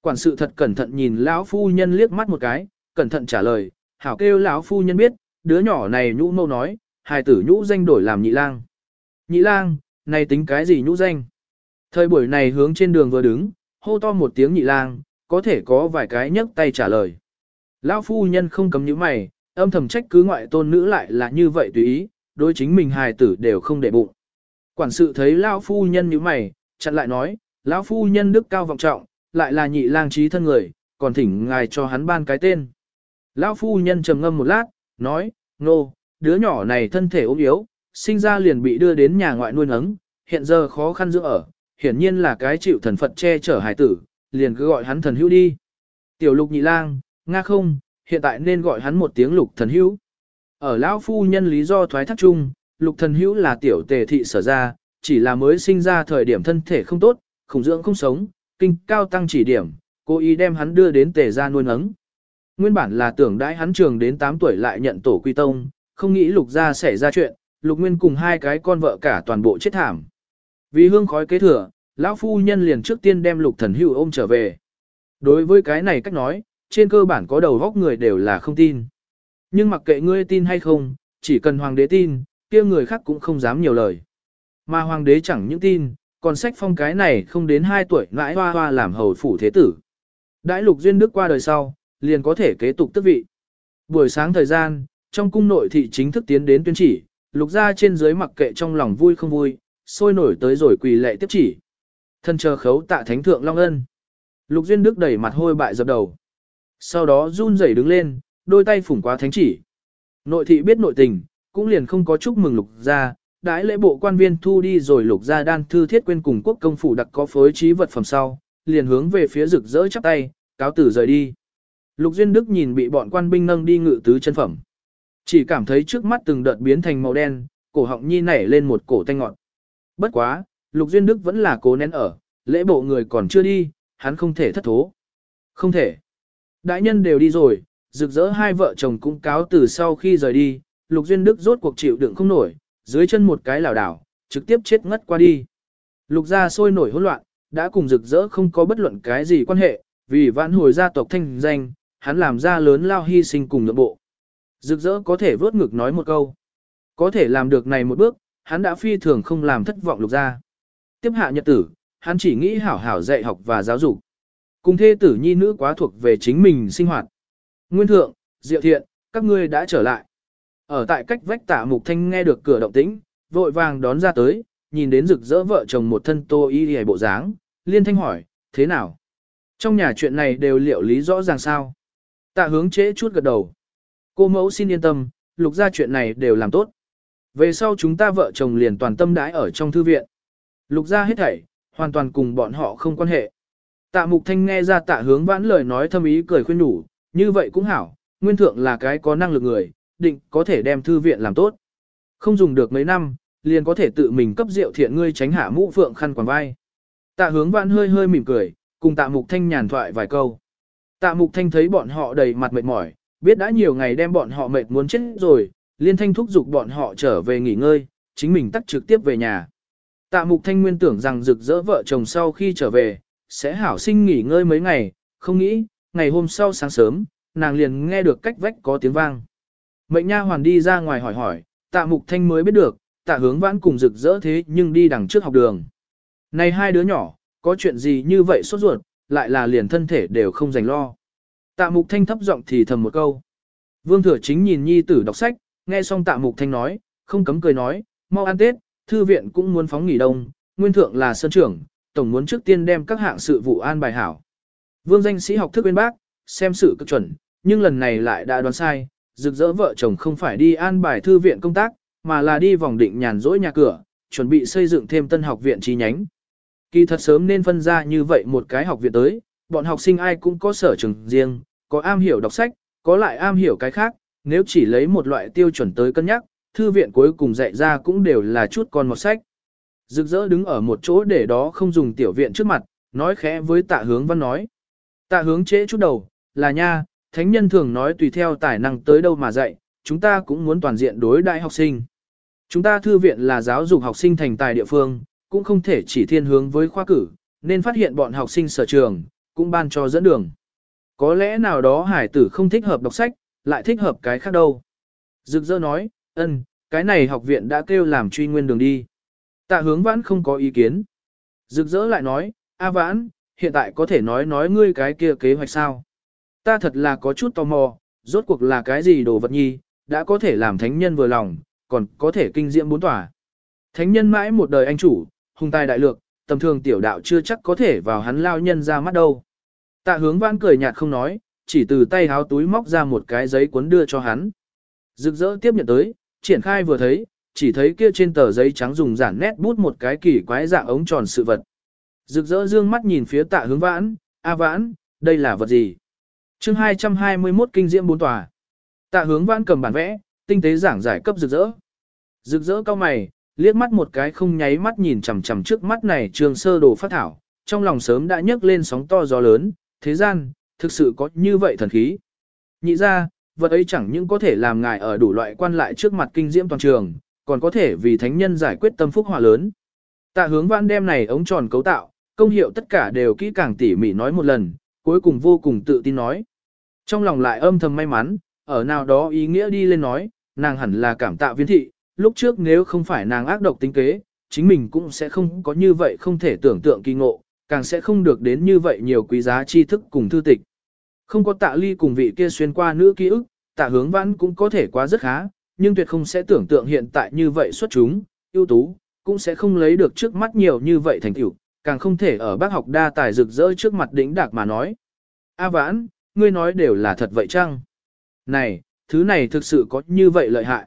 Quản sự thật cẩn thận nhìn lão phu nhân liếc mắt một cái, cẩn thận trả lời, hảo kêu lão phu nhân biết, đứa nhỏ này nhũ mâu nói, hài tử nhũ danh đổi làm nhị lang. Nhị lang, này tính cái gì nhũ danh? Thời buổi này hướng trên đường vừa đứng, hô to một tiếng nhị lang, có thể có vài cái nhấc tay trả lời. Lão phu nhân không cấm những mày, âm thầm trách cứ ngoại tôn nữ lại là như vậy tùy ý, đối chính mình hài tử đều không để bụng. Quản sự thấy lão phu nhân như mày, chặn lại nói, lão phu nhân đức cao vọng trọng, lại là nhị lang trí thân người, còn thỉnh ngài cho hắn ban cái tên. Lão phu nhân trầm ngâm một lát, nói, nô, đứa nhỏ này thân thể ốm yếu, sinh ra liền bị đưa đến nhà ngoại nuôi nấng, hiện giờ khó khăn dưỡng ở, hiển nhiên là cái chịu thần Phật che chở hài tử, liền cứ gọi hắn thần hữu đi. Tiểu lục nhị lang, nga không, hiện tại nên gọi hắn một tiếng lục thần hữu. Ở lão phu nhân lý do thoái thác chung, lục thần hữu là tiểu tề thị sở ra, chỉ là mới sinh ra thời điểm thân thể không tốt, khủng dưỡng không sống, kinh cao tăng chỉ điểm, cố ý đem hắn đưa đến tề ra nuôi nấng. Nguyên bản là tưởng đãi hắn trường đến 8 tuổi lại nhận tổ quy tông, không nghĩ lục gia xảy ra chuyện, lục nguyên cùng hai cái con vợ cả toàn bộ chết thảm. Vì hương khói kế thừa, lão phu nhân liền trước tiên đem lục thần hữu ôm trở về. Đối với cái này cách nói, trên cơ bản có đầu góc người đều là không tin. Nhưng mặc kệ ngươi tin hay không, chỉ cần hoàng đế tin, kia người khác cũng không dám nhiều lời. Mà hoàng đế chẳng những tin, còn sách phong cái này không đến 2 tuổi ngãi hoa hoa làm hầu phủ thế tử. Đãi lục duyên đức qua đời sau, liền có thể kế tục tước vị. Buổi sáng thời gian, trong cung nội thị chính thức tiến đến tuyên chỉ, lục ra trên dưới mặc kệ trong lòng vui không vui, sôi nổi tới rồi quỳ lệ tiếp chỉ. Thân chờ khấu tạ thánh thượng long ân. Lục duyên đức đẩy mặt hôi bại dập đầu. Sau đó run rẩy đứng lên, đôi tay phủng quá thánh chỉ. Nội thị biết nội tình, cũng liền không có chúc mừng lục gia, đãi lễ bộ quan viên thu đi rồi lục gia đan thư thiết quên cùng quốc công phủ đặc có phối trí vật phẩm sau, liền hướng về phía rực rỡ chắp tay, cáo tử rời đi. Lục Duyên Đức nhìn bị bọn quan binh nâng đi ngự tứ chân phẩm. Chỉ cảm thấy trước mắt từng đợt biến thành màu đen, cổ họng nhi nảy lên một cổ tanh ngọt. Bất quá, Lục Duyên Đức vẫn là cố nén ở, lễ bộ người còn chưa đi, hắn không thể thất thố. Không thể. Đại nhân đều đi rồi, rực rỡ hai vợ chồng cũng cáo từ sau khi rời đi, Lục Duyên Đức rốt cuộc chịu đựng không nổi, dưới chân một cái lảo đảo, trực tiếp chết ngất qua đi. Lục gia sôi nổi hỗn loạn, đã cùng rực rỡ không có bất luận cái gì quan hệ, vì vãn hồi gia tộc thanh danh, hắn làm ra lớn lao hy sinh cùng nội bộ. Rực rỡ có thể vớt ngực nói một câu. Có thể làm được này một bước, hắn đã phi thường không làm thất vọng lục gia. Tiếp hạ nhật tử, hắn chỉ nghĩ hảo hảo dạy học và giáo dục. Cùng thê tử nhi nữ quá thuộc về chính mình sinh hoạt. Nguyên thượng, diệu thiện, các ngươi đã trở lại. Ở tại cách vách tả mục thanh nghe được cửa động tĩnh, vội vàng đón ra tới, nhìn đến rực rỡ vợ chồng một thân tô y hề bộ dáng, liên thanh hỏi, thế nào? Trong nhà chuyện này đều liệu lý rõ ràng sao? Tạ hướng chế chút gật đầu. Cô mẫu xin yên tâm, lục ra chuyện này đều làm tốt. Về sau chúng ta vợ chồng liền toàn tâm đãi ở trong thư viện. Lục ra hết thảy, hoàn toàn cùng bọn họ không quan hệ. Tạ Mục Thanh nghe ra tạ hướng vãn lời nói thâm ý cười khuyên nhủ, như vậy cũng hảo, nguyên thượng là cái có năng lực người, định có thể đem thư viện làm tốt. Không dùng được mấy năm, liền có thể tự mình cấp rượu thiện ngươi tránh hạ mũ phượng khăn quàng vai. Tạ hướng vãn hơi hơi mỉm cười, cùng tạ Mục Thanh nhàn thoại vài câu. Tạ Mục Thanh thấy bọn họ đầy mặt mệt mỏi, biết đã nhiều ngày đem bọn họ mệt muốn chết rồi, liên thanh thúc giục bọn họ trở về nghỉ ngơi, chính mình tắt trực tiếp về nhà. Tạ Mục Thanh nguyên tưởng rằng rực rỡ vợ chồng sau khi trở về, sẽ hảo sinh nghỉ ngơi mấy ngày, không nghĩ, ngày hôm sau sáng sớm, nàng liền nghe được cách vách có tiếng vang. Mệnh nha hoàn đi ra ngoài hỏi hỏi, tạ Mục Thanh mới biết được, tạ hướng vãn cùng rực rỡ thế nhưng đi đằng trước học đường. Này hai đứa nhỏ, có chuyện gì như vậy sốt ruột, lại là liền thân thể đều không dành lo. Tạ Mục Thanh thấp giọng thì thầm một câu. Vương Thừa Chính nhìn nhi tử đọc sách, nghe xong Tạ Mục Thanh nói, không cấm cười nói, mau ăn Tết, thư viện cũng muốn phóng nghỉ đông, nguyên thượng là sơn trưởng, tổng muốn trước tiên đem các hạng sự vụ an bài hảo. Vương danh sĩ học thức bên bác, xem sự cực chuẩn, nhưng lần này lại đã đoán sai, rực rỡ vợ chồng không phải đi an bài thư viện công tác, mà là đi vòng định nhàn rỗi nhà cửa, chuẩn bị xây dựng thêm tân học viện chi nhánh. Kỳ thật sớm nên phân ra như vậy một cái học viện tới, bọn học sinh ai cũng có sở trường riêng, có am hiểu đọc sách, có lại am hiểu cái khác, nếu chỉ lấy một loại tiêu chuẩn tới cân nhắc, thư viện cuối cùng dạy ra cũng đều là chút con một sách. Rực rỡ đứng ở một chỗ để đó không dùng tiểu viện trước mặt, nói khẽ với tạ hướng văn nói. Tạ hướng chế chút đầu, là nha, thánh nhân thường nói tùy theo tài năng tới đâu mà dạy, chúng ta cũng muốn toàn diện đối đại học sinh. Chúng ta thư viện là giáo dục học sinh thành tài địa phương, cũng không thể chỉ thiên hướng với khoa cử, nên phát hiện bọn học sinh sở trường, cũng ban cho dẫn đường. Có lẽ nào đó hải tử không thích hợp đọc sách, lại thích hợp cái khác đâu. Dực dơ nói, ân, cái này học viện đã kêu làm truy nguyên đường đi. Tạ hướng vãn không có ý kiến. Dực dỡ lại nói, A vãn, hiện tại có thể nói nói ngươi cái kia kế hoạch sao. Ta thật là có chút tò mò, rốt cuộc là cái gì đồ vật nhi, đã có thể làm thánh nhân vừa lòng, còn có thể kinh diễm bốn tỏa. Thánh nhân mãi một đời anh chủ, hung tài đại lược, tầm thường tiểu đạo chưa chắc có thể vào hắn lao nhân ra mắt đâu. Tạ hướng vãn cười nhạt không nói, chỉ từ tay háo túi móc ra một cái giấy cuốn đưa cho hắn. Rực rỡ tiếp nhận tới, triển khai vừa thấy, chỉ thấy kia trên tờ giấy trắng dùng giản nét bút một cái kỳ quái dạng ống tròn sự vật. Rực rỡ dương mắt nhìn phía tạ hướng vãn, a vãn, đây là vật gì? chương 221 kinh diễm bốn tòa. Tạ hướng vãn cầm bản vẽ, tinh tế giảng giải cấp rực rỡ. Rực rỡ cao mày, liếc mắt một cái không nháy mắt nhìn chằm chằm trước mắt này trường sơ đồ phát thảo, trong lòng sớm đã nhấc lên sóng to gió lớn, thế gian, thực sự có như vậy thần khí. Nhị ra, vật ấy chẳng những có thể làm ngài ở đủ loại quan lại trước mặt kinh diễm toàn trường, còn có thể vì thánh nhân giải quyết tâm phúc hòa lớn. Tạ hướng văn đem này ống tròn cấu tạo, công hiệu tất cả đều kỹ càng tỉ mỉ nói một lần, cuối cùng vô cùng tự tin nói. Trong lòng lại âm thầm may mắn, ở nào đó ý nghĩa đi lên nói, nàng hẳn là cảm tạ viên thị, lúc trước nếu không phải nàng ác độc tính kế, chính mình cũng sẽ không có như vậy không thể tưởng tượng kỳ ngộ, càng sẽ không được đến như vậy nhiều quý giá tri thức cùng thư tịch. Không có tạ ly cùng vị kia xuyên qua nữ ký ức, tạ hướng vãn cũng có thể quá rất khá, nhưng tuyệt không sẽ tưởng tượng hiện tại như vậy xuất chúng, ưu tú, cũng sẽ không lấy được trước mắt nhiều như vậy thành tựu, càng không thể ở bác học đa tài rực rỡ trước mặt đỉnh đạc mà nói. A vãn, ngươi nói đều là thật vậy chăng? Này, thứ này thực sự có như vậy lợi hại.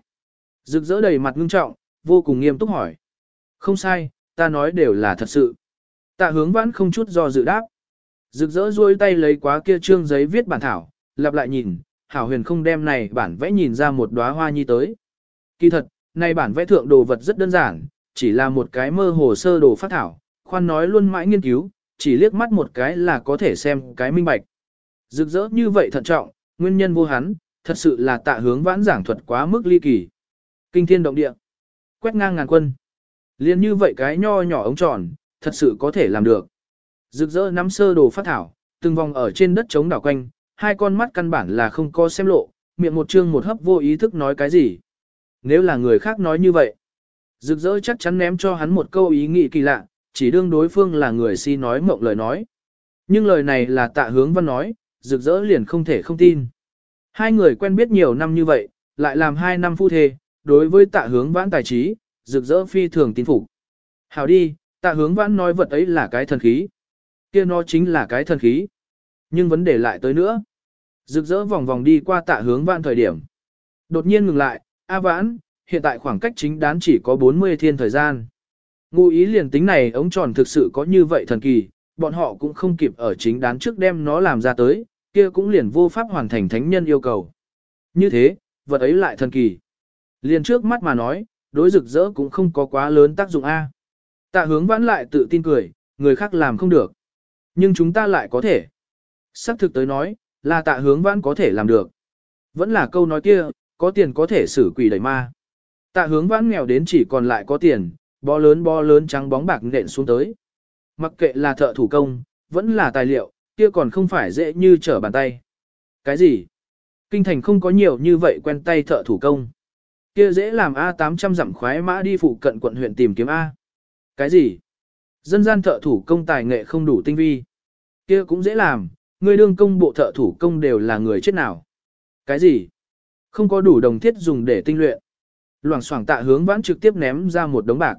Rực rỡ đầy mặt ngưng trọng, vô cùng nghiêm túc hỏi. Không sai, ta nói đều là thật sự. Tạ hướng vãn không chút do dự đáp. Rực rỡ duỗi tay lấy quá kia trương giấy viết bản thảo, lặp lại nhìn, hảo huyền không đem này bản vẽ nhìn ra một đóa hoa nhi tới. Kỳ thật, này bản vẽ thượng đồ vật rất đơn giản, chỉ là một cái mơ hồ sơ đồ phát thảo, khoan nói luôn mãi nghiên cứu, chỉ liếc mắt một cái là có thể xem cái minh bạch. Rực rỡ như vậy thận trọng, nguyên nhân vô hắn, thật sự là tạ hướng vãn giảng thuật quá mức ly kỳ. Kinh thiên động địa, quét ngang ngàn quân. Liên như vậy cái nho nhỏ ống tròn, thật sự có thể làm được. Rực rỡ nắm sơ đồ phát thảo, từng vòng ở trên đất trống đảo quanh, hai con mắt căn bản là không có xem lộ, miệng một trương một hấp vô ý thức nói cái gì. Nếu là người khác nói như vậy, rực rỡ chắc chắn ném cho hắn một câu ý nghĩ kỳ lạ, chỉ đương đối phương là người si nói mộng lời nói. Nhưng lời này là tạ hướng văn nói, rực rỡ liền không thể không tin. Hai người quen biết nhiều năm như vậy, lại làm hai năm phu thê, đối với tạ hướng vãn tài trí, rực rỡ phi thường tin phục. Hảo đi, tạ hướng vãn nói vật ấy là cái thần khí kia nó chính là cái thần khí. Nhưng vấn đề lại tới nữa. Rực rỡ vòng vòng đi qua tạ hướng vãn thời điểm. Đột nhiên ngừng lại, A vãn, hiện tại khoảng cách chính đán chỉ có 40 thiên thời gian. Ngụ ý liền tính này ống tròn thực sự có như vậy thần kỳ, bọn họ cũng không kịp ở chính đán trước đem nó làm ra tới, kia cũng liền vô pháp hoàn thành thánh nhân yêu cầu. Như thế, vật ấy lại thần kỳ. Liền trước mắt mà nói, đối rực rỡ cũng không có quá lớn tác dụng A. Tạ hướng vãn lại tự tin cười, người khác làm không được. Nhưng chúng ta lại có thể. Sắc thực tới nói, là tạ hướng vãn có thể làm được. Vẫn là câu nói kia, có tiền có thể xử quỷ đẩy ma. Tạ hướng vãn nghèo đến chỉ còn lại có tiền, bó lớn bó lớn trắng bóng bạc nện xuống tới. Mặc kệ là thợ thủ công, vẫn là tài liệu, kia còn không phải dễ như trở bàn tay. Cái gì? Kinh thành không có nhiều như vậy quen tay thợ thủ công. Kia dễ làm A800 dặm khoái mã đi phụ cận quận huyện tìm kiếm A. Cái gì? Dân gian thợ thủ công tài nghệ không đủ tinh vi. Kia cũng dễ làm, người đương công bộ thợ thủ công đều là người chết nào. Cái gì? Không có đủ đồng thiết dùng để tinh luyện. Loảng xoảng tạ hướng vãn trực tiếp ném ra một đống bạc.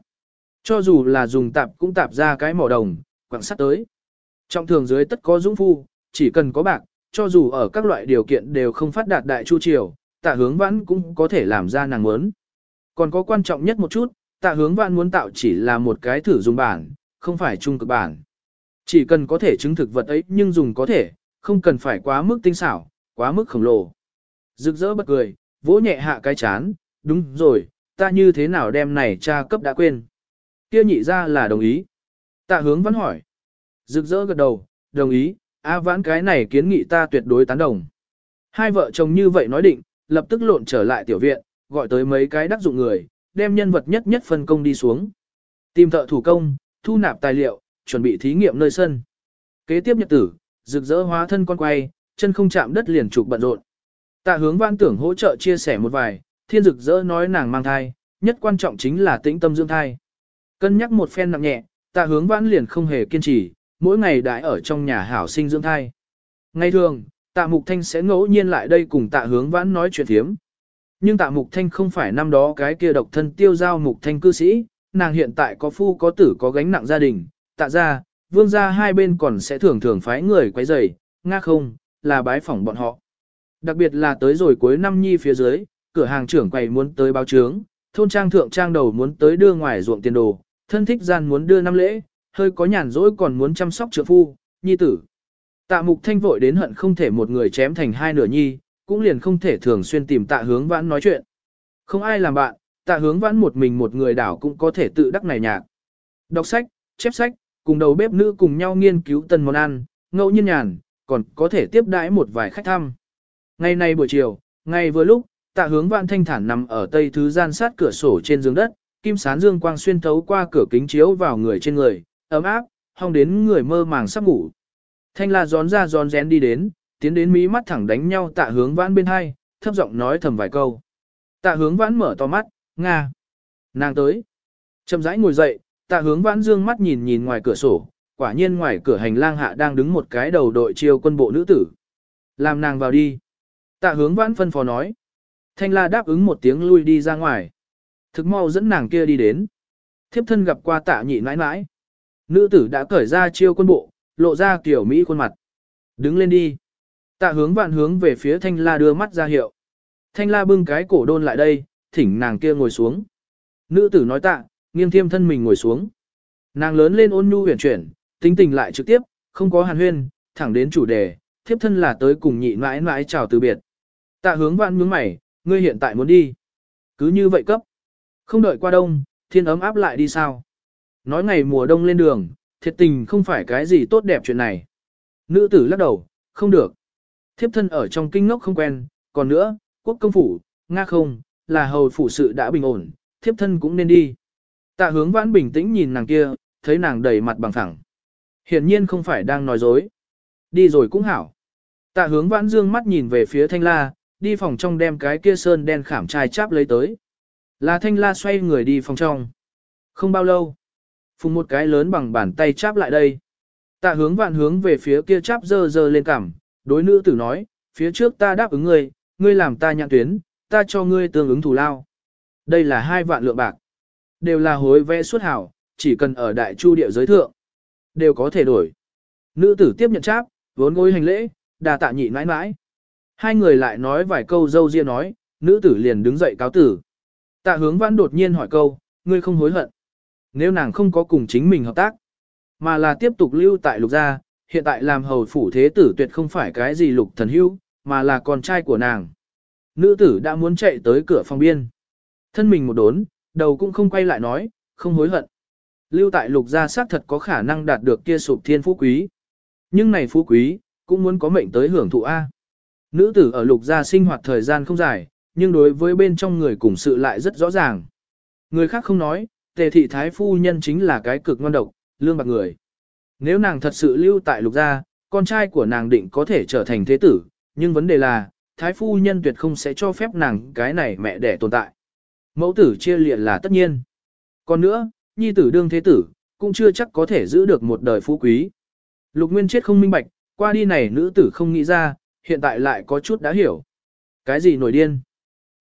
Cho dù là dùng tạp cũng tạp ra cái mỏ đồng, quảng sắt tới. Trong thường dưới tất có dũng phu, chỉ cần có bạc, cho dù ở các loại điều kiện đều không phát đạt đại chu triều, tạ hướng vãn cũng có thể làm ra nàng muốn. Còn có quan trọng nhất một chút, tạ hướng vãn muốn tạo chỉ là một cái thử dùng bản, không phải trung cực bản. Chỉ cần có thể chứng thực vật ấy nhưng dùng có thể, không cần phải quá mức tinh xảo, quá mức khổng lồ. Rực rỡ bật cười, vỗ nhẹ hạ cái chán, đúng rồi, ta như thế nào đem này cha cấp đã quên. Kia nhị ra là đồng ý. Tạ hướng vẫn hỏi. Rực rỡ gật đầu, đồng ý, A vãn cái này kiến nghị ta tuyệt đối tán đồng. Hai vợ chồng như vậy nói định, lập tức lộn trở lại tiểu viện, gọi tới mấy cái đắc dụng người, đem nhân vật nhất nhất phân công đi xuống. Tìm thợ thủ công, thu nạp tài liệu, chuẩn bị thí nghiệm nơi sân. Kế tiếp nhật tử, rực rỡ hóa thân con quay, chân không chạm đất liền trục bận rộn. Tạ hướng văn tưởng hỗ trợ chia sẻ một vài, thiên rực rỡ nói nàng mang thai, nhất quan trọng chính là tĩnh tâm dưỡng thai. Cân nhắc một phen nặng nhẹ, tạ hướng vãn liền không hề kiên trì, mỗi ngày đãi ở trong nhà hảo sinh dưỡng thai. Ngày thường, tạ mục thanh sẽ ngẫu nhiên lại đây cùng tạ hướng vãn nói chuyện thiếm. Nhưng tạ mục thanh không phải năm đó cái kia độc thân tiêu giao mục thanh cư sĩ, nàng hiện tại có phu có tử có gánh nặng gia đình, tạ ra, vương gia hai bên còn sẽ thường thường phái người quấy rầy, nga không, là bái phỏng bọn họ. Đặc biệt là tới rồi cuối năm nhi phía dưới, cửa hàng trưởng quầy muốn tới báo trướng, thôn trang thượng trang đầu muốn tới đưa ngoài ruộng tiền đồ, thân thích gian muốn đưa năm lễ, hơi có nhàn rỗi còn muốn chăm sóc trượng phu, nhi tử. Tạ mục thanh vội đến hận không thể một người chém thành hai nửa nhi, cũng liền không thể thường xuyên tìm tạ hướng vãn nói chuyện. Không ai làm bạn, tạ hướng vãn một mình một người đảo cũng có thể tự đắc này nhạc. Đọc sách, chép sách, cùng đầu bếp nữ cùng nhau nghiên cứu tân món ăn, ngẫu nhiên nhàn, còn có thể tiếp đãi một vài khách thăm. Ngày nay buổi chiều, ngày vừa lúc, tạ hướng vãn thanh thản nằm ở tây thứ gian sát cửa sổ trên giường đất, kim sán dương quang xuyên thấu qua cửa kính chiếu vào người trên người, ấm áp, hong đến người mơ màng sắp ngủ. Thanh la gión ra gión rén đi đến, tiến đến mí mắt thẳng đánh nhau tạ hướng vãn bên hai, thấp giọng nói thầm vài câu. Tạ hướng vãn mở to mắt, nga. Nàng tới. Chậm rãi ngồi dậy, tạ hướng vãn dương mắt nhìn nhìn ngoài cửa sổ, quả nhiên ngoài cửa hành lang hạ đang đứng một cái đầu đội chiêu quân bộ nữ tử. Làm nàng vào đi. Tạ hướng vãn phân phó nói. Thanh la đáp ứng một tiếng lui đi ra ngoài. Thực mau dẫn nàng kia đi đến. Thiếp thân gặp qua tạ nhị nãi nãi. Nữ tử đã cởi ra chiêu quân bộ, lộ ra kiểu Mỹ khuôn mặt. Đứng lên đi. Tạ hướng vạn hướng về phía thanh la đưa mắt ra hiệu. Thanh la bưng cái cổ đôn lại đây, thỉnh nàng kia ngồi xuống. Nữ tử nói tạ, nghiêng thiêm thân mình ngồi xuống. Nàng lớn lên ôn nhu huyền chuyển, tính tình lại trực tiếp, không có hàn huyên, thẳng đến chủ đề, thiếp thân là tới cùng nhị mãi mãi chào từ biệt. Tạ hướng vạn nhướng mày, ngươi hiện tại muốn đi. Cứ như vậy cấp. Không đợi qua đông, thiên ấm áp lại đi sao. Nói ngày mùa đông lên đường, thiệt tình không phải cái gì tốt đẹp chuyện này. Nữ tử lắc đầu, không được. Thiếp thân ở trong kinh ngốc không quen, còn nữa, quốc công phủ, nga không, là hầu phủ sự đã bình ổn, thiếp thân cũng nên đi. Tạ hướng vãn bình tĩnh nhìn nàng kia, thấy nàng đầy mặt bằng thẳng. Hiển nhiên không phải đang nói dối. Đi rồi cũng hảo. Tạ hướng vãn dương mắt nhìn về phía thanh la, đi phòng trong đem cái kia sơn đen khảm trai cháp lấy tới. Là thanh la xoay người đi phòng trong. Không bao lâu. Phùng một cái lớn bằng bàn tay cháp lại đây. Tạ hướng vạn hướng về phía kia cháp dơ dơ lên cằm, đối nữ tử nói, phía trước ta đáp ứng ngươi, ngươi làm ta nhạn tuyến, ta cho ngươi tương ứng thù lao. Đây là hai vạn lượng bạc. Đều là hối vẽ suốt hảo, chỉ cần ở đại chu địa giới thượng. Đều có thể đổi. Nữ tử tiếp nhận cháp, vốn ngôi hành lễ, đà tạ nhị mãi mãi. Hai người lại nói vài câu dâu riêng nói, nữ tử liền đứng dậy cáo tử. Tạ hướng vãn đột nhiên hỏi câu, ngươi không hối hận. Nếu nàng không có cùng chính mình hợp tác, mà là tiếp tục lưu tại lục gia, hiện tại làm hầu phủ thế tử tuyệt không phải cái gì lục thần hữu, mà là con trai của nàng. Nữ tử đã muốn chạy tới cửa phòng biên. Thân mình một đốn, đầu cũng không quay lại nói, không hối hận. Lưu tại lục gia xác thật có khả năng đạt được kia sụp thiên phú quý. Nhưng này phú quý, cũng muốn có mệnh tới hưởng thụ A. Nữ tử ở lục gia sinh hoạt thời gian không dài, nhưng đối với bên trong người cùng sự lại rất rõ ràng. Người khác không nói, tề thị thái phu nhân chính là cái cực ngon độc, lương bạc người. Nếu nàng thật sự lưu tại lục gia, con trai của nàng định có thể trở thành thế tử, nhưng vấn đề là, thái phu nhân tuyệt không sẽ cho phép nàng cái này mẹ đẻ tồn tại. Mẫu tử chia liệt là tất nhiên. Còn nữa, nhi tử đương thế tử, cũng chưa chắc có thể giữ được một đời phú quý. Lục Nguyên chết không minh bạch, qua đi này nữ tử không nghĩ ra, hiện tại lại có chút đã hiểu. Cái gì nổi điên?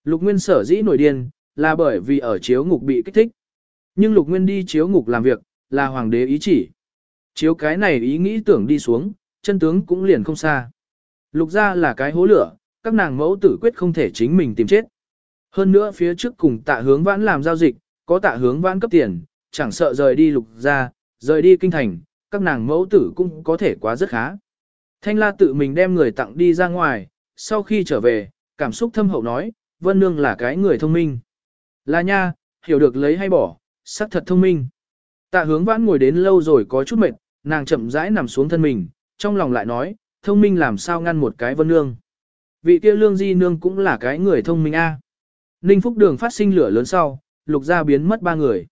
Lục Nguyên sở dĩ nổi điên, là bởi vì ở chiếu ngục bị kích thích. Nhưng Lục Nguyên đi chiếu ngục làm việc, là hoàng đế ý chỉ. Chiếu cái này ý nghĩ tưởng đi xuống, chân tướng cũng liền không xa. Lục ra là cái hố lửa, các nàng mẫu tử quyết không thể chính mình tìm chết. Hơn nữa phía trước cùng tạ hướng vãn làm giao dịch, có tạ hướng vãn cấp tiền, chẳng sợ rời đi lục ra, rời đi kinh thành, các nàng mẫu tử cũng có thể quá rất khá. Thanh la tự mình đem người tặng đi ra ngoài, sau khi trở về, cảm xúc thâm hậu nói, Vân Nương là cái người thông minh. Là nha, hiểu được lấy hay bỏ, sắc thật thông minh. Tạ hướng vãn ngồi đến lâu rồi có chút mệt, nàng chậm rãi nằm xuống thân mình, trong lòng lại nói, thông minh làm sao ngăn một cái Vân Nương. Vị kia lương di nương cũng là cái người thông minh a. Ninh Phúc Đường phát sinh lửa lớn sau, lục gia biến mất ba người.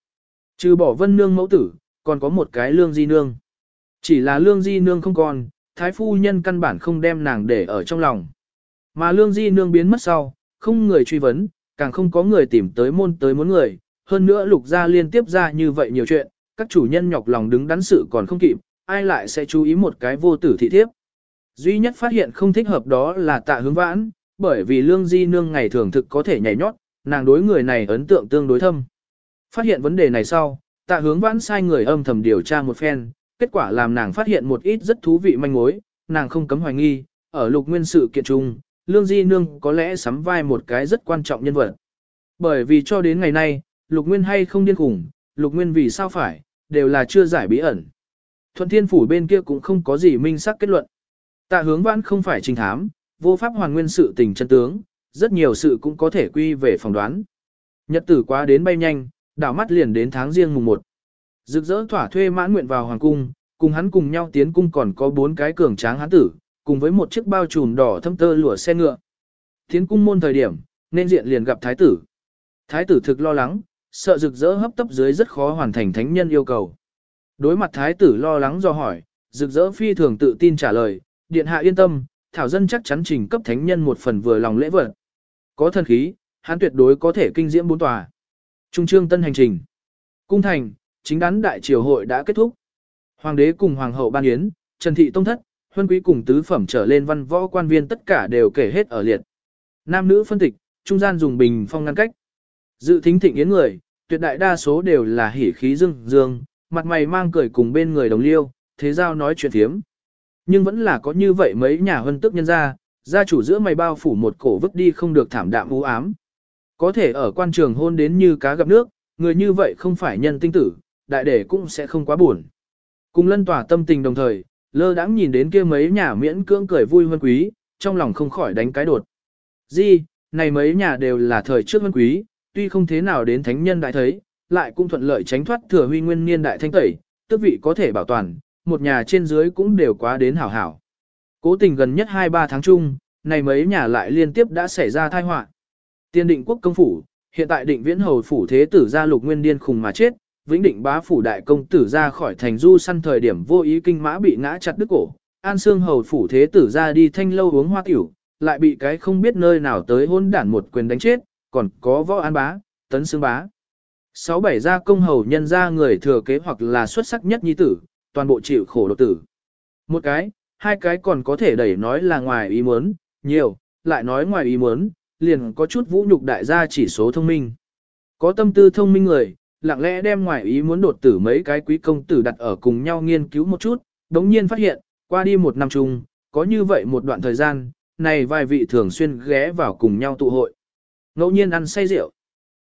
Trừ bỏ Vân Nương mẫu tử, còn có một cái lương di nương. Chỉ là lương di nương không còn, thái phu nhân căn bản không đem nàng để ở trong lòng. Mà lương di nương biến mất sau, không người truy vấn, càng không có người tìm tới môn tới muốn người, hơn nữa lục gia liên tiếp ra như vậy nhiều chuyện, các chủ nhân nhọc lòng đứng đắn sự còn không kịp, ai lại sẽ chú ý một cái vô tử thị thiếp. Duy nhất phát hiện không thích hợp đó là tạ hướng vãn, bởi vì lương di nương ngày thường thực có thể nhảy nhót, nàng đối người này ấn tượng tương đối thâm. Phát hiện vấn đề này sau, tạ hướng vãn sai người âm thầm điều tra một phen, kết quả làm nàng phát hiện một ít rất thú vị manh mối, nàng không cấm hoài nghi, ở lục nguyên sự kiện trung, lương di nương có lẽ sắm vai một cái rất quan trọng nhân vật. Bởi vì cho đến ngày nay, lục nguyên hay không điên khủng, lục nguyên vì sao phải, đều là chưa giải bí ẩn. Thuận thiên phủ bên kia cũng không có gì minh xác kết luận. Tạ hướng vãn không phải trình thám, vô pháp hoàn nguyên sự tình chân tướng, rất nhiều sự cũng có thể quy về phỏng đoán. Nhật tử quá đến bay nhanh, đảo mắt liền đến tháng riêng mùng 1. Rực rỡ thỏa thuê mãn nguyện vào hoàng cung, cùng hắn cùng nhau tiến cung còn có bốn cái cường tráng hán tử, cùng với một chiếc bao trùm đỏ thâm tơ lụa xe ngựa. Tiến cung môn thời điểm, nên diện liền gặp thái tử. Thái tử thực lo lắng, sợ rực rỡ hấp tấp dưới rất khó hoàn thành thánh nhân yêu cầu. Đối mặt thái tử lo lắng do hỏi, rực rỡ phi thường tự tin trả lời, điện hạ yên tâm, thảo dân chắc chắn trình cấp thánh nhân một phần vừa lòng lễ vật. Có thần khí, hắn tuyệt đối có thể kinh diễm bốn tòa. Trung trương tân hành trình. Cung thành, chính đán đại triều hội đã kết thúc. Hoàng đế cùng hoàng hậu ban yến, Trần thị tông thất, huân quý cùng tứ phẩm trở lên văn võ quan viên tất cả đều kể hết ở liệt. Nam nữ phân tịch, trung gian dùng bình phong ngăn cách. Dự thính thịnh yến người, tuyệt đại đa số đều là hỉ khí dương dương, mặt mày mang cười cùng bên người đồng liêu, thế giao nói chuyện thiếm. Nhưng vẫn là có như vậy mấy nhà hân tức nhân gia, gia chủ giữa mày bao phủ một cổ vứt đi không được thảm đạm u ám. Có thể ở quan trường hôn đến như cá gặp nước, người như vậy không phải nhân tinh tử, đại đệ cũng sẽ không quá buồn. Cùng lân tỏa tâm tình đồng thời, lơ đãng nhìn đến kia mấy nhà miễn cưỡng cười vui hơn quý, trong lòng không khỏi đánh cái đột. Di, này mấy nhà đều là thời trước hơn quý, tuy không thế nào đến thánh nhân đại thấy, lại cũng thuận lợi tránh thoát thừa huy nguyên niên đại thanh tẩy, tức vị có thể bảo toàn, một nhà trên dưới cũng đều quá đến hảo hảo. Cố tình gần nhất 2-3 tháng chung, này mấy nhà lại liên tiếp đã xảy ra tai họa. Tiên định quốc công phủ, hiện tại định viễn hầu phủ thế tử gia lục nguyên điên khùng mà chết, vĩnh định bá phủ đại công tử ra khỏi thành du săn thời điểm vô ý kinh mã bị ngã chặt đứt cổ. An xương hầu phủ thế tử ra đi thanh lâu uống hoa tiểu, lại bị cái không biết nơi nào tới hôn đản một quyền đánh chết, còn có võ an bá, tấn xương bá. Sáu bảy gia công hầu nhân ra người thừa kế hoặc là xuất sắc nhất nhi tử, toàn bộ chịu khổ độc tử. Một cái, hai cái còn có thể đẩy nói là ngoài ý muốn, nhiều, lại nói ngoài ý muốn, liền có chút vũ nhục đại gia chỉ số thông minh. Có tâm tư thông minh người, lặng lẽ đem ngoài ý muốn đột tử mấy cái quý công tử đặt ở cùng nhau nghiên cứu một chút, đống nhiên phát hiện, qua đi một năm chung, có như vậy một đoạn thời gian, này vài vị thường xuyên ghé vào cùng nhau tụ hội. Ngẫu nhiên ăn say rượu.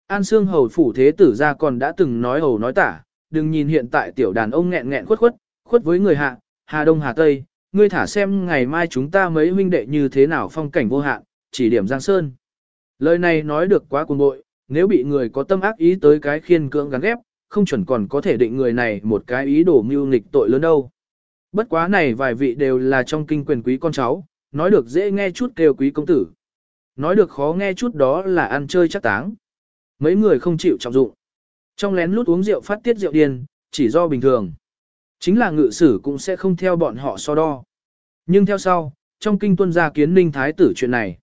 An Sương hầu phủ thế tử ra còn đã từng nói hầu nói tả, đừng nhìn hiện tại tiểu đàn ông nghẹn nghẹn khuất khuất, khuất với người hạ, Hà Đông Hà Tây, ngươi thả xem ngày mai chúng ta mấy huynh đệ như thế nào phong cảnh vô hạn, chỉ điểm Giang Sơn. Lời này nói được quá cuồng bội, nếu bị người có tâm ác ý tới cái khiên cưỡng gắn ghép, không chuẩn còn có thể định người này một cái ý đồ mưu nghịch tội lớn đâu. Bất quá này vài vị đều là trong kinh quyền quý con cháu, nói được dễ nghe chút kêu quý công tử. Nói được khó nghe chút đó là ăn chơi chắc táng. Mấy người không chịu trọng dụng. Trong lén lút uống rượu phát tiết rượu điên, chỉ do bình thường. Chính là ngự sử cũng sẽ không theo bọn họ so đo. Nhưng theo sau, trong kinh tuân gia kiến ninh thái tử chuyện này.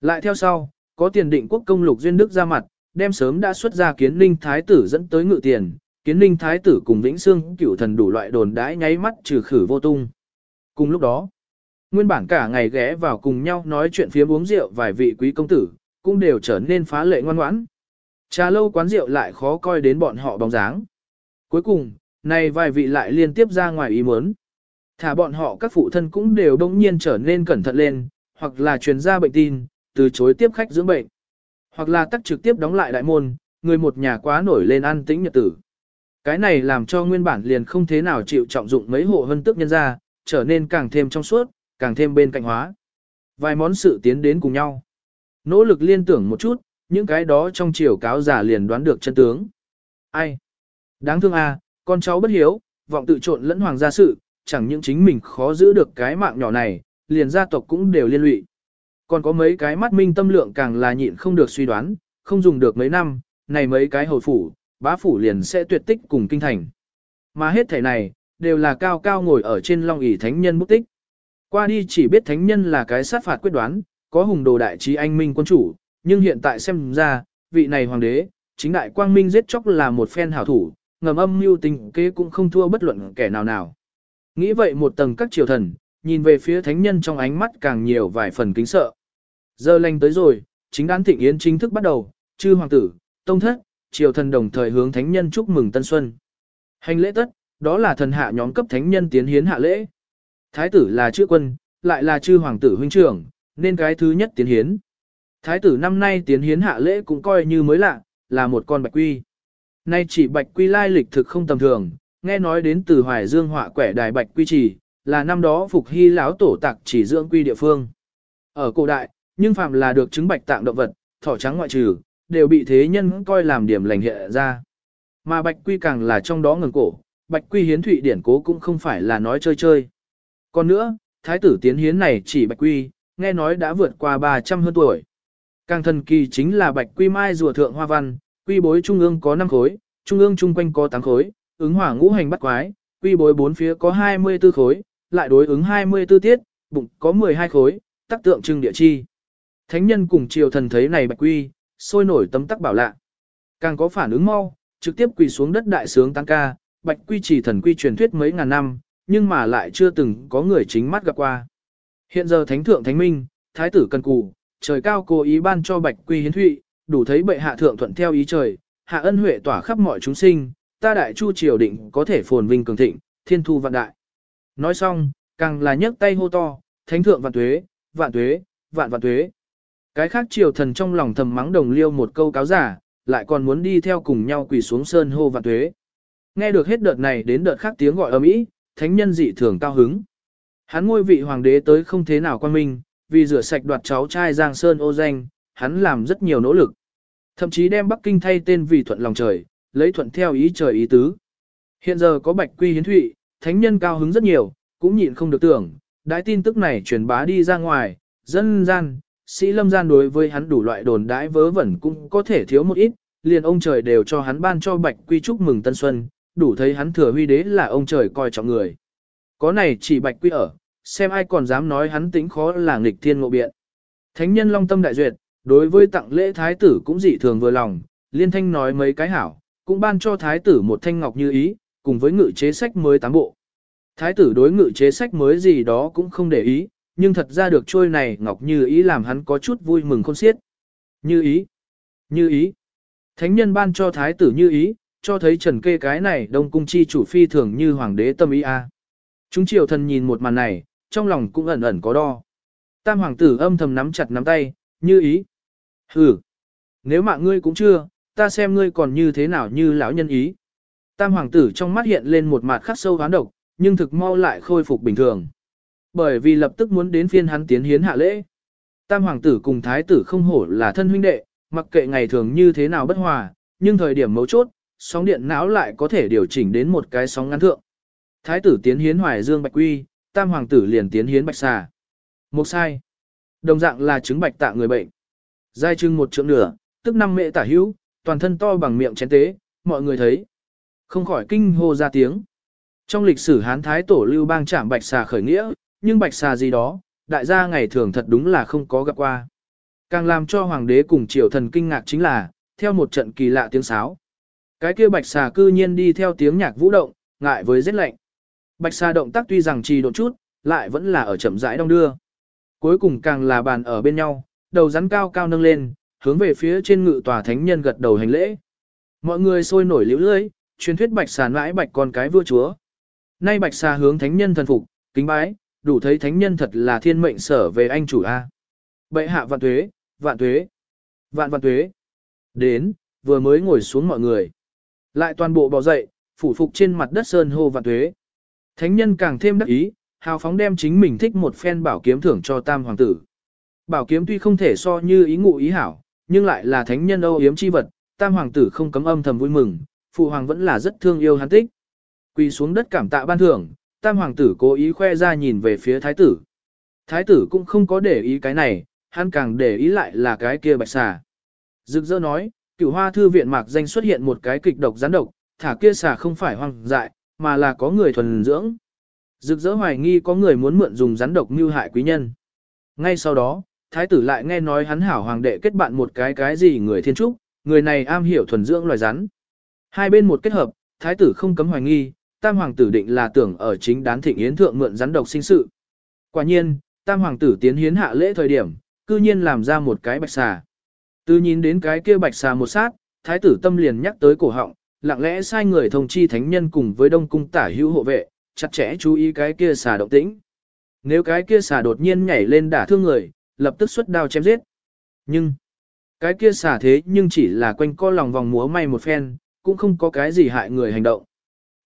Lại theo sau, có tiền định quốc công lục duyên đức ra mặt, đem sớm đã xuất ra kiến ninh thái tử dẫn tới ngự tiền, kiến ninh thái tử cùng vĩnh xương cựu thần đủ loại đồn đãi nháy mắt trừ khử vô tung. Cùng lúc đó, nguyên bản cả ngày ghé vào cùng nhau nói chuyện phía uống rượu vài vị quý công tử, cũng đều trở nên phá lệ ngoan ngoãn. Trà lâu quán rượu lại khó coi đến bọn họ bóng dáng. Cuối cùng, này vài vị lại liên tiếp ra ngoài ý muốn. Thả bọn họ các phụ thân cũng đều đông nhiên trở nên cẩn thận lên, hoặc là truyền ra bệnh tin, từ chối tiếp khách dưỡng bệnh. Hoặc là tắt trực tiếp đóng lại đại môn, người một nhà quá nổi lên an tĩnh nhật tử. Cái này làm cho nguyên bản liền không thế nào chịu trọng dụng mấy hộ hân tức nhân ra, trở nên càng thêm trong suốt, càng thêm bên cạnh hóa. Vài món sự tiến đến cùng nhau. Nỗ lực liên tưởng một chút, những cái đó trong chiều cáo giả liền đoán được chân tướng. Ai? Đáng thương à, con cháu bất hiếu, vọng tự trộn lẫn hoàng gia sự, chẳng những chính mình khó giữ được cái mạng nhỏ này, liền gia tộc cũng đều liên lụy. Còn có mấy cái mắt minh tâm lượng càng là nhịn không được suy đoán, không dùng được mấy năm, này mấy cái hồi phủ, bá phủ liền sẽ tuyệt tích cùng kinh thành. Mà hết thể này, đều là cao cao ngồi ở trên long ỷ thánh nhân bút tích. Qua đi chỉ biết thánh nhân là cái sát phạt quyết đoán, có hùng đồ đại trí anh minh quân chủ, nhưng hiện tại xem ra, vị này hoàng đế, chính đại quang minh giết chóc là một phen hảo thủ, ngầm âm mưu tình kế cũng không thua bất luận kẻ nào nào. Nghĩ vậy một tầng các triều thần, nhìn về phía thánh nhân trong ánh mắt càng nhiều vài phần kính sợ. Giờ lành tới rồi, chính đán thịnh yến chính thức bắt đầu, chư hoàng tử, tông thất, triều thần đồng thời hướng thánh nhân chúc mừng tân xuân. Hành lễ tất, đó là thần hạ nhóm cấp thánh nhân tiến hiến hạ lễ. Thái tử là chữ quân, lại là chư hoàng tử huynh trưởng, nên cái thứ nhất tiến hiến. Thái tử năm nay tiến hiến hạ lễ cũng coi như mới lạ, là một con bạch quy. Nay chỉ bạch quy lai lịch thực không tầm thường, nghe nói đến từ hoài dương họa quẻ đài bạch quy chỉ, là năm đó phục hy lão tổ tạc chỉ dưỡng quy địa phương. Ở cổ đại, nhưng phạm là được chứng bạch tạng động vật, thỏ trắng ngoại trừ, đều bị thế nhân coi làm điểm lành hệ ra. Mà bạch quy càng là trong đó ngừng cổ, bạch quy hiến thụy điển cố cũng không phải là nói chơi chơi. Còn nữa, thái tử tiến hiến này chỉ bạch quy, nghe nói đã vượt qua 300 hơn tuổi. Càng thần kỳ chính là bạch quy mai rùa thượng hoa văn, quy bối trung ương có 5 khối, trung ương chung quanh có 8 khối, ứng hỏa ngũ hành bắt quái, quy bối bốn phía có 24 khối, lại đối ứng 24 tiết, bụng có 12 khối, tác tượng trưng địa chi. Thánh nhân cùng triều thần thấy này bạch quy, sôi nổi tấm tắc bảo lạ. Càng có phản ứng mau, trực tiếp quỳ xuống đất đại sướng tăng ca, bạch quy chỉ thần quy truyền thuyết mấy ngàn năm, nhưng mà lại chưa từng có người chính mắt gặp qua. Hiện giờ thánh thượng thánh minh, thái tử cần cù, trời cao cố ý ban cho bạch quy hiến thụy, đủ thấy bệ hạ thượng thuận theo ý trời, hạ ân huệ tỏa khắp mọi chúng sinh, ta đại chu triều định có thể phồn vinh cường thịnh, thiên thu vạn đại. Nói xong, càng là nhấc tay hô to, thánh thượng vạn tuế, vạn tuế, vạn vạn tuế. Cái khác triều thần trong lòng thầm mắng đồng liêu một câu cáo giả, lại còn muốn đi theo cùng nhau quỳ xuống sơn hô vạn tuế. Nghe được hết đợt này đến đợt khác tiếng gọi ầm ĩ, thánh nhân dị thường cao hứng. Hắn ngôi vị hoàng đế tới không thế nào quan minh, vì rửa sạch đoạt cháu trai Giang Sơn ô danh, hắn làm rất nhiều nỗ lực. Thậm chí đem Bắc Kinh thay tên vì thuận lòng trời, lấy thuận theo ý trời ý tứ. Hiện giờ có bạch quy hiến thụy, thánh nhân cao hứng rất nhiều, cũng nhịn không được tưởng, Đại tin tức này truyền bá đi ra ngoài, dân gian, sĩ lâm gian đối với hắn đủ loại đồn đãi vớ vẩn cũng có thể thiếu một ít, liền ông trời đều cho hắn ban cho bạch quy chúc mừng tân xuân, đủ thấy hắn thừa huy đế là ông trời coi trọng người. Có này chỉ bạch quy ở, xem ai còn dám nói hắn tính khó là nghịch thiên ngộ biện. Thánh nhân long tâm đại duyệt, đối với tặng lễ thái tử cũng dị thường vừa lòng, liên thanh nói mấy cái hảo, cũng ban cho thái tử một thanh ngọc như ý, cùng với ngự chế sách mới tám bộ. Thái tử đối ngự chế sách mới gì đó cũng không để ý, nhưng thật ra được trôi này ngọc như ý làm hắn có chút vui mừng khôn xiết. Như ý, như ý. Thánh nhân ban cho thái tử như ý, cho thấy trần kê cái này đông cung chi chủ phi thường như hoàng đế tâm ý a. Chúng triều thần nhìn một màn này, trong lòng cũng ẩn ẩn có đo. Tam hoàng tử âm thầm nắm chặt nắm tay, như ý. Hừ, nếu mạng ngươi cũng chưa, ta xem ngươi còn như thế nào như lão nhân ý. Tam hoàng tử trong mắt hiện lên một mặt khắc sâu hán độc, nhưng thực mau lại khôi phục bình thường. Bởi vì lập tức muốn đến phiên hắn tiến hiến hạ lễ. Tam hoàng tử cùng thái tử không hổ là thân huynh đệ, mặc kệ ngày thường như thế nào bất hòa, nhưng thời điểm mấu chốt, sóng điện não lại có thể điều chỉnh đến một cái sóng ngắn thượng. Thái tử tiến hiến hoài dương bạch quy, tam hoàng tử liền tiến hiến bạch xà. Một sai. Đồng dạng là chứng bạch tạ người bệnh. Giai trưng một trượng nửa, tức năm mệ tả hữu, toàn thân to bằng miệng chén tế, mọi người thấy. Không khỏi kinh hô ra tiếng. Trong lịch sử Hán Thái Tổ Lưu Bang chạm bạch xà khởi nghĩa, nhưng bạch xà gì đó, đại gia ngày thường thật đúng là không có gặp qua. Càng làm cho hoàng đế cùng triều thần kinh ngạc chính là, theo một trận kỳ lạ tiếng sáo. Cái kia bạch xà cư nhiên đi theo tiếng nhạc vũ động, ngại với rét lạnh. Bạch Sa động tác tuy rằng trì độ chút, lại vẫn là ở chậm rãi đông đưa. Cuối cùng càng là bàn ở bên nhau, đầu rắn cao cao nâng lên, hướng về phía trên ngự tòa thánh nhân gật đầu hành lễ. Mọi người sôi nổi liễu lưỡi, truyền thuyết bạch xà mãi bạch con cái vua chúa. Nay bạch xà hướng thánh nhân thần phục, kính bái, đủ thấy thánh nhân thật là thiên mệnh sở về anh chủ A. Bệ hạ vạn tuế, vạn tuế, vạn vạn tuế. Đến, vừa mới ngồi xuống mọi người. Lại toàn bộ bò dậy, phủ phục trên mặt đất sơn hô vạn tuế. Thánh nhân càng thêm đắc ý, hào phóng đem chính mình thích một phen bảo kiếm thưởng cho tam hoàng tử. Bảo kiếm tuy không thể so như ý ngụ ý hảo, nhưng lại là thánh nhân âu yếm chi vật, tam hoàng tử không cấm âm thầm vui mừng, phụ hoàng vẫn là rất thương yêu hắn tích. Quỳ xuống đất cảm tạ ban thưởng, tam hoàng tử cố ý khoe ra nhìn về phía thái tử. Thái tử cũng không có để ý cái này, hắn càng để ý lại là cái kia bạch xà. Dực dỡ nói, cửu hoa thư viện mạc danh xuất hiện một cái kịch độc gián độc, thả kia xà không phải hoang dại, mà là có người thuần dưỡng. Dực dỡ hoài nghi có người muốn mượn dùng rắn độc mưu hại quý nhân. Ngay sau đó, thái tử lại nghe nói hắn hảo hoàng đệ kết bạn một cái cái gì người thiên trúc, người này am hiểu thuần dưỡng loài rắn. Hai bên một kết hợp, thái tử không cấm hoài nghi, tam hoàng tử định là tưởng ở chính đán thịnh yến thượng mượn rắn độc sinh sự. Quả nhiên, tam hoàng tử tiến hiến hạ lễ thời điểm, cư nhiên làm ra một cái bạch xà. Từ nhìn đến cái kia bạch xà một sát, thái tử tâm liền nhắc tới cổ họng, lặng lẽ sai người thông chi thánh nhân cùng với đông cung tả hữu hộ vệ, chặt chẽ chú ý cái kia xà động tĩnh. Nếu cái kia xà đột nhiên nhảy lên đả thương người, lập tức xuất đao chém giết. Nhưng, cái kia xà thế nhưng chỉ là quanh co lòng vòng múa may một phen, cũng không có cái gì hại người hành động.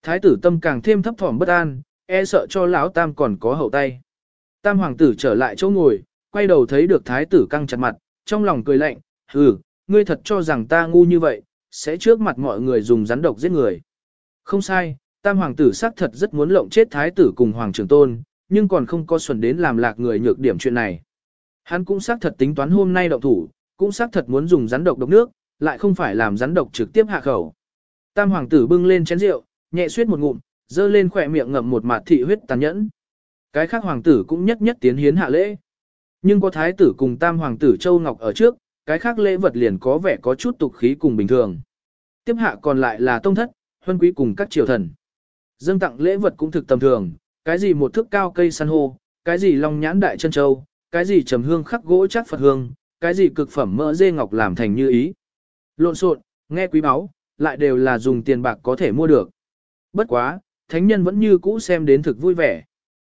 Thái tử tâm càng thêm thấp thỏm bất an, e sợ cho lão tam còn có hậu tay. Tam hoàng tử trở lại chỗ ngồi, quay đầu thấy được thái tử căng chặt mặt, trong lòng cười lạnh, hừ, ngươi thật cho rằng ta ngu như vậy, sẽ trước mặt mọi người dùng rắn độc giết người. Không sai, tam hoàng tử xác thật rất muốn lộng chết thái tử cùng hoàng trưởng tôn, nhưng còn không có xuẩn đến làm lạc người nhược điểm chuyện này. Hắn cũng xác thật tính toán hôm nay động thủ, cũng xác thật muốn dùng rắn độc độc nước, lại không phải làm rắn độc trực tiếp hạ khẩu. Tam hoàng tử bưng lên chén rượu, nhẹ suýt một ngụm, dơ lên khỏe miệng ngậm một mạt thị huyết tàn nhẫn. Cái khác hoàng tử cũng nhất nhất tiến hiến hạ lễ. Nhưng có thái tử cùng tam hoàng tử Châu Ngọc ở trước, cái khác lễ vật liền có vẻ có chút tục khí cùng bình thường. Tiếp hạ còn lại là tông thất, huân quý cùng các triều thần. Dâng tặng lễ vật cũng thực tầm thường, cái gì một thước cao cây san hô, cái gì long nhãn đại chân châu, cái gì trầm hương khắc gỗ chắc Phật hương, cái gì cực phẩm mỡ dê ngọc làm thành như ý. Lộn xộn, nghe quý báu, lại đều là dùng tiền bạc có thể mua được. Bất quá, thánh nhân vẫn như cũ xem đến thực vui vẻ.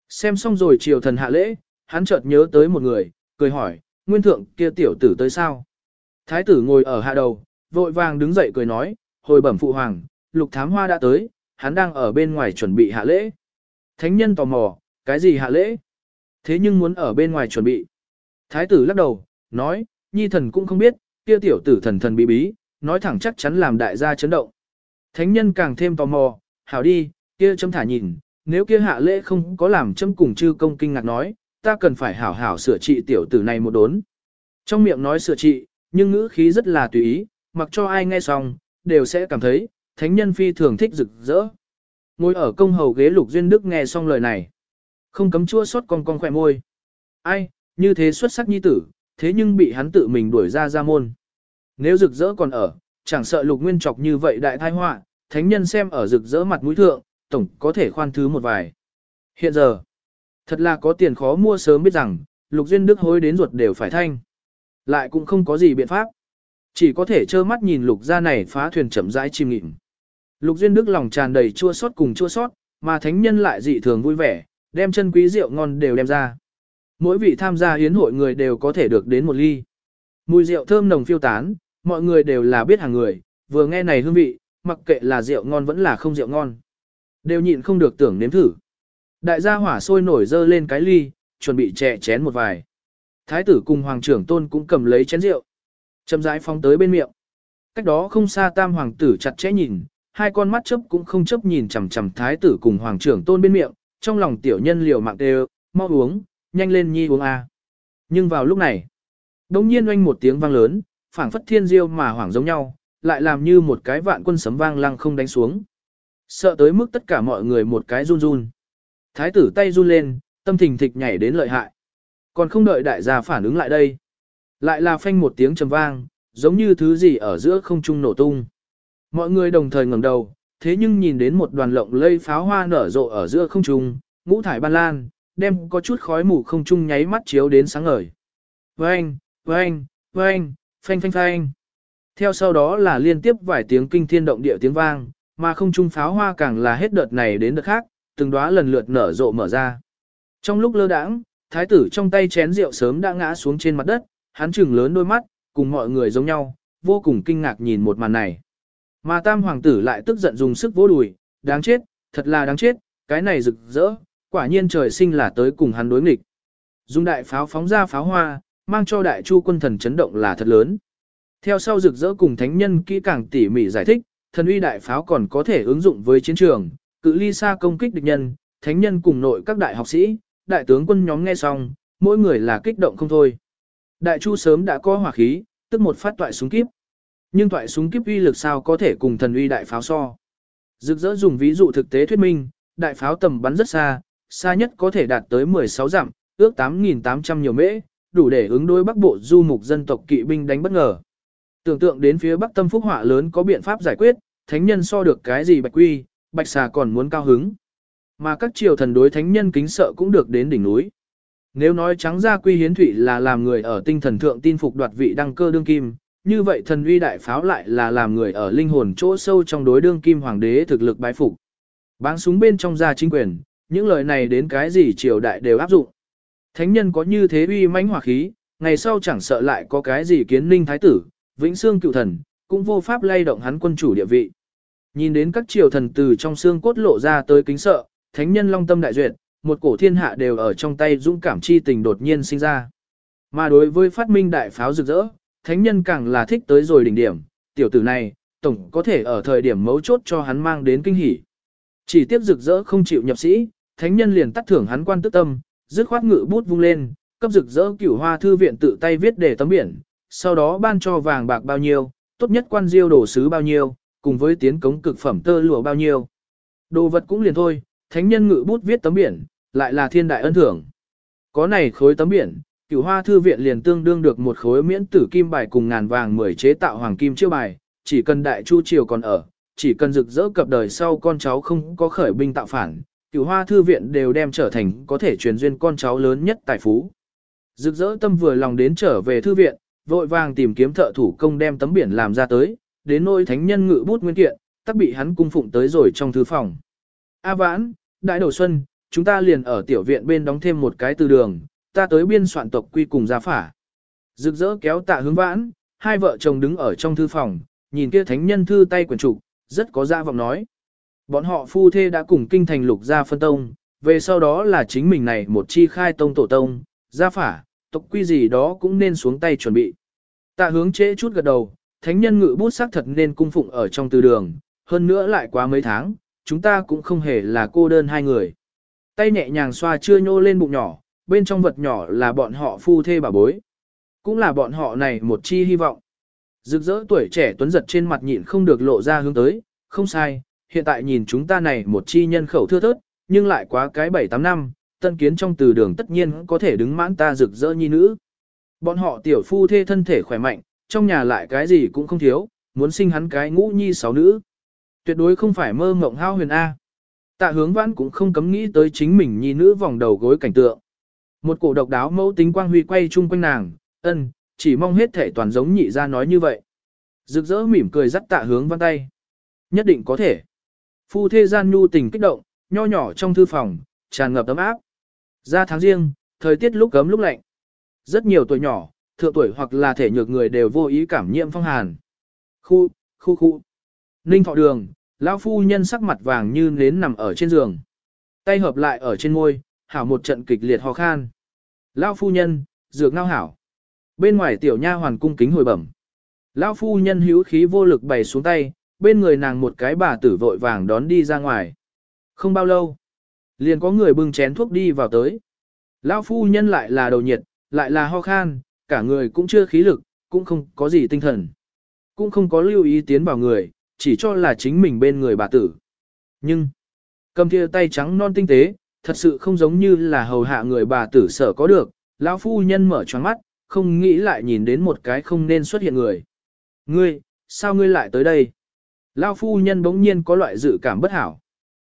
Xem xong rồi triều thần hạ lễ, hắn chợt nhớ tới một người, cười hỏi, nguyên thượng kia tiểu tử tới sao? Thái tử ngồi ở hạ đầu, vội vàng đứng dậy cười nói, hồi bẩm phụ hoàng, lục thám hoa đã tới, hắn đang ở bên ngoài chuẩn bị hạ lễ. Thánh nhân tò mò, cái gì hạ lễ? Thế nhưng muốn ở bên ngoài chuẩn bị. Thái tử lắc đầu, nói, nhi thần cũng không biết, kia tiểu tử thần thần bí bí, nói thẳng chắc chắn làm đại gia chấn động. Thánh nhân càng thêm tò mò, hảo đi, kia chấm thả nhìn, nếu kia hạ lễ không có làm chấm cùng chư công kinh ngạc nói, ta cần phải hảo hảo sửa trị tiểu tử này một đốn. Trong miệng nói sửa trị, nhưng ngữ khí rất là tùy ý, mặc cho ai nghe xong, đều sẽ cảm thấy, thánh nhân phi thường thích rực rỡ. Ngồi ở công hầu ghế lục duyên đức nghe xong lời này. Không cấm chua xót con con khỏe môi. Ai, như thế xuất sắc nhi tử, thế nhưng bị hắn tự mình đuổi ra ra môn. Nếu rực rỡ còn ở, chẳng sợ lục nguyên trọc như vậy đại thai họa, thánh nhân xem ở rực rỡ mặt mũi thượng, tổng có thể khoan thứ một vài. Hiện giờ, thật là có tiền khó mua sớm biết rằng, lục duyên đức hối đến ruột đều phải thanh. Lại cũng không có gì biện pháp. Chỉ có thể trơ mắt nhìn lục gia này phá thuyền chậm rãi chìm nghịm. Lục duyên đức lòng tràn đầy chua xót cùng chua xót, mà thánh nhân lại dị thường vui vẻ, đem chân quý rượu ngon đều đem ra. Mỗi vị tham gia hiến hội người đều có thể được đến một ly. Mùi rượu thơm nồng phiêu tán, mọi người đều là biết hàng người, vừa nghe này hương vị, mặc kệ là rượu ngon vẫn là không rượu ngon. Đều nhịn không được tưởng nếm thử. Đại gia hỏa sôi nổi dơ lên cái ly, chuẩn bị chè chén một vài. Thái tử cùng hoàng trưởng tôn cũng cầm lấy chén rượu. Châm rãi phóng tới bên miệng. Cách đó không xa tam hoàng tử chặt chẽ nhìn, hai con mắt chớp cũng không chớp nhìn chằm chằm thái tử cùng hoàng trưởng tôn bên miệng, trong lòng tiểu nhân liều mạng đều, mau uống, nhanh lên nhi uống a. Nhưng vào lúc này, đột nhiên oanh một tiếng vang lớn, phảng phất thiên diêu mà hoảng giống nhau, lại làm như một cái vạn quân sấm vang lăng không đánh xuống. Sợ tới mức tất cả mọi người một cái run run. Thái tử tay run lên, tâm thình thịch nhảy đến lợi hại. Còn không đợi đại gia phản ứng lại đây. Lại là phanh một tiếng trầm vang, giống như thứ gì ở giữa không trung nổ tung. Mọi người đồng thời ngẩng đầu, thế nhưng nhìn đến một đoàn lộng lây pháo hoa nở rộ ở giữa không trung, ngũ thải ban lan, đem có chút khói mù không trung nháy mắt chiếu đến sáng ngời. Vâng, vâng, vâng, phanh phanh phanh. Theo sau đó là liên tiếp vài tiếng kinh thiên động địa tiếng vang, mà không trung pháo hoa càng là hết đợt này đến đợt khác, từng đóa lần lượt nở rộ mở ra. Trong lúc lơ đãng, thái tử trong tay chén rượu sớm đã ngã xuống trên mặt đất, hắn trừng lớn đôi mắt, cùng mọi người giống nhau, vô cùng kinh ngạc nhìn một màn này. Mà tam hoàng tử lại tức giận dùng sức vỗ đùi, đáng chết, thật là đáng chết, cái này rực rỡ, quả nhiên trời sinh là tới cùng hắn đối nghịch. Dùng đại pháo phóng ra pháo hoa, mang cho đại chu quân thần chấn động là thật lớn. Theo sau rực rỡ cùng thánh nhân kỹ càng tỉ mỉ giải thích, thần uy đại pháo còn có thể ứng dụng với chiến trường, cự ly xa công kích địch nhân, thánh nhân cùng nội các đại học sĩ, đại tướng quân nhóm nghe xong, mỗi người là kích động không thôi. Đại chu sớm đã có hỏa khí, tức một phát toại súng kíp. Nhưng toại súng kíp uy lực sao có thể cùng thần uy đại pháo so. Rực rỡ dùng ví dụ thực tế thuyết minh, đại pháo tầm bắn rất xa, xa nhất có thể đạt tới 16 dặm, ước 8.800 nhiều mễ, đủ để ứng đối bắc bộ du mục dân tộc kỵ binh đánh bất ngờ. Tưởng tượng đến phía bắc tâm phúc họa lớn có biện pháp giải quyết, thánh nhân so được cái gì bạch quy, bạch xà còn muốn cao hứng. Mà các triều thần đối thánh nhân kính sợ cũng được đến đỉnh núi. Nếu nói trắng ra quy hiến thủy là làm người ở tinh thần thượng tin phục đoạt vị đăng cơ đương kim, như vậy thần uy đại pháo lại là làm người ở linh hồn chỗ sâu trong đối đương kim hoàng đế thực lực bái phục. Báng súng bên trong gia chính quyền, những lời này đến cái gì triều đại đều áp dụng. Thánh nhân có như thế uy mãnh hỏa khí, ngày sau chẳng sợ lại có cái gì kiến ninh thái tử, vĩnh xương cựu thần, cũng vô pháp lay động hắn quân chủ địa vị. Nhìn đến các triều thần từ trong xương cốt lộ ra tới kính sợ, thánh nhân long tâm đại duyệt, một cổ thiên hạ đều ở trong tay dũng cảm chi tình đột nhiên sinh ra. Mà đối với phát minh đại pháo rực rỡ, thánh nhân càng là thích tới rồi đỉnh điểm, tiểu tử này, tổng có thể ở thời điểm mấu chốt cho hắn mang đến kinh hỉ. Chỉ tiếp rực rỡ không chịu nhập sĩ, thánh nhân liền tắt thưởng hắn quan tức tâm, dứt khoát ngự bút vung lên, cấp rực rỡ cửu hoa thư viện tự tay viết để tấm biển, sau đó ban cho vàng bạc bao nhiêu, tốt nhất quan diêu đổ sứ bao nhiêu, cùng với tiến cống cực phẩm tơ lụa bao nhiêu. Đồ vật cũng liền thôi, thánh nhân ngự bút viết tấm biển, lại là thiên đại ân thưởng. Có này khối tấm biển, cửu hoa thư viện liền tương đương được một khối miễn tử kim bài cùng ngàn vàng mười chế tạo hoàng kim chiêu bài, chỉ cần đại chu triều còn ở, chỉ cần rực rỡ cập đời sau con cháu không có khởi binh tạo phản, cửu hoa thư viện đều đem trở thành có thể truyền duyên con cháu lớn nhất tài phú. Rực rỡ tâm vừa lòng đến trở về thư viện, vội vàng tìm kiếm thợ thủ công đem tấm biển làm ra tới, đến nỗi thánh nhân ngự bút nguyên kiện, tắc bị hắn cung phụng tới rồi trong thư phòng. A vãn, đại đầu xuân, chúng ta liền ở tiểu viện bên đóng thêm một cái từ đường, ta tới biên soạn tộc quy cùng gia phả. Rực rỡ kéo tạ hướng vãn, hai vợ chồng đứng ở trong thư phòng, nhìn kia thánh nhân thư tay quyển trục, rất có gia vọng nói. Bọn họ phu thê đã cùng kinh thành lục gia phân tông, về sau đó là chính mình này một chi khai tông tổ tông, gia phả, tộc quy gì đó cũng nên xuống tay chuẩn bị. Tạ hướng chế chút gật đầu, thánh nhân ngự bút xác thật nên cung phụng ở trong từ đường, hơn nữa lại quá mấy tháng, chúng ta cũng không hề là cô đơn hai người. Tay nhẹ nhàng xoa chưa nhô lên bụng nhỏ, bên trong vật nhỏ là bọn họ phu thê bà bối. Cũng là bọn họ này một chi hy vọng. Rực rỡ tuổi trẻ tuấn giật trên mặt nhịn không được lộ ra hướng tới, không sai, hiện tại nhìn chúng ta này một chi nhân khẩu thưa thớt, nhưng lại quá cái 7-8 năm, tân kiến trong từ đường tất nhiên có thể đứng mãn ta rực rỡ nhi nữ. Bọn họ tiểu phu thê thân thể khỏe mạnh, trong nhà lại cái gì cũng không thiếu, muốn sinh hắn cái ngũ nhi sáu nữ. Tuyệt đối không phải mơ mộng hao huyền A. Tạ hướng vãn cũng không cấm nghĩ tới chính mình nhi nữ vòng đầu gối cảnh tượng. Một cổ độc đáo mẫu tính quang huy quay chung quanh nàng, ân, chỉ mong hết thể toàn giống nhị ra nói như vậy. Rực rỡ mỉm cười dắt tạ hướng văn tay. Nhất định có thể. Phu thê gian nhu tình kích động, nho nhỏ trong thư phòng, tràn ngập ấm áp. Ra tháng riêng, thời tiết lúc cấm lúc lạnh. Rất nhiều tuổi nhỏ, thượng tuổi hoặc là thể nhược người đều vô ý cảm nhiễm phong hàn. Khu, khu khu. Ninh thọ đường, lão phu nhân sắc mặt vàng như nến nằm ở trên giường. Tay hợp lại ở trên môi, hảo một trận kịch liệt ho khan. Lão phu nhân, dược ngao hảo. Bên ngoài tiểu nha hoàn cung kính hồi bẩm. Lão phu nhân hữu khí vô lực bày xuống tay, bên người nàng một cái bà tử vội vàng đón đi ra ngoài. Không bao lâu, liền có người bưng chén thuốc đi vào tới. Lão phu nhân lại là đầu nhiệt, lại là ho khan, cả người cũng chưa khí lực, cũng không có gì tinh thần. Cũng không có lưu ý tiến vào người, chỉ cho là chính mình bên người bà tử. Nhưng, cầm thìa tay trắng non tinh tế, thật sự không giống như là hầu hạ người bà tử sở có được. Lão phu nhân mở choáng mắt, không nghĩ lại nhìn đến một cái không nên xuất hiện người. Ngươi, sao ngươi lại tới đây? Lão phu nhân bỗng nhiên có loại dự cảm bất hảo.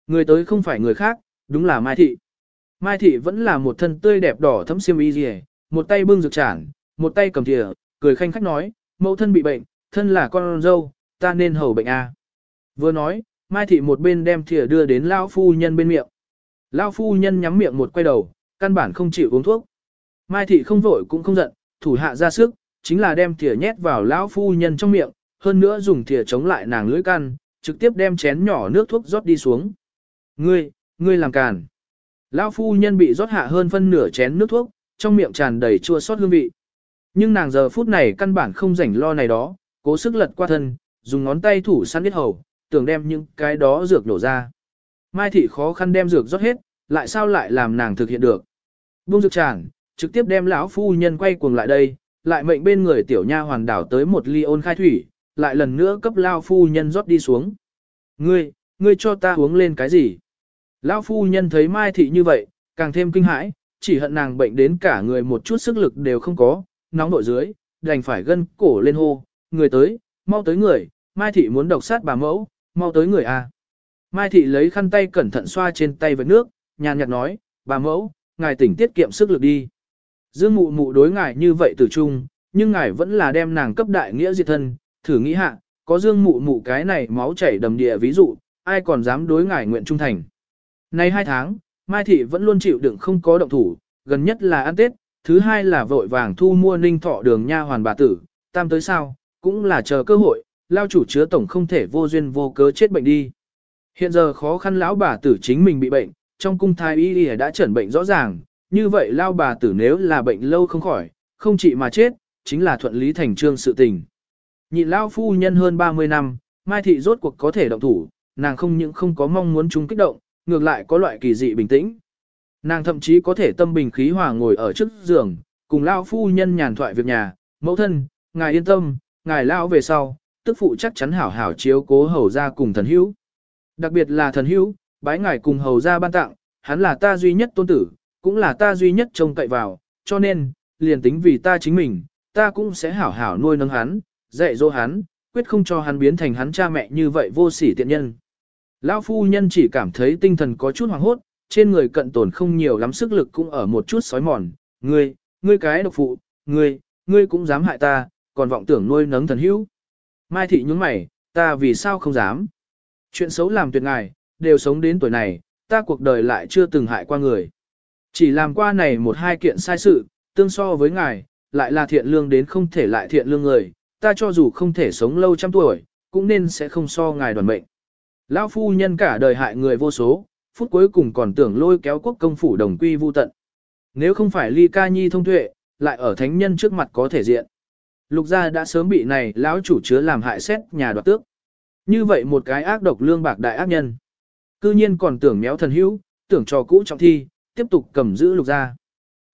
Người tới không phải người khác, đúng là Mai Thị. Mai Thị vẫn là một thân tươi đẹp đỏ thấm xiêm y rìa, một tay bưng dược chản, một tay cầm thìa, cười khanh khách nói, mẫu thân bị bệnh, thân là con dâu, ta nên hầu bệnh a. À. Vừa nói, Mai Thị một bên đem thìa đưa đến lao phu nhân bên miệng. Lão phu nhân nhắm miệng một quay đầu, căn bản không chịu uống thuốc. Mai Thị không vội cũng không giận, thủ hạ ra sức, chính là đem thìa nhét vào Lão phu nhân trong miệng, hơn nữa dùng thìa chống lại nàng lưỡi căn, trực tiếp đem chén nhỏ nước thuốc rót đi xuống. Ngươi, ngươi làm càn. Lão phu nhân bị rót hạ hơn phân nửa chén nước thuốc, trong miệng tràn đầy chua xót hương vị. Nhưng nàng giờ phút này căn bản không rảnh lo này đó, cố sức lật qua thân, dùng ngón tay thủ săn biết hầu, tưởng đem những cái đó dược nổ ra. Mai thị khó khăn đem dược rót hết, lại sao lại làm nàng thực hiện được. Buông dược tràn, trực tiếp đem lão phu nhân quay cuồng lại đây, lại mệnh bên người tiểu nha hoàn đảo tới một ly ôn khai thủy, lại lần nữa cấp lao phu nhân rót đi xuống. Ngươi, ngươi cho ta uống lên cái gì? Lão phu nhân thấy Mai thị như vậy, càng thêm kinh hãi, chỉ hận nàng bệnh đến cả người một chút sức lực đều không có, nóng nội dưới, đành phải gân cổ lên hô, người tới, mau tới người, Mai thị muốn độc sát bà mẫu, mau tới người à? Mai thị lấy khăn tay cẩn thận xoa trên tay với nước, nhàn nhạt nói, bà mẫu, ngài tỉnh tiết kiệm sức lực đi. Dương mụ mụ đối ngài như vậy tử trung, nhưng ngài vẫn là đem nàng cấp đại nghĩa diệt thân, thử nghĩ hạ, có dương mụ mụ cái này máu chảy đầm địa ví dụ, ai còn dám đối ngài nguyện trung thành. Nay hai tháng, Mai Thị vẫn luôn chịu đựng không có động thủ, gần nhất là ăn Tết, thứ hai là vội vàng thu mua ninh thọ đường nha hoàn bà tử, tam tới sao, cũng là chờ cơ hội, lao chủ chứa tổng không thể vô duyên vô cớ chết bệnh đi. Hiện giờ khó khăn lão bà tử chính mình bị bệnh, trong cung thái y đã chẩn bệnh rõ ràng, như vậy lao bà tử nếu là bệnh lâu không khỏi, không chỉ mà chết, chính là thuận lý thành trương sự tình. Nhịn lao phu nhân hơn 30 năm, Mai Thị rốt cuộc có thể động thủ, nàng không những không có mong muốn chúng kích động, ngược lại có loại kỳ dị bình tĩnh. Nàng thậm chí có thể tâm bình khí hòa ngồi ở trước giường, cùng lao phu nhân nhàn thoại việc nhà, mẫu thân, ngài yên tâm, ngài lao về sau, tức phụ chắc chắn hảo hảo chiếu cố hầu ra cùng thần hữu. Đặc biệt là thần hữu, bái ngài cùng hầu ra ban tặng, hắn là ta duy nhất tôn tử, cũng là ta duy nhất trông cậy vào, cho nên, liền tính vì ta chính mình, ta cũng sẽ hảo hảo nuôi nâng hắn, dạy dỗ hắn, quyết không cho hắn biến thành hắn cha mẹ như vậy vô sỉ tiện nhân. Lão phu nhân chỉ cảm thấy tinh thần có chút hoảng hốt, trên người cận tổn không nhiều lắm sức lực cũng ở một chút sói mòn. Ngươi, ngươi cái độc phụ, ngươi, ngươi cũng dám hại ta, còn vọng tưởng nuôi nấng thần hữu. Mai thị nhúng mày, ta vì sao không dám? Chuyện xấu làm tuyệt ngài, đều sống đến tuổi này, ta cuộc đời lại chưa từng hại qua người. Chỉ làm qua này một hai kiện sai sự, tương so với ngài, lại là thiện lương đến không thể lại thiện lương người, ta cho dù không thể sống lâu trăm tuổi, cũng nên sẽ không so ngài đoàn mệnh. Lão phu nhân cả đời hại người vô số, phút cuối cùng còn tưởng lôi kéo quốc công phủ đồng quy vu tận. Nếu không phải ly ca nhi thông tuệ, lại ở thánh nhân trước mặt có thể diện. Lục gia đã sớm bị này lão chủ chứa làm hại xét nhà đoạt tước. Như vậy một cái ác độc lương bạc đại ác nhân. Cư nhiên còn tưởng méo thần hữu, tưởng trò cũ trọng thi, tiếp tục cầm giữ lục gia.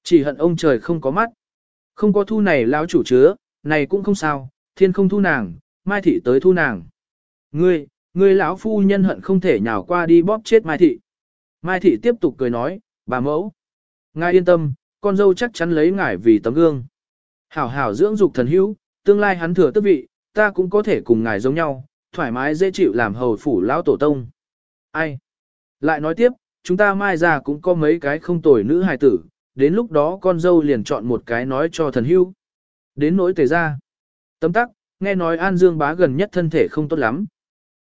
Chỉ hận ông trời không có mắt. Không có thu này lão chủ chứa, này cũng không sao, thiên không thu nàng, mai thị tới thu nàng. Ngươi, ngươi lão phu nhân hận không thể nhào qua đi bóp chết mai thị. Mai thị tiếp tục cười nói, bà mẫu. Ngài yên tâm, con dâu chắc chắn lấy ngài vì tấm gương. Hảo hảo dưỡng dục thần hữu, tương lai hắn thừa tước vị, ta cũng có thể cùng ngài giống nhau, thoải mái dễ chịu làm hầu phủ lão tổ tông. Ai? Lại nói tiếp, chúng ta mai ra cũng có mấy cái không tồi nữ hài tử, đến lúc đó con dâu liền chọn một cái nói cho thần hữu. Đến nỗi tề ra. Tấm tắc, nghe nói An Dương bá gần nhất thân thể không tốt lắm.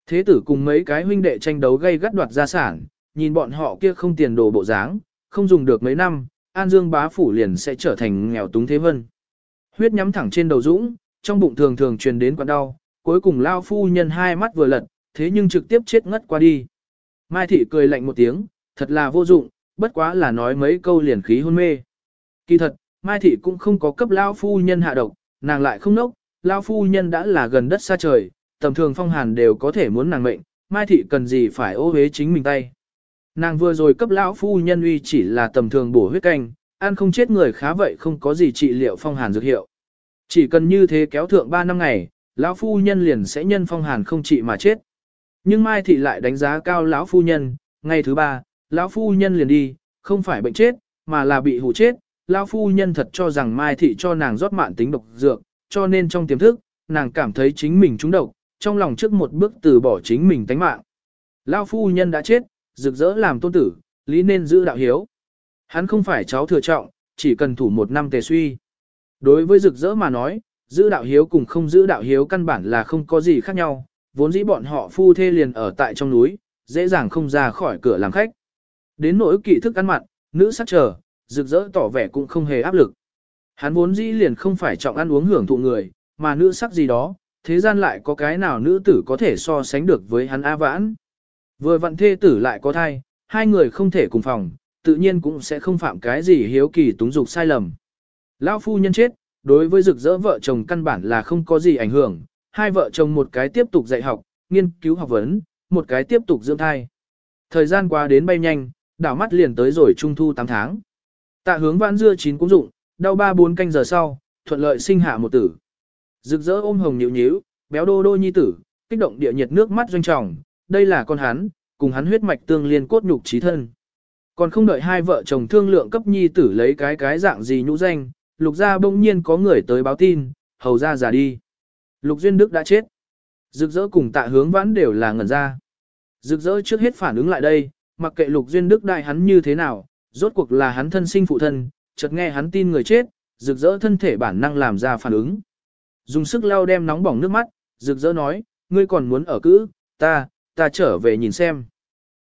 Thế tử cùng mấy cái huynh đệ tranh đấu gây gắt đoạt gia sản, nhìn bọn họ kia không tiền đồ bộ dáng, không dùng được mấy năm, An Dương bá phủ liền sẽ trở thành nghèo túng thế vân. Huyết nhắm thẳng trên đầu dũng, trong bụng thường thường truyền đến quặn đau, cuối cùng lao phu nhân hai mắt vừa lật, thế nhưng trực tiếp chết ngất qua đi. Mai thị cười lạnh một tiếng, thật là vô dụng, bất quá là nói mấy câu liền khí hôn mê. Kỳ thật, Mai thị cũng không có cấp lao phu nhân hạ độc, nàng lại không nốc, lao phu nhân đã là gần đất xa trời, tầm thường phong hàn đều có thể muốn nàng mệnh, Mai thị cần gì phải ô hế chính mình tay. Nàng vừa rồi cấp lão phu nhân uy chỉ là tầm thường bổ huyết canh, ăn không chết người khá vậy không có gì trị liệu phong hàn dược hiệu. Chỉ cần như thế kéo thượng 3 năm ngày, lão phu nhân liền sẽ nhân phong hàn không trị mà chết. Nhưng Mai thị lại đánh giá cao lão phu nhân, ngày thứ ba, lão phu nhân liền đi, không phải bệnh chết, mà là bị hủ chết. Lão phu nhân thật cho rằng Mai thị cho nàng rót mạn tính độc dược, cho nên trong tiềm thức, nàng cảm thấy chính mình trúng độc, trong lòng trước một bước từ bỏ chính mình tánh mạng. Lão phu nhân đã chết, rực rỡ làm tôn tử, lý nên giữ đạo hiếu. Hắn không phải cháu thừa trọng, chỉ cần thủ một năm tề suy. Đối với rực rỡ mà nói, giữ đạo hiếu cùng không giữ đạo hiếu căn bản là không có gì khác nhau, vốn dĩ bọn họ phu thê liền ở tại trong núi, dễ dàng không ra khỏi cửa làm khách. Đến nỗi kỵ thức ăn mặn, nữ sắc chờ, rực rỡ tỏ vẻ cũng không hề áp lực. Hắn vốn dĩ liền không phải trọng ăn uống hưởng thụ người, mà nữ sắc gì đó, thế gian lại có cái nào nữ tử có thể so sánh được với hắn A vãn. Vừa vặn thê tử lại có thai, hai người không thể cùng phòng, tự nhiên cũng sẽ không phạm cái gì hiếu kỳ túng dục sai lầm. Lão phu nhân chết, đối với rực rỡ vợ chồng căn bản là không có gì ảnh hưởng, hai vợ chồng một cái tiếp tục dạy học, nghiên cứu học vấn, một cái tiếp tục dưỡng thai. Thời gian qua đến bay nhanh, đảo mắt liền tới rồi trung thu 8 tháng. Tạ hướng vãn dưa chín cũng dụng, đau 3-4 canh giờ sau, thuận lợi sinh hạ một tử. Rực rỡ ôm hồng nhịu nhíu, béo đô đô nhi tử, kích động địa nhiệt nước mắt doanh trọng, đây là con hắn, cùng hắn huyết mạch tương liên cốt nhục trí thân. Còn không đợi hai vợ chồng thương lượng cấp nhi tử lấy cái cái dạng gì nhũ danh, lục gia bỗng nhiên có người tới báo tin, hầu ra già đi. Lục Duyên Đức đã chết. Rực rỡ cùng tạ hướng vãn đều là ngẩn ra. Rực rỡ trước hết phản ứng lại đây, mặc kệ Lục Duyên Đức đại hắn như thế nào, rốt cuộc là hắn thân sinh phụ thân, chợt nghe hắn tin người chết, rực rỡ thân thể bản năng làm ra phản ứng. Dùng sức lau đem nóng bỏng nước mắt, rực rỡ nói, ngươi còn muốn ở cữ, ta, ta trở về nhìn xem.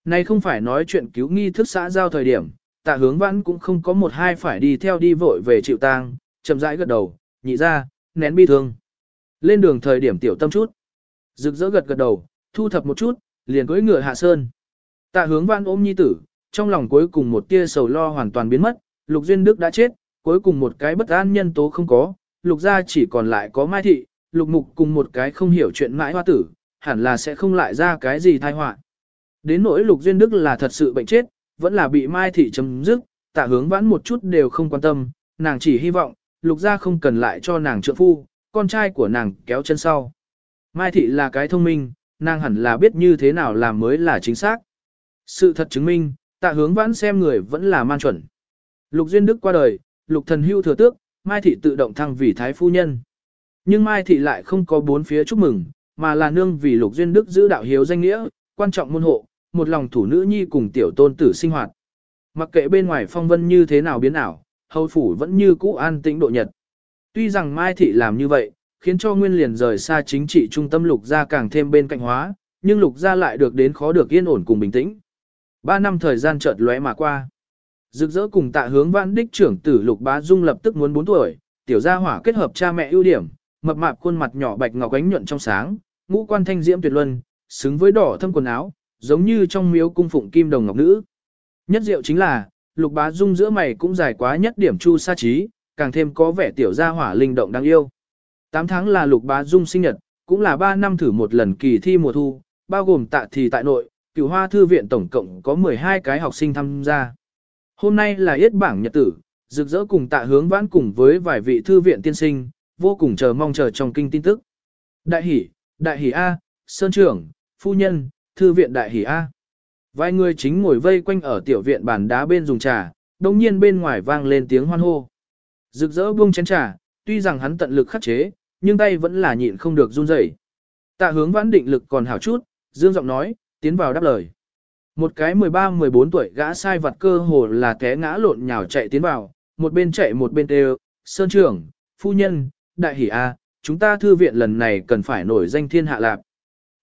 nay không phải nói chuyện cứu nghi thức xã giao thời điểm, tạ hướng vãn cũng không có một hai phải đi theo đi vội về chịu tang, chậm rãi gật đầu, nhị ra, nén bi thương. Lên đường thời điểm tiểu tâm chút. Rực rỡ gật gật đầu, thu thập một chút, liền cưỡi ngựa hạ sơn. Tạ hướng vãn ôm nhi tử, trong lòng cuối cùng một tia sầu lo hoàn toàn biến mất, lục duyên đức đã chết, cuối cùng một cái bất an nhân tố không có, lục gia chỉ còn lại có mai thị, lục mục cùng một cái không hiểu chuyện mãi hoa tử, hẳn là sẽ không lại ra cái gì tai họa. Đến nỗi lục duyên đức là thật sự bệnh chết, vẫn là bị mai thị chấm dứt, tạ hướng vãn một chút đều không quan tâm, nàng chỉ hy vọng, lục gia không cần lại cho nàng trợ phu, con trai của nàng kéo chân sau. Mai thị là cái thông minh, nàng hẳn là biết như thế nào làm mới là chính xác. Sự thật chứng minh, tạ hướng vãn xem người vẫn là man chuẩn. Lục duyên đức qua đời, lục thần hưu thừa tước, mai thị tự động thăng vì thái phu nhân. Nhưng mai thị lại không có bốn phía chúc mừng, mà là nương vì lục duyên đức giữ đạo hiếu danh nghĩa, quan trọng môn hộ, một lòng thủ nữ nhi cùng tiểu tôn tử sinh hoạt. Mặc kệ bên ngoài phong vân như thế nào biến ảo, hầu phủ vẫn như cũ an tĩnh độ nhật. Tuy rằng Mai Thị làm như vậy, khiến cho nguyên liền rời xa chính trị trung tâm lục gia càng thêm bên cạnh hóa, nhưng lục gia lại được đến khó được yên ổn cùng bình tĩnh. Ba năm thời gian chợt lóe mà qua. Rực rỡ cùng tạ hướng vãn đích trưởng tử lục bá dung lập tức muốn 4 tuổi, tiểu gia hỏa kết hợp cha mẹ ưu điểm, mập mạp khuôn mặt nhỏ bạch ngọc ánh nhuận trong sáng, ngũ quan thanh diễm tuyệt luân, xứng với đỏ thâm quần áo, giống như trong miếu cung phụng kim đồng ngọc nữ. Nhất diệu chính là, lục bá dung giữa mày cũng dài quá nhất điểm chu sa trí, càng thêm có vẻ tiểu gia hỏa linh động đáng yêu. 8 tháng là lục bá dung sinh nhật, cũng là 3 năm thử một lần kỳ thi mùa thu, bao gồm tạ thì tại nội, cửu hoa thư viện tổng cộng có 12 cái học sinh tham gia. Hôm nay là yết bảng nhật tử, rực rỡ cùng tạ hướng vãn cùng với vài vị thư viện tiên sinh, vô cùng chờ mong chờ trong kinh tin tức. Đại hỷ, đại hỷ A, Sơn trưởng, phu nhân, thư viện đại hỷ A. Vài người chính ngồi vây quanh ở tiểu viện bàn đá bên dùng trà, đồng nhiên bên ngoài vang lên tiếng hoan hô. Rực rỡ buông chén trà, tuy rằng hắn tận lực khắc chế, nhưng tay vẫn là nhịn không được run rẩy. Tạ hướng vãn định lực còn hảo chút, dương giọng nói, tiến vào đáp lời. Một cái 13-14 tuổi gã sai vặt cơ hồ là té ngã lộn nhào chạy tiến vào, một bên chạy một bên đều, sơn trưởng, phu nhân, đại hỷ A, chúng ta thư viện lần này cần phải nổi danh thiên hạ lạp.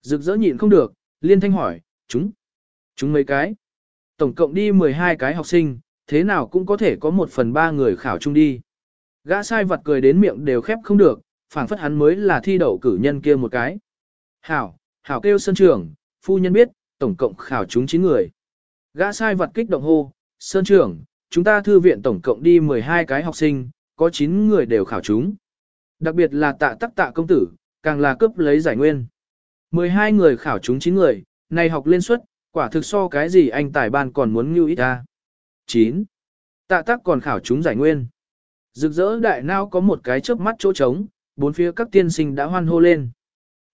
Rực rỡ nhịn không được, liên thanh hỏi, chúng, chúng mấy cái. Tổng cộng đi 12 cái học sinh, thế nào cũng có thể có một phần ba người khảo chung đi. Gã sai vật cười đến miệng đều khép không được, phảng phất hắn mới là thi đậu cử nhân kia một cái. Hảo, hảo kêu sơn trưởng, phu nhân biết, tổng cộng khảo chúng 9 người. Gã sai vật kích động hô, sơn trưởng, chúng ta thư viện tổng cộng đi 12 cái học sinh, có 9 người đều khảo chúng. Đặc biệt là tạ tắc tạ công tử, càng là cướp lấy giải nguyên. 12 người khảo chúng 9 người, này học liên suất, quả thực so cái gì anh tài ban còn muốn như ít ta. 9. Tạ tắc còn khảo chúng giải nguyên. Rực rỡ đại nao có một cái chớp mắt chỗ trống, bốn phía các tiên sinh đã hoan hô lên.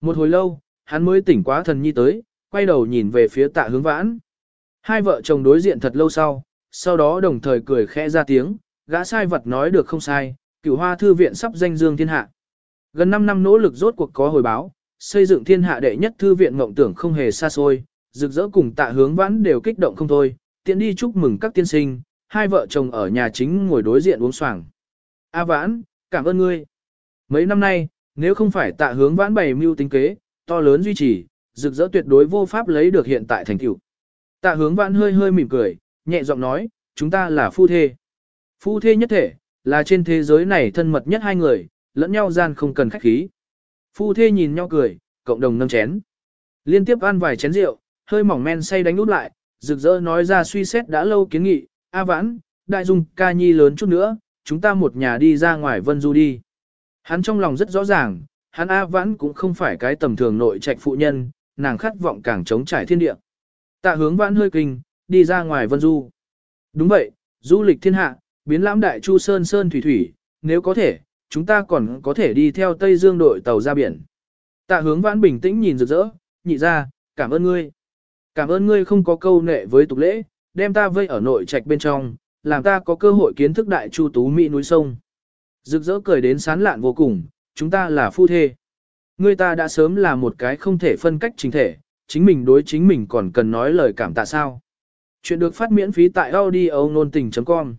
Một hồi lâu, hắn mới tỉnh quá thần nhi tới, quay đầu nhìn về phía tạ hướng vãn. Hai vợ chồng đối diện thật lâu sau, sau đó đồng thời cười khẽ ra tiếng, gã sai vật nói được không sai, cửu hoa thư viện sắp danh dương thiên hạ. Gần 5 năm nỗ lực rốt cuộc có hồi báo, xây dựng thiên hạ đệ nhất thư viện mộng tưởng không hề xa xôi, rực rỡ cùng tạ hướng vãn đều kích động không thôi, tiện đi chúc mừng các tiên sinh, hai vợ chồng ở nhà chính ngồi đối diện uống xoàng. A vãn, cảm ơn ngươi. Mấy năm nay, nếu không phải tạ hướng vãn bày mưu tính kế, to lớn duy trì, rực rỡ tuyệt đối vô pháp lấy được hiện tại thành tựu. Tạ hướng vãn hơi hơi mỉm cười, nhẹ giọng nói, chúng ta là phu thê. Phu thê nhất thể, là trên thế giới này thân mật nhất hai người, lẫn nhau gian không cần khách khí. Phu thê nhìn nhau cười, cộng đồng nâng chén. Liên tiếp ăn vài chén rượu, hơi mỏng men say đánh út lại, rực rỡ nói ra suy xét đã lâu kiến nghị, A vãn, đại dung ca nhi lớn chút nữa, chúng ta một nhà đi ra ngoài vân du đi. Hắn trong lòng rất rõ ràng, hắn A vãn cũng không phải cái tầm thường nội trạch phụ nhân, nàng khát vọng càng chống trải thiên địa. Tạ hướng vãn hơi kinh, đi ra ngoài vân du. Đúng vậy, du lịch thiên hạ, biến lãm đại chu sơn sơn thủy thủy, nếu có thể, chúng ta còn có thể đi theo Tây Dương đội tàu ra biển. Tạ hướng vãn bình tĩnh nhìn rực rỡ, nhị ra, cảm ơn ngươi. Cảm ơn ngươi không có câu nệ với tục lễ, đem ta vây ở nội trạch bên trong, làm ta có cơ hội kiến thức đại chu tú mỹ núi sông. Rực rỡ cười đến sán lạn vô cùng, chúng ta là phu thê. Ngươi ta đã sớm là một cái không thể phân cách chính thể, chính mình đối chính mình còn cần nói lời cảm tạ sao. Chuyện được phát miễn phí tại audio nôn tình.com